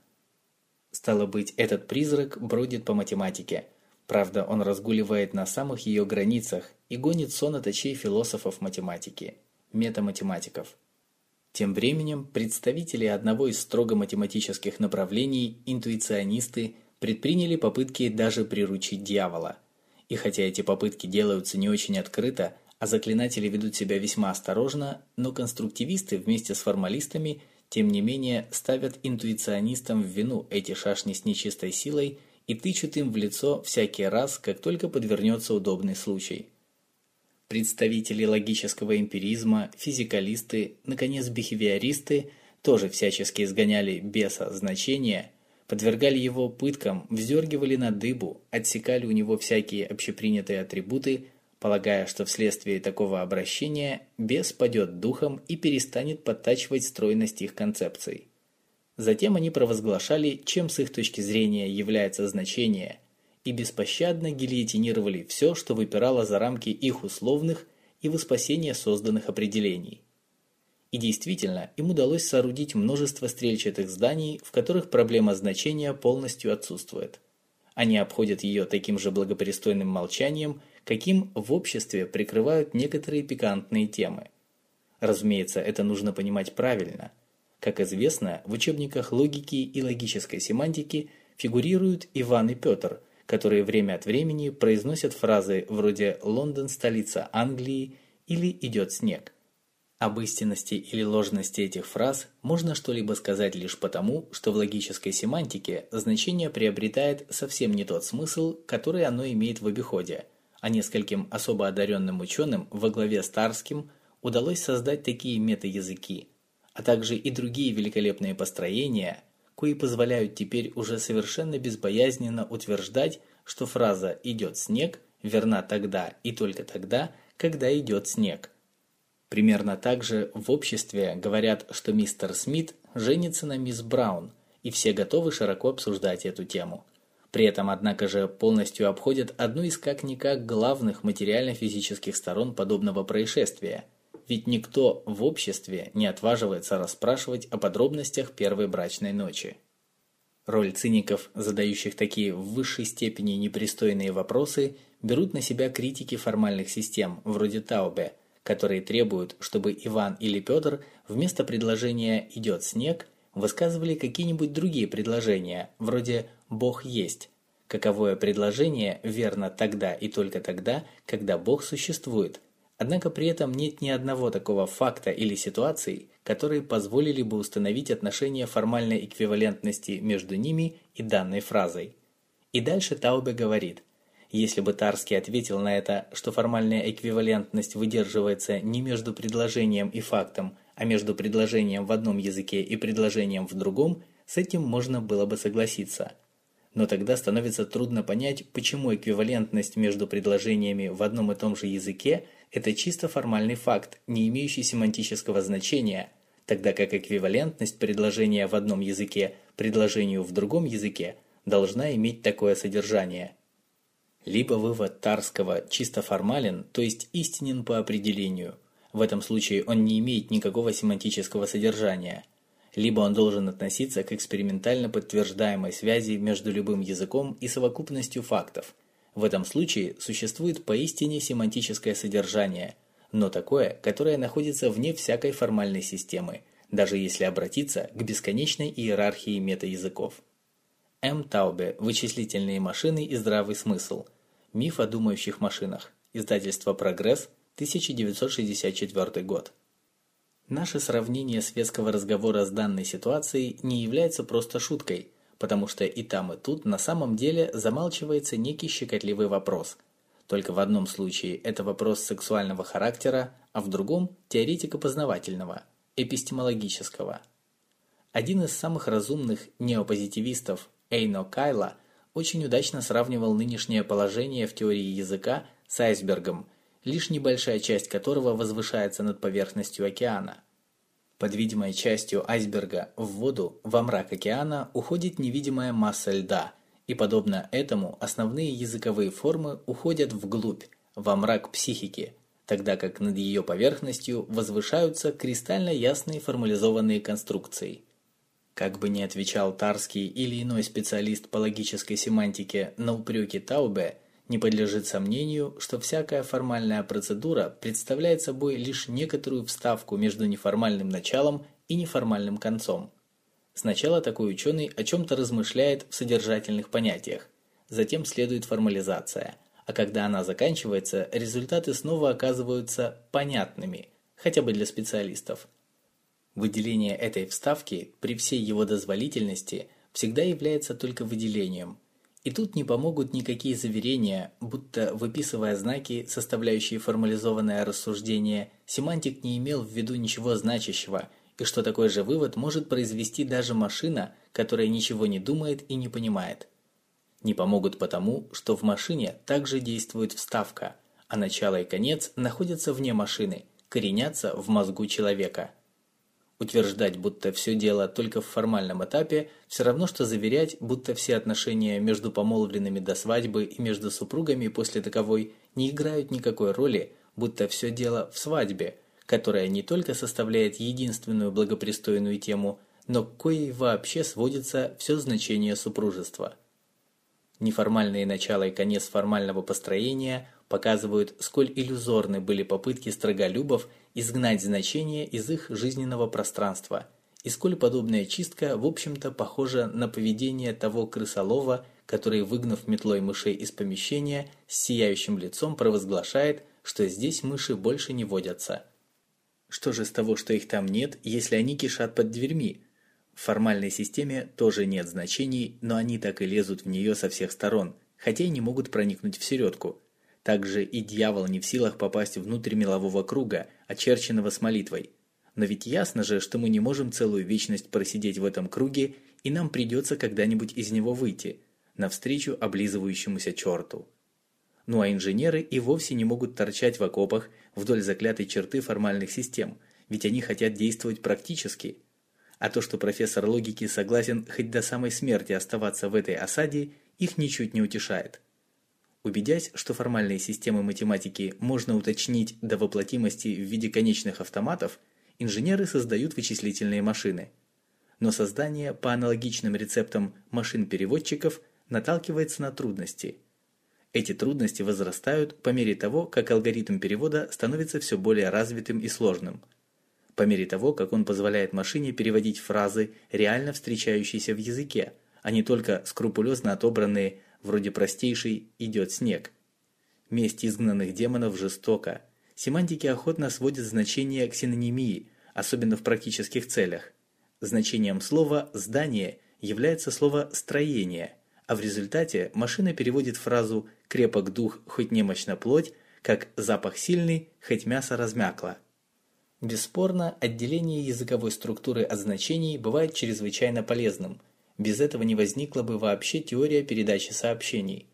Стало быть, этот призрак бродит по математике. Правда, он разгуливает на самых ее границах и гонит сонаточей философов математики, метаматематиков. Тем временем представители одного из строго математических направлений, интуиционисты, предприняли попытки даже приручить дьявола. И хотя эти попытки делаются не очень открыто, а заклинатели ведут себя весьма осторожно, но конструктивисты вместе с формалистами тем не менее ставят интуиционистам в вину эти шашни с нечистой силой и тычут им в лицо всякий раз, как только подвернется удобный случай. Представители логического эмпиризма, физикалисты, наконец бихевиористы тоже всячески изгоняли беса значения, подвергали его пыткам, вздергивали на дыбу, отсекали у него всякие общепринятые атрибуты, полагая, что вследствие такого обращения бес падет духом и перестанет подтачивать стройность их концепций. Затем они провозглашали, чем с их точки зрения является значение, и беспощадно гильотинировали все, что выпирало за рамки их условных и во спасение созданных определений. И действительно, им удалось соорудить множество стрельчатых зданий, в которых проблема значения полностью отсутствует. Они обходят ее таким же благопристойным молчанием, каким в обществе прикрывают некоторые пикантные темы. Разумеется, это нужно понимать правильно. Как известно, в учебниках логики и логической семантики фигурируют Иван и Петр, которые время от времени произносят фразы вроде «Лондон – столица Англии» или «Идет снег». Об истинности или ложности этих фраз можно что-либо сказать лишь потому, что в логической семантике значение приобретает совсем не тот смысл, который оно имеет в обиходе, а нескольким особо одаренным ученым во главе с Тарским удалось создать такие метаязыки, а также и другие великолепные построения, кои позволяют теперь уже совершенно безбоязненно утверждать, что фраза «идет снег» верна тогда и только тогда, когда идет снег – Примерно так же в обществе говорят, что мистер Смит женится на мисс Браун, и все готовы широко обсуждать эту тему. При этом, однако же, полностью обходят одну из как-никак главных материально-физических сторон подобного происшествия. Ведь никто в обществе не отваживается расспрашивать о подробностях первой брачной ночи. Роль циников, задающих такие в высшей степени непристойные вопросы, берут на себя критики формальных систем, вроде Таубе – которые требуют, чтобы Иван или Петр вместо предложения «идет снег» высказывали какие-нибудь другие предложения, вроде «Бог есть», каковое предложение верно тогда и только тогда, когда Бог существует. Однако при этом нет ни одного такого факта или ситуации, которые позволили бы установить отношение формальной эквивалентности между ними и данной фразой. И дальше Таубе говорит – если бы Тарский ответил на это, что формальная эквивалентность выдерживается не между предложением и фактом, а между предложением в одном языке и предложением в другом, с этим можно было бы согласиться. Но тогда становится трудно понять, почему эквивалентность между предложениями в одном и том же языке – это чисто формальный факт, не имеющий семантического значения, тогда как эквивалентность предложения в одном языке предложению в другом языке должна иметь такое содержание – либо вывод Тарского чисто формален, то есть истинен по определению. В этом случае он не имеет никакого семантического содержания. Либо он должен относиться к экспериментально подтверждаемой связи между любым языком и совокупностью фактов. В этом случае существует поистине семантическое содержание, но такое, которое находится вне всякой формальной системы, даже если обратиться к бесконечной иерархии метаязыков. М. Таубе «Вычислительные машины и здравый смысл», Миф о думающих машинах. Издательство «Прогресс», 1964 год. Наше сравнение светского разговора с данной ситуацией не является просто шуткой, потому что и там, и тут на самом деле замалчивается некий щекотливый вопрос. Только в одном случае это вопрос сексуального характера, а в другом – теоретико-познавательного, эпистемологического. Один из самых разумных неопозитивистов, Эйно Кайла – очень удачно сравнивал нынешнее положение в теории языка с айсбергом, лишь небольшая часть которого возвышается над поверхностью океана. Под видимой частью айсберга в воду, во мрак океана, уходит невидимая масса льда, и подобно этому основные языковые формы уходят вглубь, во мрак психики, тогда как над ее поверхностью возвышаются кристально ясные формализованные конструкции – как бы ни отвечал Тарский или иной специалист по логической семантике на упреки Таубе, не подлежит сомнению, что всякая формальная процедура представляет собой лишь некоторую вставку между неформальным началом и неформальным концом. Сначала такой ученый о чем-то размышляет в содержательных понятиях, затем следует формализация, а когда она заканчивается, результаты снова оказываются понятными, хотя бы для специалистов – Выделение этой вставки при всей его дозволительности всегда является только выделением. И тут не помогут никакие заверения, будто выписывая знаки, составляющие формализованное рассуждение, семантик не имел в виду ничего значащего и что такой же вывод может произвести даже машина, которая ничего не думает и не понимает. Не помогут потому, что в машине также действует вставка, а начало и конец находятся вне машины, коренятся в мозгу человека. Утверждать, будто все дело только в формальном этапе, все равно, что заверять, будто все отношения между помолвленными до свадьбы и между супругами после таковой не играют никакой роли, будто все дело в свадьбе, которая не только составляет единственную благопристойную тему, но к коей вообще сводится все значение супружества. Неформальные начало и конец формального построения показывают, сколь иллюзорны были попытки строголюбов изгнать значение из их жизненного пространства, и сколь подобная чистка, в общем-то, похожа на поведение того крысолова, который, выгнав метлой мышей из помещения, с сияющим лицом провозглашает, что здесь мыши больше не водятся. Что же с того, что их там нет, если они кишат под дверьми? В формальной системе тоже нет значений, но они так и лезут в нее со всех сторон, хотя и не могут проникнуть в середку. Также и дьявол не в силах попасть внутрь мелового круга, очерченного с молитвой. Но ведь ясно же, что мы не можем целую вечность просидеть в этом круге, и нам придется когда-нибудь из него выйти, навстречу облизывающемуся черту. Ну а инженеры и вовсе не могут торчать в окопах вдоль заклятой черты формальных систем, ведь они хотят действовать практически. А то, что профессор логики согласен хоть до самой смерти оставаться в этой осаде, их ничуть не утешает. Убедясь, что формальные системы математики можно уточнить до воплотимости в виде конечных автоматов, инженеры создают вычислительные машины. Но создание по аналогичным рецептам машин-переводчиков наталкивается на трудности. Эти трудности возрастают по мере того, как алгоритм перевода становится все более развитым и сложным. По мере того, как он позволяет машине переводить фразы, реально встречающиеся в языке, а не только скрупулезно отобранные вроде простейшей «идет снег». Месть изгнанных демонов жестока. Семантики охотно сводят значение к синонимии, особенно в практических целях. Значением слова «здание» является слово «строение», а в результате машина переводит фразу «крепок дух, хоть немощна плоть», как «запах сильный, хоть мясо размякло». Бесспорно, отделение языковой структуры от значений бывает чрезвычайно полезным – без этого не возникла бы вообще теория передачи сообщений.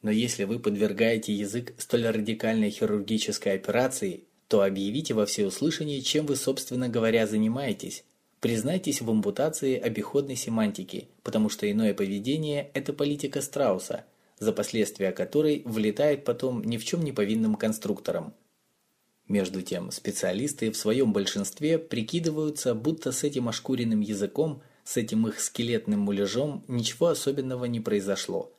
Но если вы подвергаете язык столь радикальной хирургической операции, то объявите во всеуслышание, чем вы, собственно говоря, занимаетесь. Признайтесь в ампутации обиходной семантики, потому что иное поведение – это политика Страуса, за последствия которой влетает потом ни в чем не повинным конструктором. Между тем, специалисты в своем большинстве прикидываются, будто с этим ошкуренным языком – с этим их скелетным муляжом ничего особенного не произошло.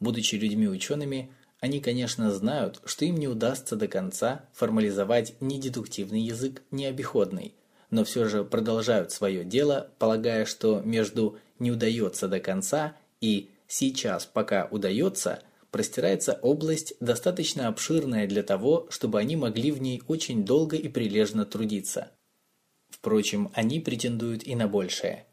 Будучи людьми-учеными, они, конечно, знают, что им не удастся до конца формализовать ни дедуктивный язык, ни обиходный, но все же продолжают свое дело, полагая, что между «не удается до конца» и «сейчас пока удается» простирается область, достаточно обширная для того, чтобы они могли в ней очень долго и прилежно трудиться. Впрочем, они претендуют и на большее.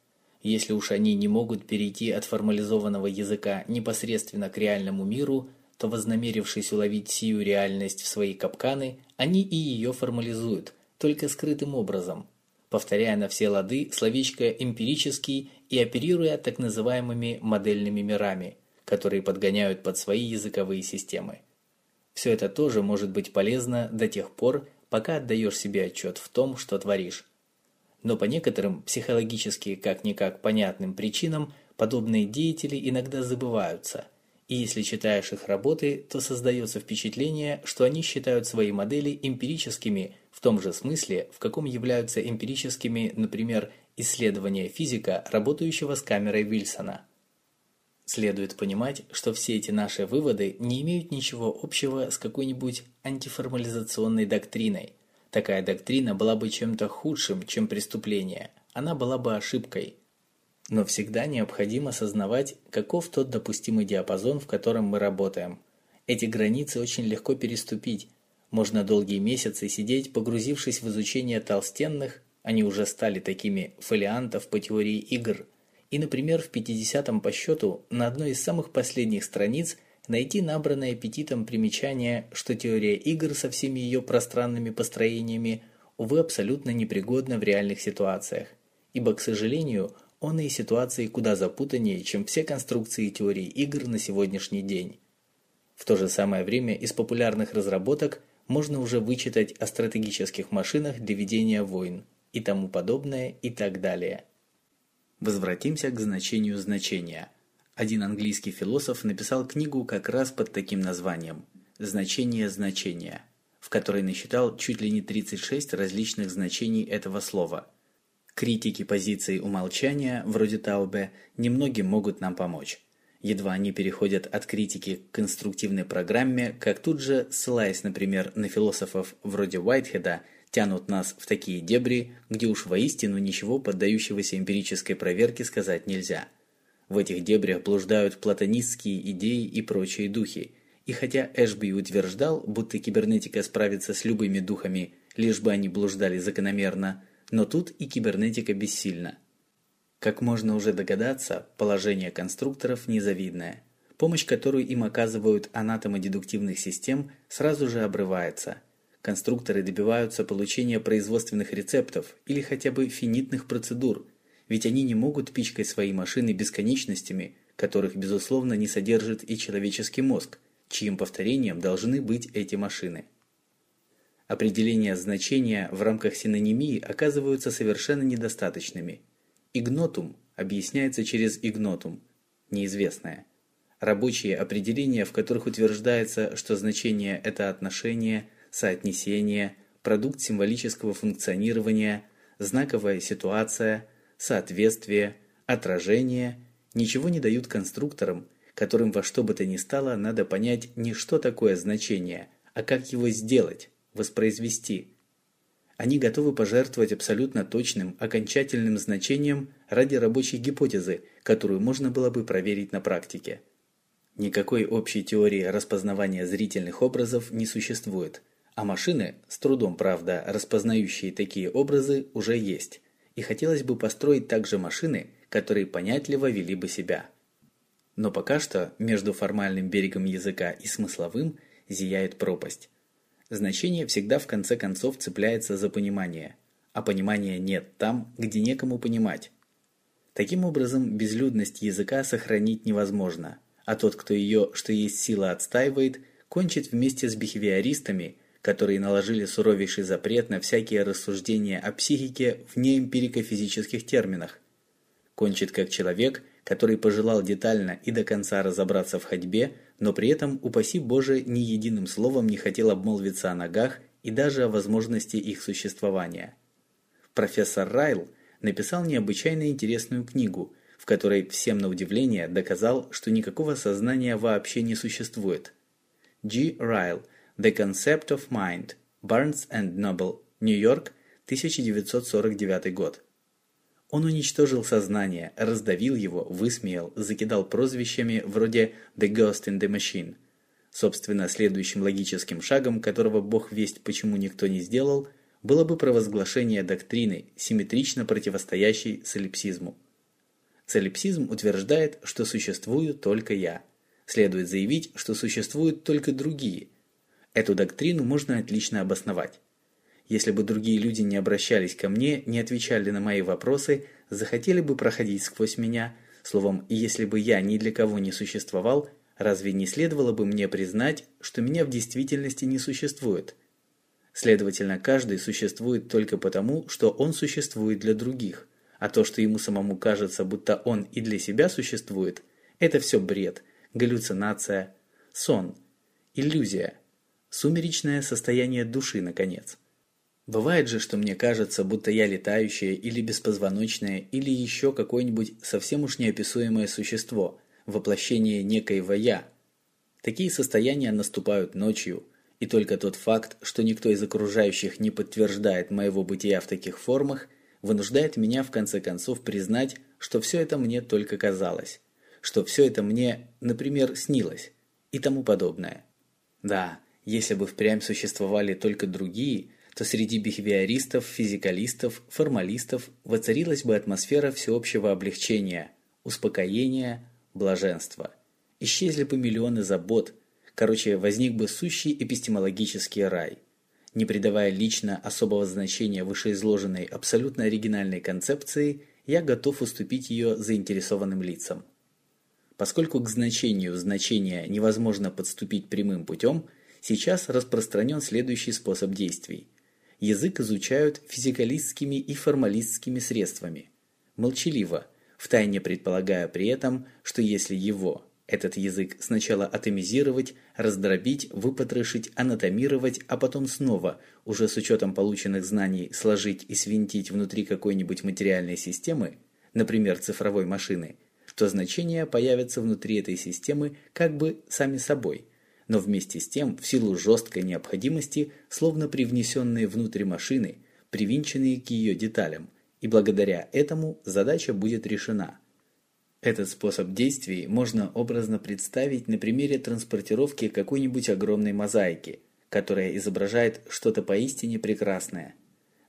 Если уж они не могут перейти от формализованного языка непосредственно к реальному миру, то вознамерившись уловить сию реальность в свои капканы, они и ее формализуют, только скрытым образом, повторяя на все лады словечко «эмпирический» и оперируя так называемыми модельными мирами, которые подгоняют под свои языковые системы. Все это тоже может быть полезно до тех пор, пока отдаешь себе отчет в том, что творишь но по некоторым психологически как-никак понятным причинам подобные деятели иногда забываются. И если читаешь их работы, то создается впечатление, что они считают свои модели эмпирическими в том же смысле, в каком являются эмпирическими, например, исследования физика, работающего с камерой Вильсона. Следует понимать, что все эти наши выводы не имеют ничего общего с какой-нибудь антиформализационной доктриной – Такая доктрина была бы чем-то худшим, чем преступление. Она была бы ошибкой. Но всегда необходимо осознавать, каков тот допустимый диапазон, в котором мы работаем. Эти границы очень легко переступить. Можно долгие месяцы сидеть, погрузившись в изучение толстенных, они уже стали такими, фолиантов по теории игр. И, например, в 50-м по счету на одной из самых последних страниц найти набранное аппетитом примечание, что теория игр со всеми ее пространными построениями увы, абсолютно непригодно в реальных ситуациях, ибо, к сожалению, он и ситуации куда запутаннее, чем все конструкции теории игр на сегодняшний день. В то же самое время из популярных разработок можно уже вычитать о стратегических машинах для ведения войн и тому подобное и так далее. Возвратимся к значению значения. Один английский философ написал книгу как раз под таким названием «Значение значения», в которой насчитал чуть ли не 36 различных значений этого слова. Критики позиции умолчания, вроде Таубе, немногим могут нам помочь. Едва они переходят от критики к конструктивной программе, как тут же, ссылаясь, например, на философов вроде Уайтхеда, тянут нас в такие дебри, где уж воистину ничего поддающегося эмпирической проверке сказать нельзя. В этих дебрях блуждают платонистские идеи и прочие духи. И хотя Эшби утверждал, будто кибернетика справится с любыми духами, лишь бы они блуждали закономерно, но тут и кибернетика бессильна. Как можно уже догадаться, положение конструкторов незавидное. Помощь, которую им оказывают анатомы дедуктивных систем, сразу же обрывается. Конструкторы добиваются получения производственных рецептов или хотя бы финитных процедур, ведь они не могут пичкать свои машины бесконечностями, которых, безусловно, не содержит и человеческий мозг, чьим повторением должны быть эти машины. Определения значения в рамках синонимии оказываются совершенно недостаточными – Игнотум объясняется через игнотум – неизвестное. Рабочие определения, в которых утверждается, что значение – это отношение, соотнесение, продукт символического функционирования, знаковая ситуация, соответствие, отражение, ничего не дают конструкторам, которым во что бы то ни стало надо понять не что такое значение, а как его сделать, воспроизвести – они готовы пожертвовать абсолютно точным, окончательным значением ради рабочей гипотезы, которую можно было бы проверить на практике. Никакой общей теории распознавания зрительных образов не существует, а машины, с трудом, правда, распознающие такие образы, уже есть. И хотелось бы построить также машины, которые понятливо вели бы себя. Но пока что между формальным берегом языка и смысловым зияет пропасть. Значение всегда в конце концов цепляется за понимание, а понимания нет там, где некому понимать. Таким образом, безлюдность языка сохранить невозможно, а тот, кто ее, что есть сила, отстаивает, кончит вместе с бихевиористами, которые наложили суровейший запрет на всякие рассуждения о психике в неэмпирико-физических терминах. Кончит как человек, который пожелал детально и до конца разобраться в ходьбе, но при этом, упаси Боже, ни единым словом не хотел обмолвиться о ногах и даже о возможности их существования. Профессор Райл написал необычайно интересную книгу, в которой всем на удивление доказал, что никакого сознания вообще не существует. G. Райль The Concept of Mind, Barnes and Noble, Нью-Йорк, 1949 год. Он уничтожил сознание, раздавил его, высмеял, закидал прозвищами вроде «The Ghost in the Machine». Собственно, следующим логическим шагом, которого бог весть почему никто не сделал, было бы провозглашение доктрины, симметрично противостоящей солипсизму. Солипсизм утверждает, что существую только я. Следует заявить, что существуют только другие. Эту доктрину можно отлично обосновать. Если бы другие люди не обращались ко мне, не отвечали на мои вопросы, захотели бы проходить сквозь меня, словом, если бы я ни для кого не существовал, разве не следовало бы мне признать, что меня в действительности не существует? Следовательно, каждый существует только потому, что он существует для других, а то, что ему самому кажется, будто он и для себя существует, это все бред, галлюцинация, сон, иллюзия, сумеречное состояние души, наконец. Бывает же, что мне кажется, будто я летающее или беспозвоночное, или еще какое-нибудь совсем уж неописуемое существо, воплощение некоего «я». Такие состояния наступают ночью, и только тот факт, что никто из окружающих не подтверждает моего бытия в таких формах, вынуждает меня в конце концов признать, что все это мне только казалось, что все это мне, например, снилось и тому подобное. Да, если бы впрямь существовали только другие – то среди бихевиористов, физикалистов, формалистов воцарилась бы атмосфера всеобщего облегчения, успокоения, блаженства. Исчезли бы миллионы забот, короче, возник бы сущий эпистемологический рай. Не придавая лично особого значения вышеизложенной абсолютно оригинальной концепции, я готов уступить ее заинтересованным лицам. Поскольку к значению значения невозможно подступить прямым путем, сейчас распространен следующий способ действий. Язык изучают физикалистскими и формалистскими средствами. Молчаливо, втайне предполагая при этом, что если его, этот язык, сначала атомизировать, раздробить, выпотрошить, анатомировать, а потом снова, уже с учетом полученных знаний, сложить и свинтить внутри какой-нибудь материальной системы, например, цифровой машины – то значения появятся внутри этой системы как бы сами собой, но вместе с тем в силу жесткой необходимости, словно привнесенные внутрь машины, привинченные к ее деталям, и благодаря этому задача будет решена. Этот способ действий можно образно представить на примере транспортировки какой-нибудь огромной мозаики, которая изображает что-то поистине прекрасное.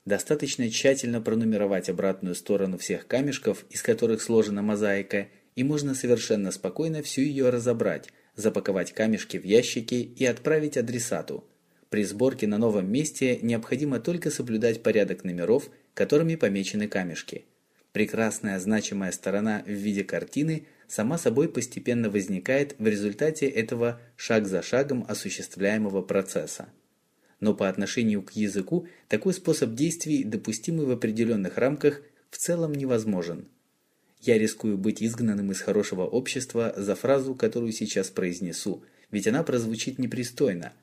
Достаточно тщательно пронумеровать обратную сторону всех камешков, из которых сложена мозаика, и можно совершенно спокойно всю ее разобрать, запаковать камешки в ящики и отправить адресату. При сборке на новом месте необходимо только соблюдать порядок номеров, которыми помечены камешки. Прекрасная значимая сторона в виде картины сама собой постепенно возникает в результате этого шаг за шагом осуществляемого процесса. Но по отношению к языку такой способ действий, допустимый в определенных рамках, в целом невозможен. Я рискую быть изгнанным из хорошего общества за фразу, которую сейчас произнесу, ведь она прозвучит непристойно,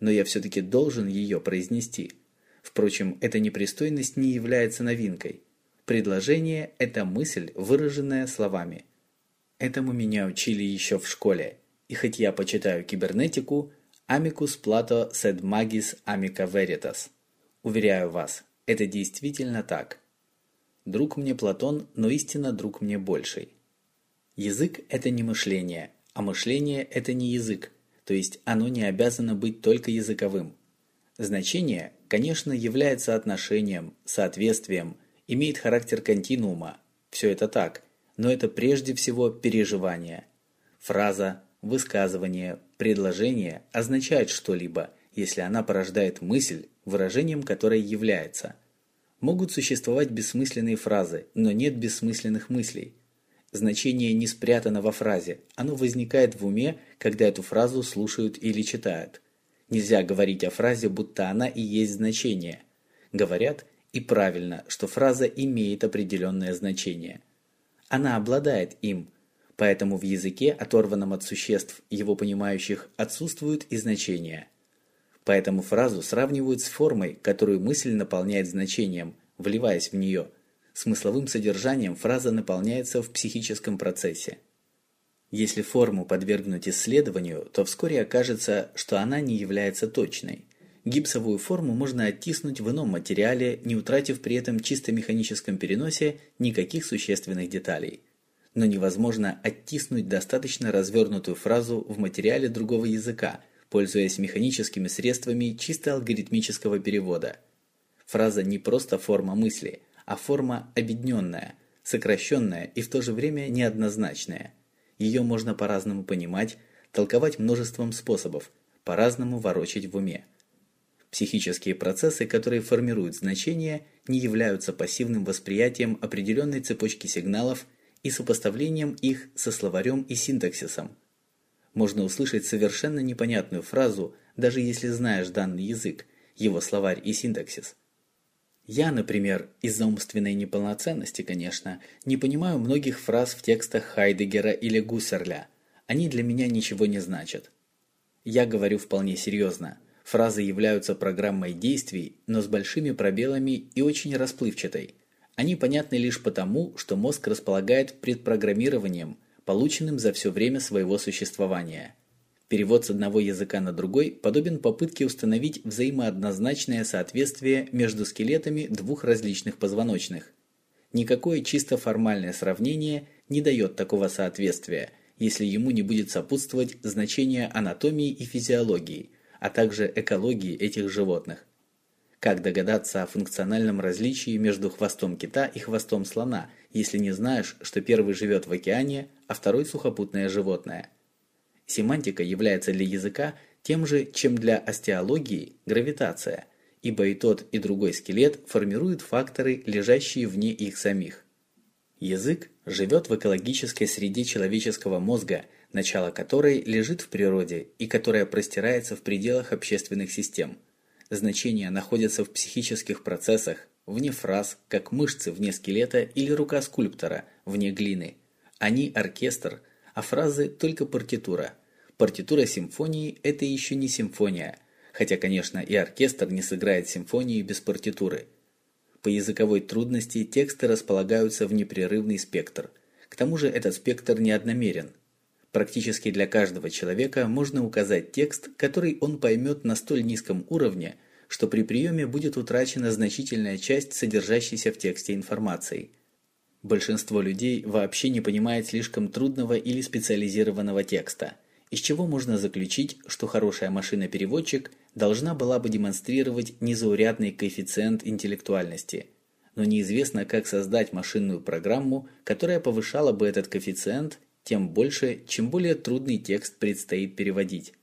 но я все-таки должен ее произнести. Впрочем, эта непристойность не является новинкой. Предложение – это мысль, выраженная словами. Этому меня учили еще в школе, и хоть я почитаю кибернетику, amicus plato sed magis amica veritas. Уверяю вас, это действительно так. Друг мне Платон, но истинно друг мне больший. Язык – это не мышление, а мышление – это не язык, то есть оно не обязано быть только языковым. Значение, конечно, является отношением, соответствием, имеет характер континуума, все это так, но это прежде всего переживание. Фраза, высказывание, предложение означает что-либо, если она порождает мысль, выражением которой является – Могут существовать бессмысленные фразы, но нет бессмысленных мыслей. Значение не спрятано во фразе, оно возникает в уме, когда эту фразу слушают или читают. Нельзя говорить о фразе, будто она и есть значение. Говорят, и правильно, что фраза имеет определенное значение. Она обладает им, поэтому в языке, оторванном от существ, его понимающих, отсутствуют и значения. Поэтому фразу сравнивают с формой, которую мысль наполняет значением, вливаясь в нее. Смысловым содержанием фраза наполняется в психическом процессе. Если форму подвергнуть исследованию, то вскоре окажется, что она не является точной. Гипсовую форму можно оттиснуть в ином материале, не утратив при этом чисто механическом переносе никаких существенных деталей. Но невозможно оттиснуть достаточно развернутую фразу в материале другого языка – пользуясь механическими средствами чисто алгоритмического перевода. Фраза не просто форма мысли, а форма объединенная, сокращенная и в то же время неоднозначная. Ее можно по-разному понимать, толковать множеством способов, по-разному ворочать в уме. Психические процессы, которые формируют значения, не являются пассивным восприятием определенной цепочки сигналов и сопоставлением их со словарем и синтаксисом, можно услышать совершенно непонятную фразу, даже если знаешь данный язык, его словарь и синтаксис. Я, например, из-за умственной неполноценности, конечно, не понимаю многих фраз в текстах Хайдегера или Гуссерля. Они для меня ничего не значат. Я говорю вполне серьезно. Фразы являются программой действий, но с большими пробелами и очень расплывчатой. Они понятны лишь потому, что мозг располагает предпрограммированием, полученным за все время своего существования. Перевод с одного языка на другой подобен попытке установить взаимооднозначное соответствие между скелетами двух различных позвоночных. Никакое чисто формальное сравнение не дает такого соответствия, если ему не будет сопутствовать значение анатомии и физиологии, а также экологии этих животных. Как догадаться о функциональном различии между хвостом кита и хвостом слона – если не знаешь, что первый живет в океане, а второй сухопутное животное. Семантика является для языка тем же, чем для остеологии гравитация, ибо и тот, и другой скелет формируют факторы, лежащие вне их самих. Язык живет в экологической среде человеческого мозга, начало которой лежит в природе и которая простирается в пределах общественных систем. Значения находятся в психических процессах, вне фраз, как мышцы вне скелета или рука скульптора вне глины. Они оркестр, а фразы только партитура. Партитура симфонии – это еще не симфония, хотя, конечно, и оркестр не сыграет симфонию без партитуры – по языковой трудности тексты располагаются в непрерывный спектр. К тому же этот спектр не одномерен. Практически для каждого человека можно указать текст, который он поймет на столь низком уровне, что при приеме будет утрачена значительная часть содержащейся в тексте информации. Большинство людей вообще не понимает слишком трудного или специализированного текста, из чего можно заключить, что хорошая машина-переводчик – должна была бы демонстрировать незаурядный коэффициент интеллектуальности, но неизвестно, как создать машинную программу, которая повышала бы этот коэффициент тем больше, чем более трудный текст предстоит переводить.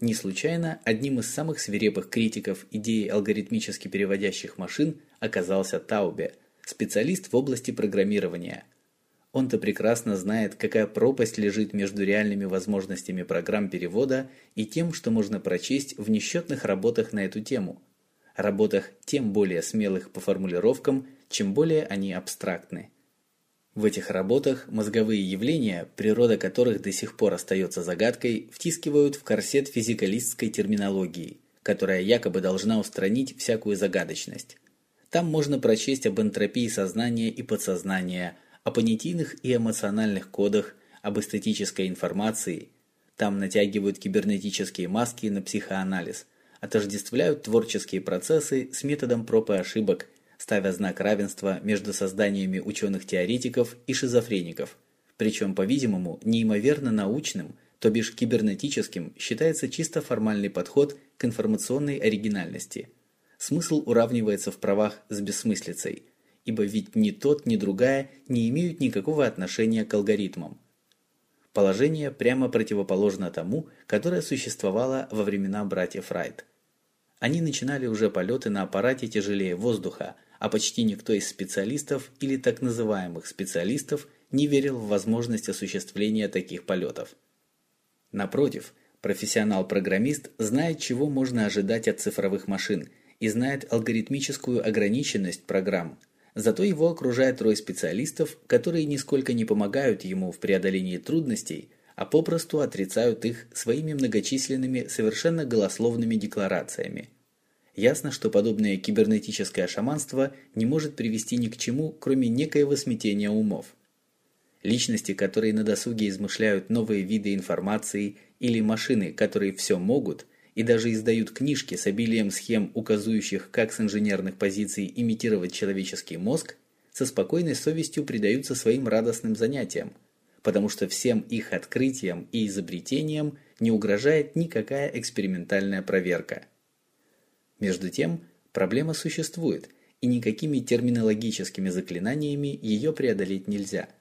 Не случайно одним из самых свирепых критиков идеи алгоритмически переводящих машин оказался Таубе, специалист в области программирования – он-то прекрасно знает, какая пропасть лежит между реальными возможностями программ перевода и тем, что можно прочесть в несчетных работах на эту тему. Работах тем более смелых по формулировкам, чем более они абстрактны. В этих работах мозговые явления, природа которых до сих пор остается загадкой, втискивают в корсет физикалистской терминологии, которая якобы должна устранить всякую загадочность. Там можно прочесть об энтропии сознания и подсознания, о понятийных и эмоциональных кодах, об эстетической информации. Там натягивают кибернетические маски на психоанализ, отождествляют творческие процессы с методом проб и ошибок, ставя знак равенства между созданиями ученых-теоретиков и шизофреников. Причем, по-видимому, неимоверно научным, то бишь кибернетическим, считается чисто формальный подход к информационной оригинальности. Смысл уравнивается в правах с бессмыслицей – ибо ведь ни тот, ни другая не имеют никакого отношения к алгоритмам. Положение прямо противоположно тому, которое существовало во времена братьев Райт. Они начинали уже полеты на аппарате тяжелее воздуха, а почти никто из специалистов или так называемых специалистов не верил в возможность осуществления таких полетов. Напротив, профессионал-программист знает, чего можно ожидать от цифровых машин и знает алгоритмическую ограниченность программ – Зато его окружает рой специалистов, которые нисколько не помогают ему в преодолении трудностей, а попросту отрицают их своими многочисленными совершенно голословными декларациями. Ясно, что подобное кибернетическое шаманство не может привести ни к чему, кроме некоего смятения умов. Личности, которые на досуге измышляют новые виды информации, или машины, которые все могут – и даже издают книжки с обилием схем, указывающих, как с инженерных позиций имитировать человеческий мозг, со спокойной совестью предаются своим радостным занятиям, потому что всем их открытиям и изобретениям не угрожает никакая экспериментальная проверка. Между тем, проблема существует, и никакими терминологическими заклинаниями ее преодолеть нельзя –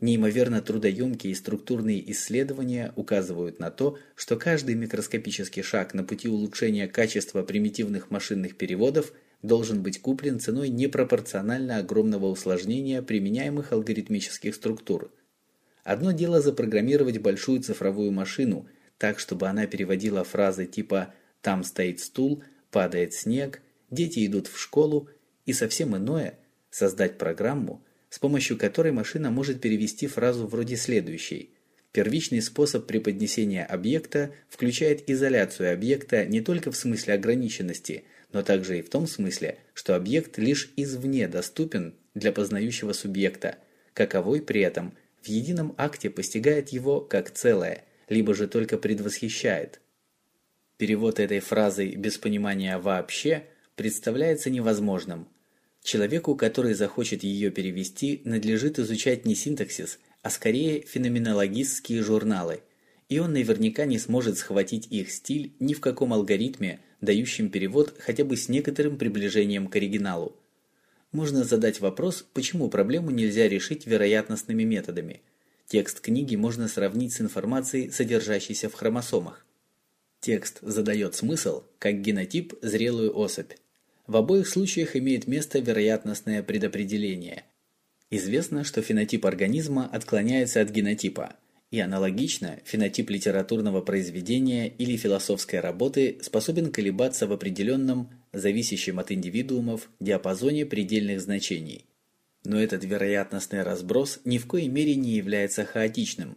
Неимоверно трудоемкие структурные исследования указывают на то, что каждый микроскопический шаг на пути улучшения качества примитивных машинных переводов должен быть куплен ценой непропорционально огромного усложнения применяемых алгоритмических структур. Одно дело запрограммировать большую цифровую машину так, чтобы она переводила фразы типа «там стоит стул», «падает снег», «дети идут в школу» и совсем иное – создать программу – с помощью которой машина может перевести фразу вроде следующей. Первичный способ преподнесения объекта включает изоляцию объекта не только в смысле ограниченности, но также и в том смысле, что объект лишь извне доступен для познающего субъекта, каковой при этом в едином акте постигает его как целое, либо же только предвосхищает. Перевод этой фразы без понимания вообще представляется невозможным – Человеку, который захочет ее перевести, надлежит изучать не синтаксис, а скорее феноменологистские журналы, и он наверняка не сможет схватить их стиль ни в каком алгоритме, дающем перевод хотя бы с некоторым приближением к оригиналу. Можно задать вопрос, почему проблему нельзя решить вероятностными методами. Текст книги можно сравнить с информацией, содержащейся в хромосомах. Текст задает смысл, как генотип – зрелую особь. В обоих случаях имеет место вероятностное предопределение. Известно, что фенотип организма отклоняется от генотипа, и аналогично фенотип литературного произведения или философской работы способен колебаться в определенном, зависящем от индивидуумов, диапазоне предельных значений. Но этот вероятностный разброс ни в коей мере не является хаотичным.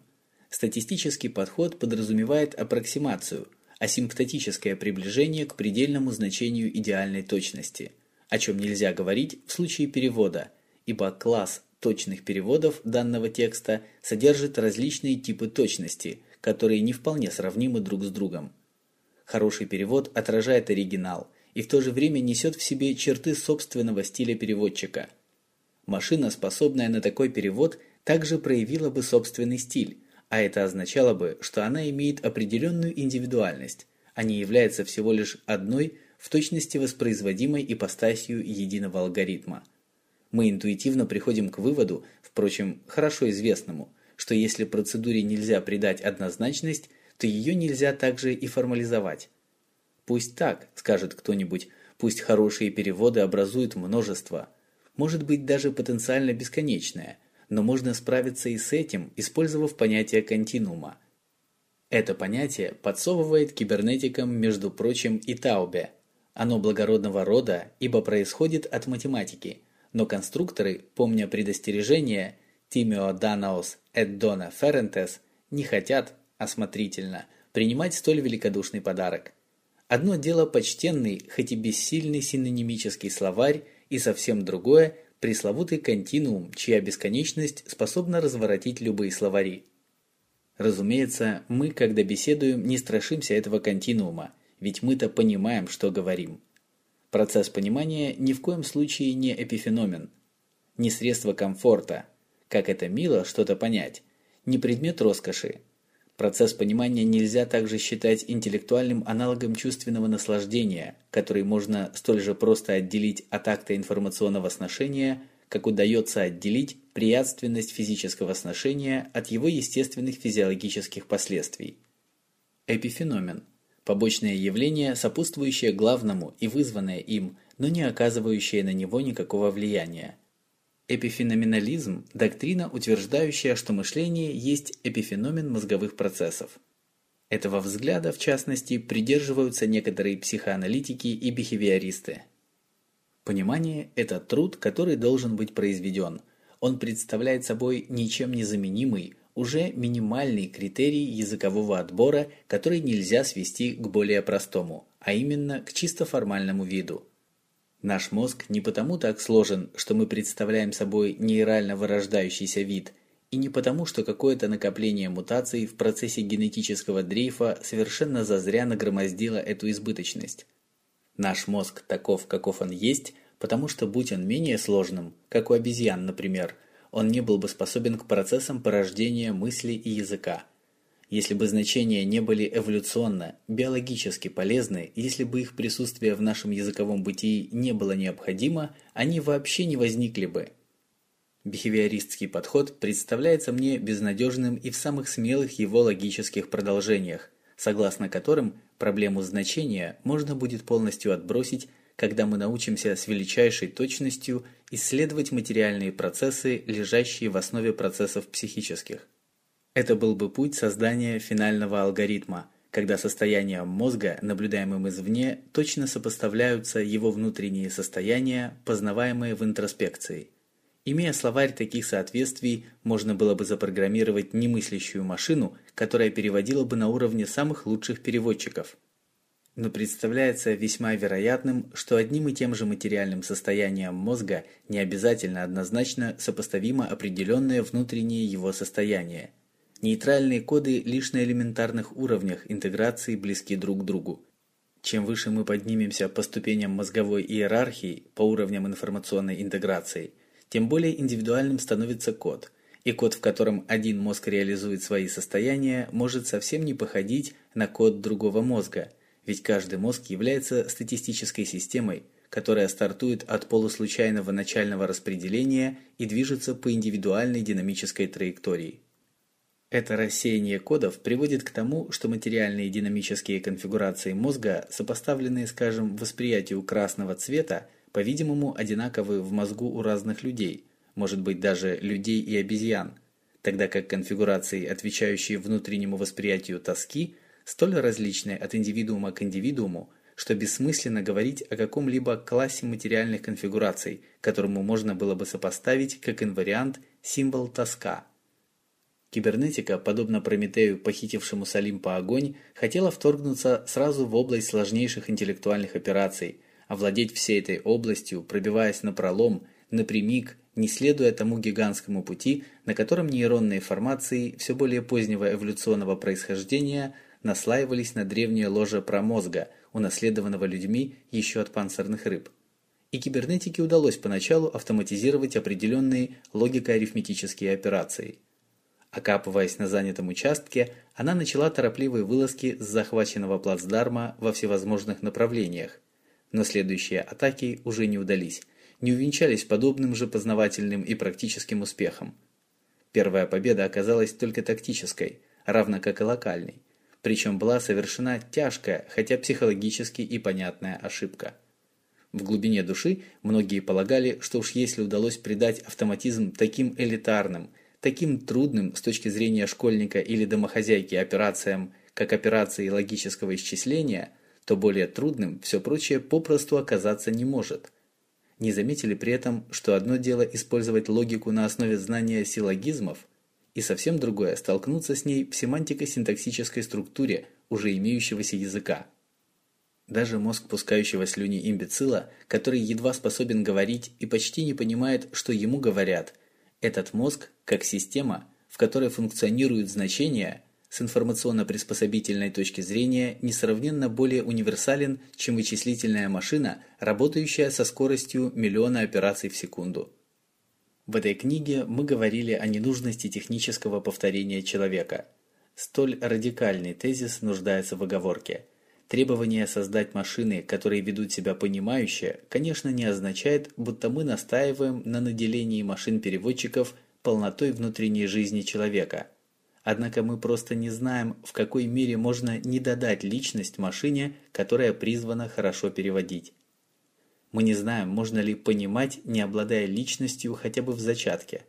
Статистический подход подразумевает аппроксимацию – асимптотическое приближение к предельному значению идеальной точности, о чем нельзя говорить в случае перевода, ибо класс точных переводов данного текста содержит различные типы точности, которые не вполне сравнимы друг с другом. Хороший перевод отражает оригинал и в то же время несет в себе черты собственного стиля переводчика. Машина, способная на такой перевод, также проявила бы собственный стиль, а это означало бы, что она имеет определенную индивидуальность, а не является всего лишь одной в точности воспроизводимой ипостасью единого алгоритма. Мы интуитивно приходим к выводу, впрочем, хорошо известному, что если процедуре нельзя придать однозначность, то ее нельзя также и формализовать. Пусть так, скажет кто-нибудь, пусть хорошие переводы образуют множество, может быть даже потенциально бесконечное, но можно справиться и с этим, использовав понятие континуума. Это понятие подсовывает кибернетикам, между прочим, и Таубе. Оно благородного рода, ибо происходит от математики, но конструкторы, помня предостережение Тимео Данаос et Dona Ferentes, не хотят, осмотрительно, принимать столь великодушный подарок. Одно дело почтенный, хоть и бессильный синонимический словарь, и совсем другое пресловутый континуум, чья бесконечность способна разворотить любые словари. Разумеется, мы, когда беседуем, не страшимся этого континуума, ведь мы-то понимаем, что говорим. Процесс понимания ни в коем случае не эпифеномен, не средство комфорта, как это мило что-то понять, не предмет роскоши, Процесс понимания нельзя также считать интеллектуальным аналогом чувственного наслаждения, который можно столь же просто отделить от акта информационного сношения, как удается отделить приятственность физического сношения от его естественных физиологических последствий. Эпифеномен – побочное явление, сопутствующее главному и вызванное им, но не оказывающее на него никакого влияния. Эпифеноменализм – доктрина, утверждающая, что мышление есть эпифеномен мозговых процессов. Этого взгляда, в частности, придерживаются некоторые психоаналитики и бихевиористы. Понимание – это труд, который должен быть произведен. Он представляет собой ничем не заменимый, уже минимальный критерий языкового отбора, который нельзя свести к более простому, а именно к чисто формальному виду – Наш мозг не потому так сложен, что мы представляем собой нейрально вырождающийся вид, и не потому, что какое-то накопление мутаций в процессе генетического дрейфа совершенно зазря нагромоздило эту избыточность. Наш мозг таков, каков он есть, потому что будь он менее сложным, как у обезьян, например, он не был бы способен к процессам порождения мысли и языка – если бы значения не были эволюционно, биологически полезны, если бы их присутствие в нашем языковом бытии не было необходимо, они вообще не возникли бы. Бихевиористский подход представляется мне безнадежным и в самых смелых его логических продолжениях, согласно которым проблему значения можно будет полностью отбросить, когда мы научимся с величайшей точностью исследовать материальные процессы, лежащие в основе процессов психических. Это был бы путь создания финального алгоритма, когда состояния мозга, наблюдаемым извне, точно сопоставляются его внутренние состояния, познаваемые в интроспекции. Имея словарь таких соответствий, можно было бы запрограммировать немыслящую машину, которая переводила бы на уровне самых лучших переводчиков. Но представляется весьма вероятным, что одним и тем же материальным состоянием мозга не обязательно однозначно сопоставимо определенное внутреннее его состояние – Нейтральные коды лишь на элементарных уровнях интеграции близки друг к другу. Чем выше мы поднимемся по ступеням мозговой иерархии, по уровням информационной интеграции, тем более индивидуальным становится код. И код, в котором один мозг реализует свои состояния, может совсем не походить на код другого мозга, ведь каждый мозг является статистической системой, которая стартует от полуслучайного начального распределения и движется по индивидуальной динамической траектории. Это рассеяние кодов приводит к тому, что материальные динамические конфигурации мозга, сопоставленные, скажем, восприятию красного цвета, по-видимому, одинаковы в мозгу у разных людей, может быть даже людей и обезьян, тогда как конфигурации, отвечающие внутреннему восприятию тоски, столь различны от индивидуума к индивидууму, что бессмысленно говорить о каком-либо классе материальных конфигураций, которому можно было бы сопоставить как инвариант символ тоска – Кибернетика, подобно Прометею, похитившему с Олимпа огонь, хотела вторгнуться сразу в область сложнейших интеллектуальных операций, овладеть всей этой областью, пробиваясь на пролом, напрямик, не следуя тому гигантскому пути, на котором нейронные формации все более позднего эволюционного происхождения наслаивались на древнее ложе промозга, унаследованного людьми еще от панцирных рыб. И кибернетике удалось поначалу автоматизировать определенные логико-арифметические операции – Окапываясь на занятом участке, она начала торопливые вылазки с захваченного плацдарма во всевозможных направлениях. Но следующие атаки уже не удались, не увенчались подобным же познавательным и практическим успехом. Первая победа оказалась только тактической, равно как и локальной. Причем была совершена тяжкая, хотя психологически и понятная ошибка. В глубине души многие полагали, что уж если удалось придать автоматизм таким элитарным – таким трудным с точки зрения школьника или домохозяйки операциям, как операции логического исчисления, то более трудным все прочее попросту оказаться не может. Не заметили при этом, что одно дело использовать логику на основе знания силлогизмов, и совсем другое столкнуться с ней в семантико-синтаксической структуре уже имеющегося языка. Даже мозг пускающего слюни имбецила, который едва способен говорить и почти не понимает, что ему говорят – этот мозг, как система, в которой функционируют значения, с информационно-приспособительной точки зрения несравненно более универсален, чем вычислительная машина, работающая со скоростью миллиона операций в секунду. В этой книге мы говорили о ненужности технического повторения человека. Столь радикальный тезис нуждается в оговорке – Требование создать машины, которые ведут себя понимающе, конечно, не означает, будто мы настаиваем на наделении машин-переводчиков полнотой внутренней жизни человека. Однако мы просто не знаем, в какой мере можно не додать личность машине, которая призвана хорошо переводить. Мы не знаем, можно ли понимать, не обладая личностью хотя бы в зачатке.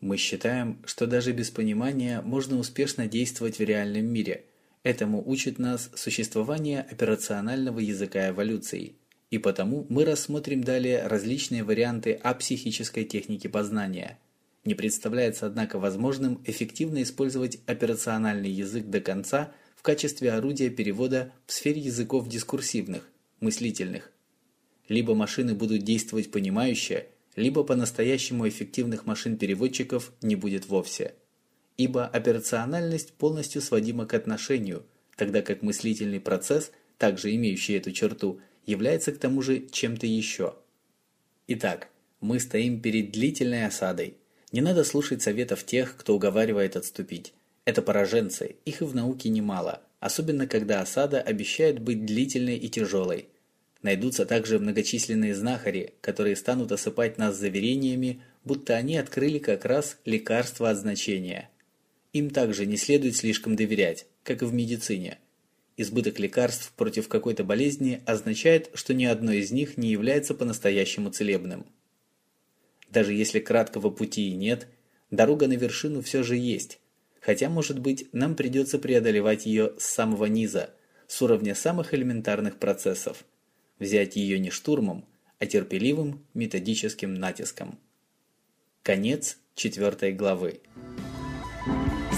Мы считаем, что даже без понимания можно успешно действовать в реальном мире – Этому учит нас существование операционального языка эволюции. И потому мы рассмотрим далее различные варианты апсихической техники познания. Не представляется, однако, возможным эффективно использовать операциональный язык до конца в качестве орудия перевода в сфере языков дискурсивных, мыслительных. Либо машины будут действовать понимающе, либо по-настоящему эффективных машин-переводчиков не будет вовсе ибо операциональность полностью сводима к отношению, тогда как мыслительный процесс, также имеющий эту черту, является к тому же чем-то еще. Итак, мы стоим перед длительной осадой. Не надо слушать советов тех, кто уговаривает отступить. Это пораженцы, их и в науке немало, особенно когда осада обещает быть длительной и тяжелой. Найдутся также многочисленные знахари, которые станут осыпать нас заверениями, будто они открыли как раз лекарство от значения – им также не следует слишком доверять, как и в медицине. Избыток лекарств против какой-то болезни означает, что ни одно из них не является по-настоящему целебным. Даже если краткого пути и нет, дорога на вершину все же есть, хотя, может быть, нам придется преодолевать ее с самого низа, с уровня самых элементарных процессов, взять ее не штурмом, а терпеливым методическим натиском. Конец четвертой главы.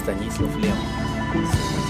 Станислав Лем.